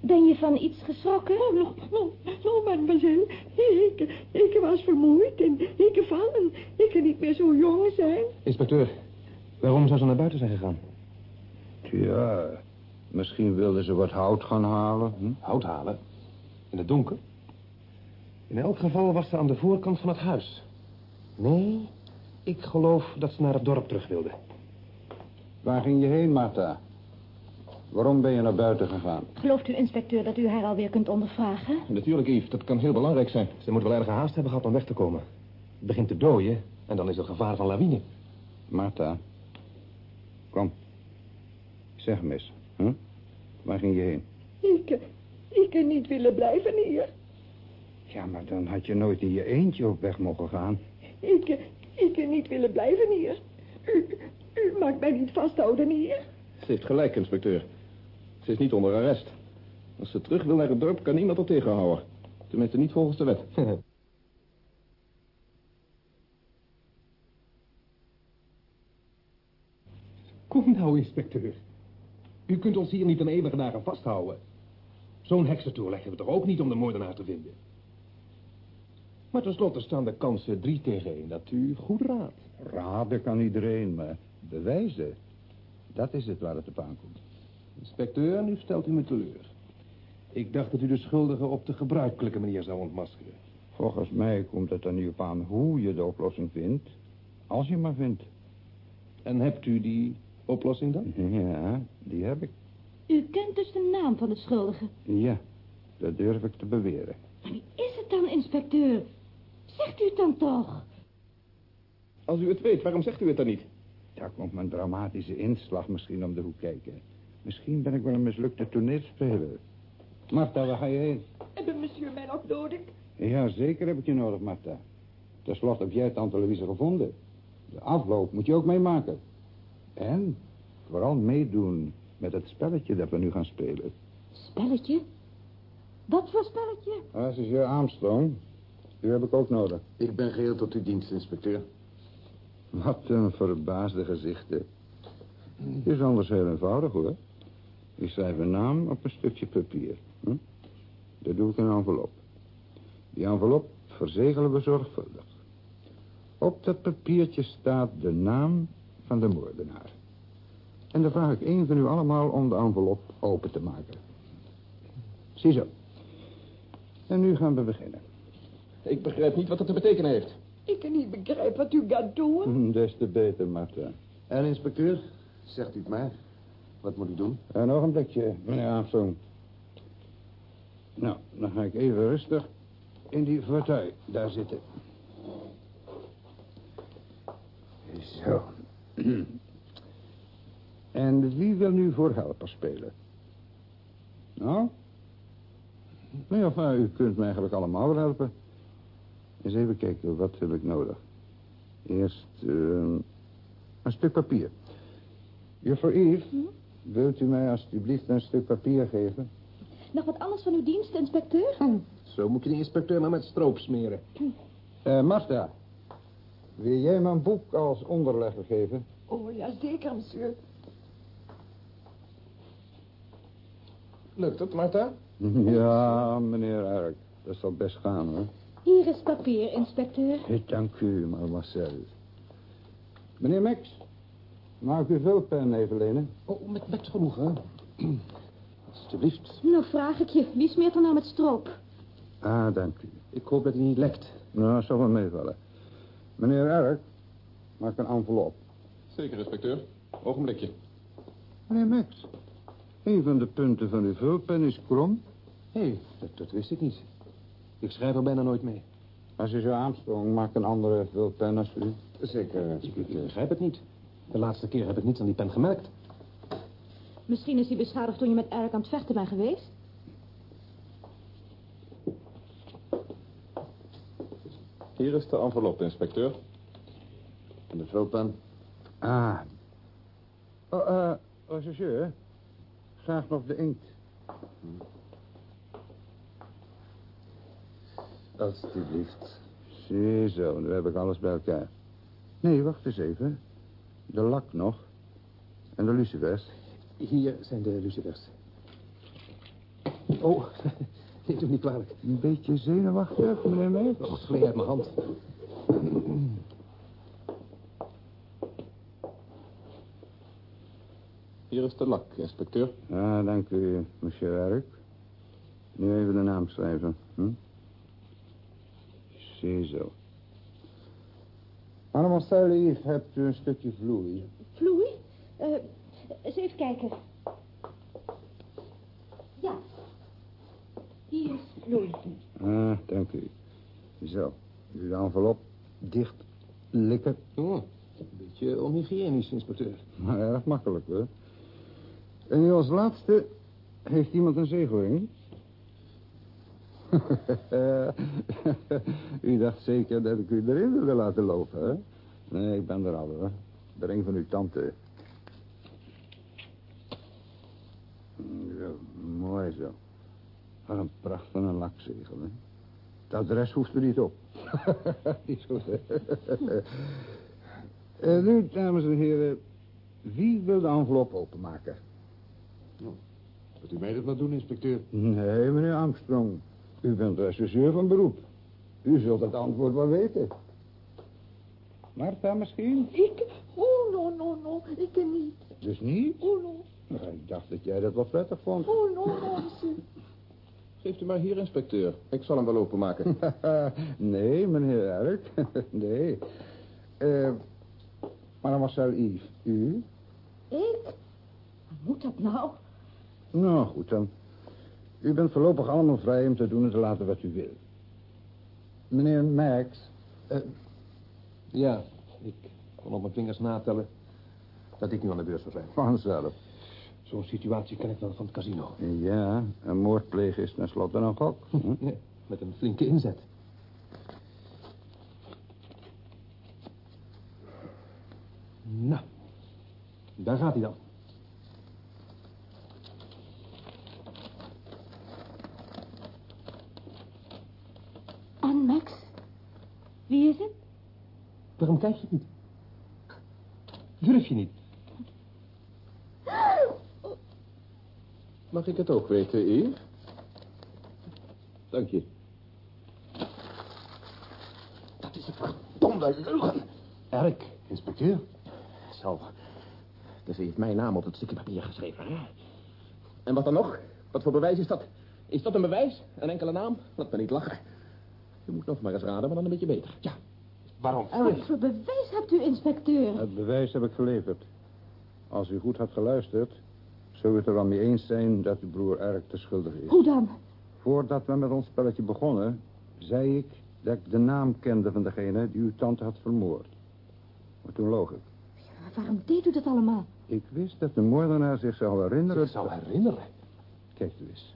Ben je van iets geschrokken? Oh, no, no, no, mademoiselle. Ik, ik was vermoeid en ik vallen. Ik kan niet meer zo jong zijn. Inspecteur, waarom zou ze naar buiten zijn gegaan? Ja, misschien wilden ze wat hout gaan halen. Hm? Hout halen? In het donker? In elk geval was ze aan de voorkant van het huis. Nee, ik geloof dat ze naar het dorp terug wilde. Waar ging je heen, Martha? Waarom ben je naar buiten gegaan? Gelooft u, inspecteur, dat u haar alweer kunt ondervragen? Natuurlijk, Yves. Dat kan heel belangrijk zijn. Ze moet wel erg haast hebben gehad om weg te komen. Het begint te dooien en dan is er gevaar van lawine. Martha, kom. Zeg mis, hm? Waar ging je heen? Ik, ik kan niet willen blijven hier. Ja, maar dan had je nooit in je eentje op weg mogen gaan. Ik, ik kan niet willen blijven hier. U, u maakt mij niet vasthouden hier. Ze heeft gelijk, inspecteur. Ze is niet onder arrest. Als ze terug wil naar het dorp, kan niemand haar tegenhouden. Tenminste, niet volgens de wet. Kom nou, inspecteur. U kunt ons hier niet een eeuwige dagen vasthouden. Zo'n heksentoer leggen we toch ook niet om de moordenaar te vinden. Maar tenslotte staan de kansen drie tegen één dat u goed raadt. Raden kan iedereen, maar bewijzen, dat is het waar het op aankomt. Inspecteur, nu stelt u me teleur. Ik dacht dat u de schuldige op de gebruikelijke manier zou ontmaskeren. Volgens mij komt het er niet op aan hoe je de oplossing vindt. Als je maar vindt. En hebt u die oplossing dan? Ja, die heb ik. U kent dus de naam van de schuldige. Ja, dat durf ik te beweren. Maar wie is het dan, inspecteur? Zegt u het dan toch? Als u het weet, waarom zegt u het dan niet? Daar komt mijn dramatische inslag misschien om de hoek kijken. Misschien ben ik wel een mislukte toneelspeler. Martha, waar ga je heen? Hebben monsieur mij nog nodig? Ja, zeker heb ik je nodig, Martha. Ten slotte heb jij tante Louise gevonden. De afloop moet je ook meemaken. En vooral meedoen met het spelletje dat we nu gaan spelen. Spelletje? Wat voor spelletje? Dat is je Armstrong. Die heb ik ook nodig. Ik ben geheel tot uw dienst, inspecteur. Wat een verbaasde gezichten. Het is anders heel eenvoudig, hoor. Je schrijft een naam op een stukje papier. Hm? Dat doe ik in een envelop. Die envelop verzegelen we zorgvuldig. Op dat papiertje staat de naam van de moordenaar. En dan vraag ik één van u allemaal om de envelop open te maken. Ziezo. En nu gaan we beginnen. Ik begrijp niet wat het te betekenen heeft. Ik kan niet begrijpen wat u gaat doen. Hm, Des te beter, Martha. En, inspecteur, zegt u het maar. Wat moet ik doen? Een ogenblikje, meneer Armstrong. Nou, dan ga ik even rustig in die fauteuil daar zitten. Zo. En wie wil nu voor helper spelen? Nou? Nee, of nou, u kunt me eigenlijk allemaal wel helpen. Eens even kijken, wat heb ik nodig? Eerst eh, een stuk papier. Juffrouw Yves, wilt u mij alstublieft een stuk papier geven? Nog wat anders van uw dienst, inspecteur? Zo moet je de inspecteur maar met stroop smeren. Eh, Martha, wil jij mijn boek als onderlegger geven? Oh, ja, zeker, monsieur. Lukt het, Martha? Ja, meneer Erk, dat zal best gaan, hoor. Hier is papier, inspecteur. Dank u, mademoiselle. Meneer Max, mag ik uw vulpen even lenen? Oh, met, met genoegen. Alsjeblieft. Nou, vraag ik je. Wie smeert er nou met stroop? Ah, dank u. Ik hoop dat hij niet lekt. Nou, dat zal wel meevallen. Meneer Erk, maak een envelop. Zeker, inspecteur. Ogenblikje. Meneer Max, een van de punten van uw vulpen is krom. Hé, hey, dat, dat wist ik niet. Ik schrijf er bijna nooit mee. Als u zo Armstrong maakt een andere vulpen als u. Zeker, ik begrijp het niet. De laatste keer heb ik niets aan die pen gemerkt. Misschien is hij beschadigd toen je met Eric aan het vechten bent geweest. Hier is de envelop, inspecteur. En de vulpen? Ah. Oh, eh, rechercheur. Graag nog de inkt. Alsjeblieft. Ziezo, nu heb ik alles bij elkaar. Nee, wacht eens even. De lak nog. En de lucifers. Hier zijn de lucifers. Oh, neemt u niet kwalijk. Een beetje zenuwachtig, meneer Meek. Oh, gleed uit mijn hand. Hier is de lak, inspecteur. Ah, dank u, monsieur Eric. Nu even de naam schrijven. Hm? Ziezo. Mademoiselle Yves, hebt u een stukje vloei? Vloei? Eh, eens even kijken. Ja. Hier is vloei. Ah, dank u. Zo, u de envelop dicht likken. Oh, een beetje onhygiënisch, inspecteur. Maar erg makkelijk, hoor. En nu als laatste, heeft iemand een zegelring? u dacht zeker dat ik u erin wilde laten lopen, hè? Nee, ik ben er al, hoor. De ring van uw tante. Zo, mooi zo. Wat een pracht van een lakzegel, hè? Het adres hoeft er niet op. niet hè? En nu, dames en heren, wie wil de envelop openmaken? Wilt u mij dat maar doen, inspecteur? Nee, meneer Armstrong. U bent rechercheur van beroep. U zult het antwoord wel weten. Martha misschien? Ik? Oh, no, no, no. Ik ken niet. Dus niet? Oh, no. Nou, ik dacht dat jij dat wel prettig vond. Oh, no, no. Geeft u maar hier, inspecteur. Ik zal hem wel openmaken. nee, meneer Erk. nee. Eh, mademoiselle Yves, u? Ik? Wat moet dat nou? Nou, goed dan. U bent voorlopig allemaal vrij om te doen en te laten wat u wil. Meneer Max, Ja, ik kon op mijn vingers natellen dat ik nu aan de beurs zou zijn. vanzelf. Zo'n situatie ken ik wel van het casino. Ja, een moord plegen is tenslotte een gok. Hm? Met een flinke inzet. Nou, daar gaat hij dan. En Max? Wie is het? Waarom kijk je niet? Durf je niet? Mag ik het ook weten, Yves? Dank je. Dat is een verdomde leugen. Erk, inspecteur. Zo. Dus hij heeft mijn naam op het stukje papier geschreven, hè? En wat dan nog? Wat voor bewijs is dat? Is dat een bewijs? Een enkele naam? Laat me niet lachen. Je moet nog maar eens raden, maar dan een beetje beter. Ja. Waarom Wat voor bewijs hebt u, inspecteur? Het bewijs heb ik geleverd. Als u goed had geluisterd, zou u het er wel mee eens zijn dat uw broer Erk te schuldig is. Hoe dan? Voordat we met ons spelletje begonnen, zei ik dat ik de naam kende van degene die uw tante had vermoord. Maar toen loog ik. Maar waarom deed u dat allemaal? Ik wist dat de moordenaar zich zou herinneren. Ik zou herinneren. Kijk u eens.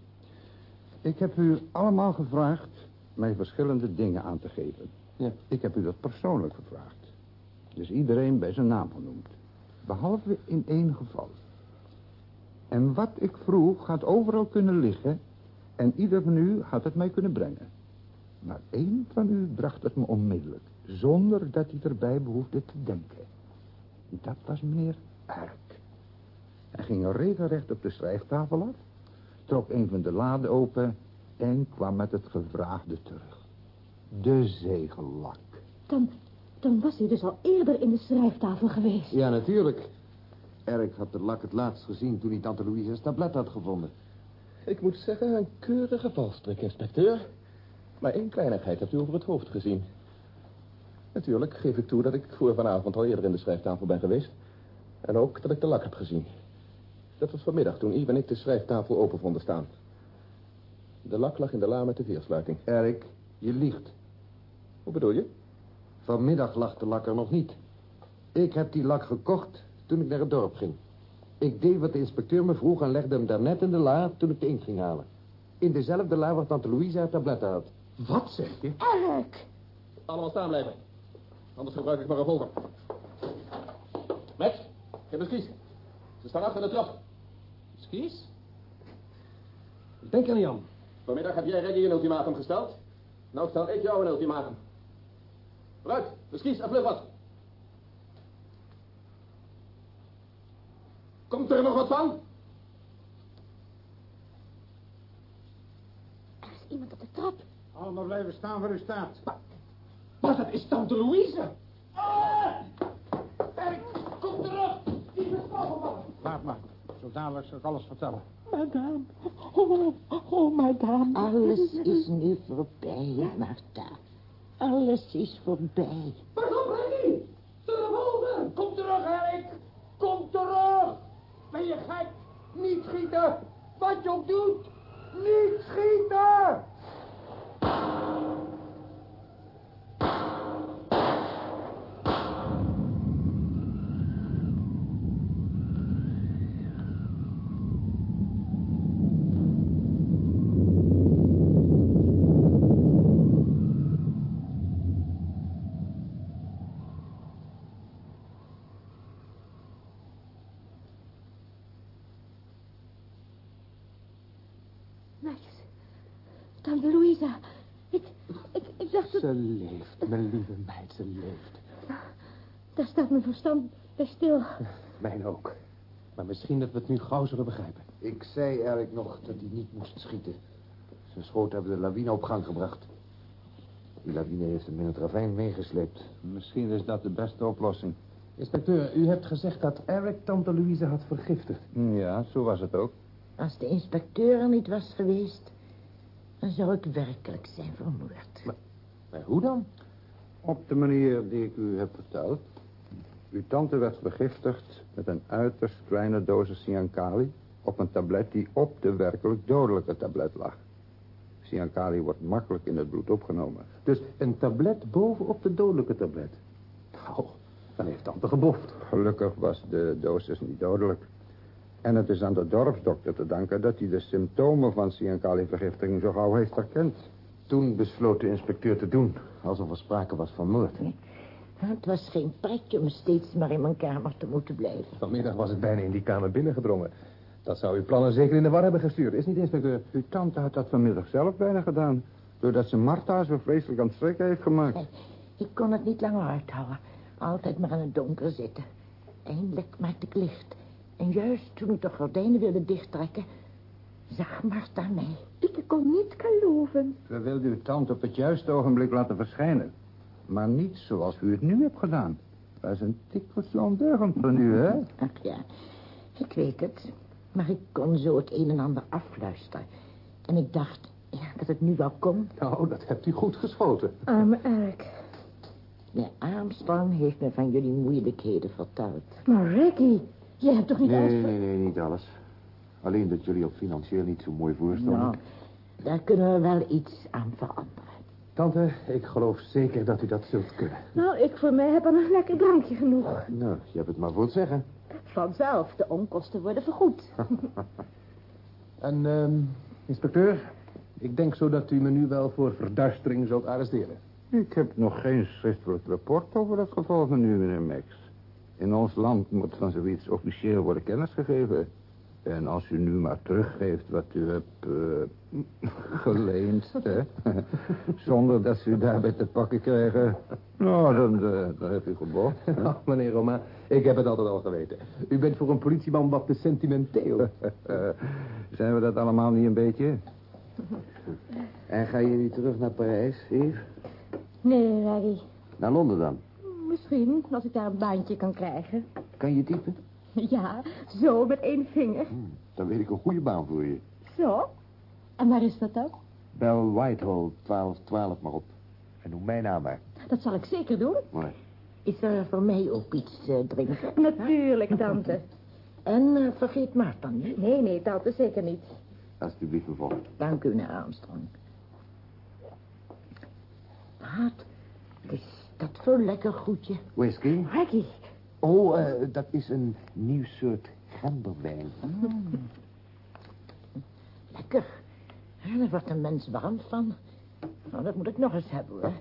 Ik heb u allemaal gevraagd mij verschillende dingen aan te geven. Ja. Ik heb u dat persoonlijk gevraagd. Dus iedereen bij zijn naam genoemd. Behalve in één geval. En wat ik vroeg had overal kunnen liggen... en ieder van u had het mij kunnen brengen. Maar één van u bracht het me onmiddellijk... zonder dat hij erbij behoefde te denken. Dat was meneer Ark. Hij ging regelrecht op de schrijftafel af... trok een van de laden open... en kwam met het gevraagde terug. De zegellak. Dan, dan was hij dus al eerder in de schrijftafel geweest. Ja, natuurlijk. Eric had de lak het laatst gezien toen hij tante Louise's tablet had gevonden. Ik moet zeggen, een keurige valstrik, inspecteur. Maar één kleinigheid hebt u over het hoofd gezien. Natuurlijk geef ik toe dat ik voor vanavond al eerder in de schrijftafel ben geweest. En ook dat ik de lak heb gezien. Dat was vanmiddag toen Yves en ik de schrijftafel open vonden staan. De lak lag in de la met de veersluiting. Erik, je liegt. Hoe bedoel je? Vanmiddag lag de lak er nog niet. Ik heb die lak gekocht toen ik naar het dorp ging. Ik deed wat de inspecteur me vroeg en legde hem daarnet in de la toen ik de inkt ging halen. In dezelfde la waar tante Louise haar tabletten had. Wat zeg je? Eric! Allemaal staan blijven. Anders gebruik ik maar een volger. Max, geef eens kies. Ze staan achter de trap. Skis? Ik denk er niet aan. Vanmiddag heb jij Reggie een ultimatum gesteld. Nou stel ik jou een ultimatum. Vooruit, skis en vlug wat. Komt er nog wat van? Er is iemand op de trap. Allemaal blijven staan waar u staat. Maar dat is tante Louise. Laat maar. Zo dadelijk zal ik alles vertellen. Madame. Oh, oh, madame. Alles is nu voorbij, Martha. Alles is voorbij. Pas op, Reggie! De revolver! Kom terug, Eric! Kom terug! Ben je gek? Niet schieten! Wat je ook doet! Niet schieten! Max. Tante Louisa. Ik, ik, ik dacht dat... Ze leeft, mijn lieve meid, ze leeft. Daar staat mijn verstand bij stil. Mijn ook. Maar misschien dat we het nu gauw zullen begrijpen. Ik zei Eric nog dat hij niet moest schieten. Zijn schoot hebben de lawine op gang gebracht. Die lawine heeft hem in het ravijn meegesleept. Misschien is dat de beste oplossing. Inspecteur, u hebt gezegd dat Eric tante Louise had vergiftigd. Ja, zo was het ook. Als de inspecteur er niet was geweest... dan zou ik werkelijk zijn vermoord. Maar hoe dan? Op de manier die ik u heb verteld. Uw tante werd vergiftigd met een uiterst kleine dosis cyankali... op een tablet die op de werkelijk dodelijke tablet lag. Cyankali wordt makkelijk in het bloed opgenomen. Dus een tablet bovenop de dodelijke tablet. Nou, dan heeft tante geboft. Gelukkig was de dosis niet dodelijk. En het is aan de dorpsdokter te danken dat hij de symptomen van cyankali-vergiftiging zo gauw heeft herkend. Toen besloot de inspecteur te doen, alsof er sprake was van moord. Het was geen pretje om steeds maar in mijn kamer te moeten blijven. Vanmiddag was het bijna in die kamer binnengedrongen. Dat zou uw plannen zeker in de war hebben gestuurd, is niet, inspecteur? Uw tante had dat vanmiddag zelf bijna gedaan. Doordat ze Martha zo vreselijk aan het schrikken heeft gemaakt. Ik kon het niet langer uithouden. Altijd maar in het donker zitten. Eindelijk maakte ik licht. En juist toen ik de gordijnen wilde dichttrekken... zag Martha mij. Ik kon niet geloven. We wilden uw tante op het juiste ogenblik laten verschijnen. Maar niet zoals u het nu hebt gedaan. Dat is een tikkeltje ondeugend van u, hè? Ach ja, ik weet het. Maar ik kon zo het een en ander afluisteren. En ik dacht ja, dat het nu wel kon. Nou, dat hebt u goed geschoten. Arme Eric. De Armstrong heeft me van jullie moeilijkheden verteld. Maar Reggie, jij hebt toch niet Nee, alles... nee, nee, niet alles. Alleen dat jullie op financieel niet zo mooi voorstonden. Nou, daar kunnen we wel iets aan veranderen. Tante, ik geloof zeker dat u dat zult kunnen. Nou, ik voor mij heb al een lekker drankje genoeg. Nou, je hebt het maar voor het zeggen. Vanzelf, de onkosten worden vergoed. En, ehm, inspecteur, ik denk zo dat u me nu wel voor verduistering zult arresteren. Ik heb nog geen schriftelijk rapport over het geval van u, meneer Max. In ons land moet van zoiets officieel worden kennisgegeven. En als u nu maar teruggeeft wat u hebt eh, geleend, hè? zonder dat ze u daarbij te pakken krijgen, nou, dan, eh, dan heb u gebocht. Nou, meneer Roma, ik heb het altijd al geweten. U bent voor een politieman wat te sentimenteel. Zijn we dat allemaal niet een beetje? En ga je niet terug naar Parijs, Yves? Nee, Reggie. Naar Londen dan? Misschien, als ik daar een baantje kan krijgen. Kan je typen? Ja, zo met één vinger. Dan weet ik een goede baan voor je. Zo. En waar is dat dan? Bel Whitehall 1212 maar op. En noem mijn naam maar. Dat zal ik zeker doen. Mooi. Is er voor mij ook iets eh, drinken? Natuurlijk, tante. En eh, vergeet Martha niet. Nee, nee, tante, zeker niet. Alsjeblieft, mevrouw. Dank u, meneer Armstrong. Wat? Wat is dat voor lekker goedje? Whisky? Reggie. Oh, eh, dat is een nieuw soort gemberwijn. Lekker. Ja, daar wordt een mens warm van. Nou, dat moet ik nog eens hebben, hoor.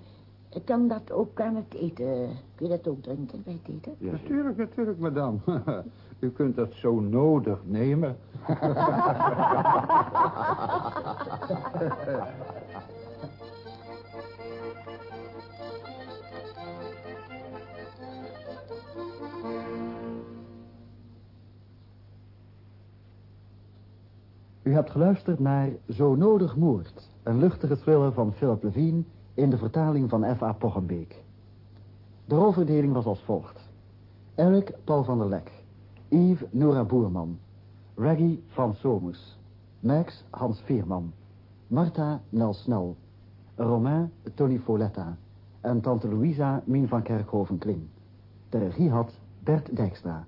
Ik kan dat ook aan het eten. Kun je dat ook drinken bij het eten? Natuurlijk, natuurlijk, madame. U kunt dat zo nodig nemen. U hebt geluisterd naar Zo Nodig Moord, een luchtige thriller van Philip Levine in de vertaling van F.A. Poggenbeek. De rolverdeling was als volgt. Eric Paul van der Lek, Yves Nora Boerman, Reggie Van Somers, Max Hans Veerman, Marta Nel Snel, Romain Tony Foletta en tante Louisa Mien van Kerkhoven-Kling. De regie had Bert Dijkstra.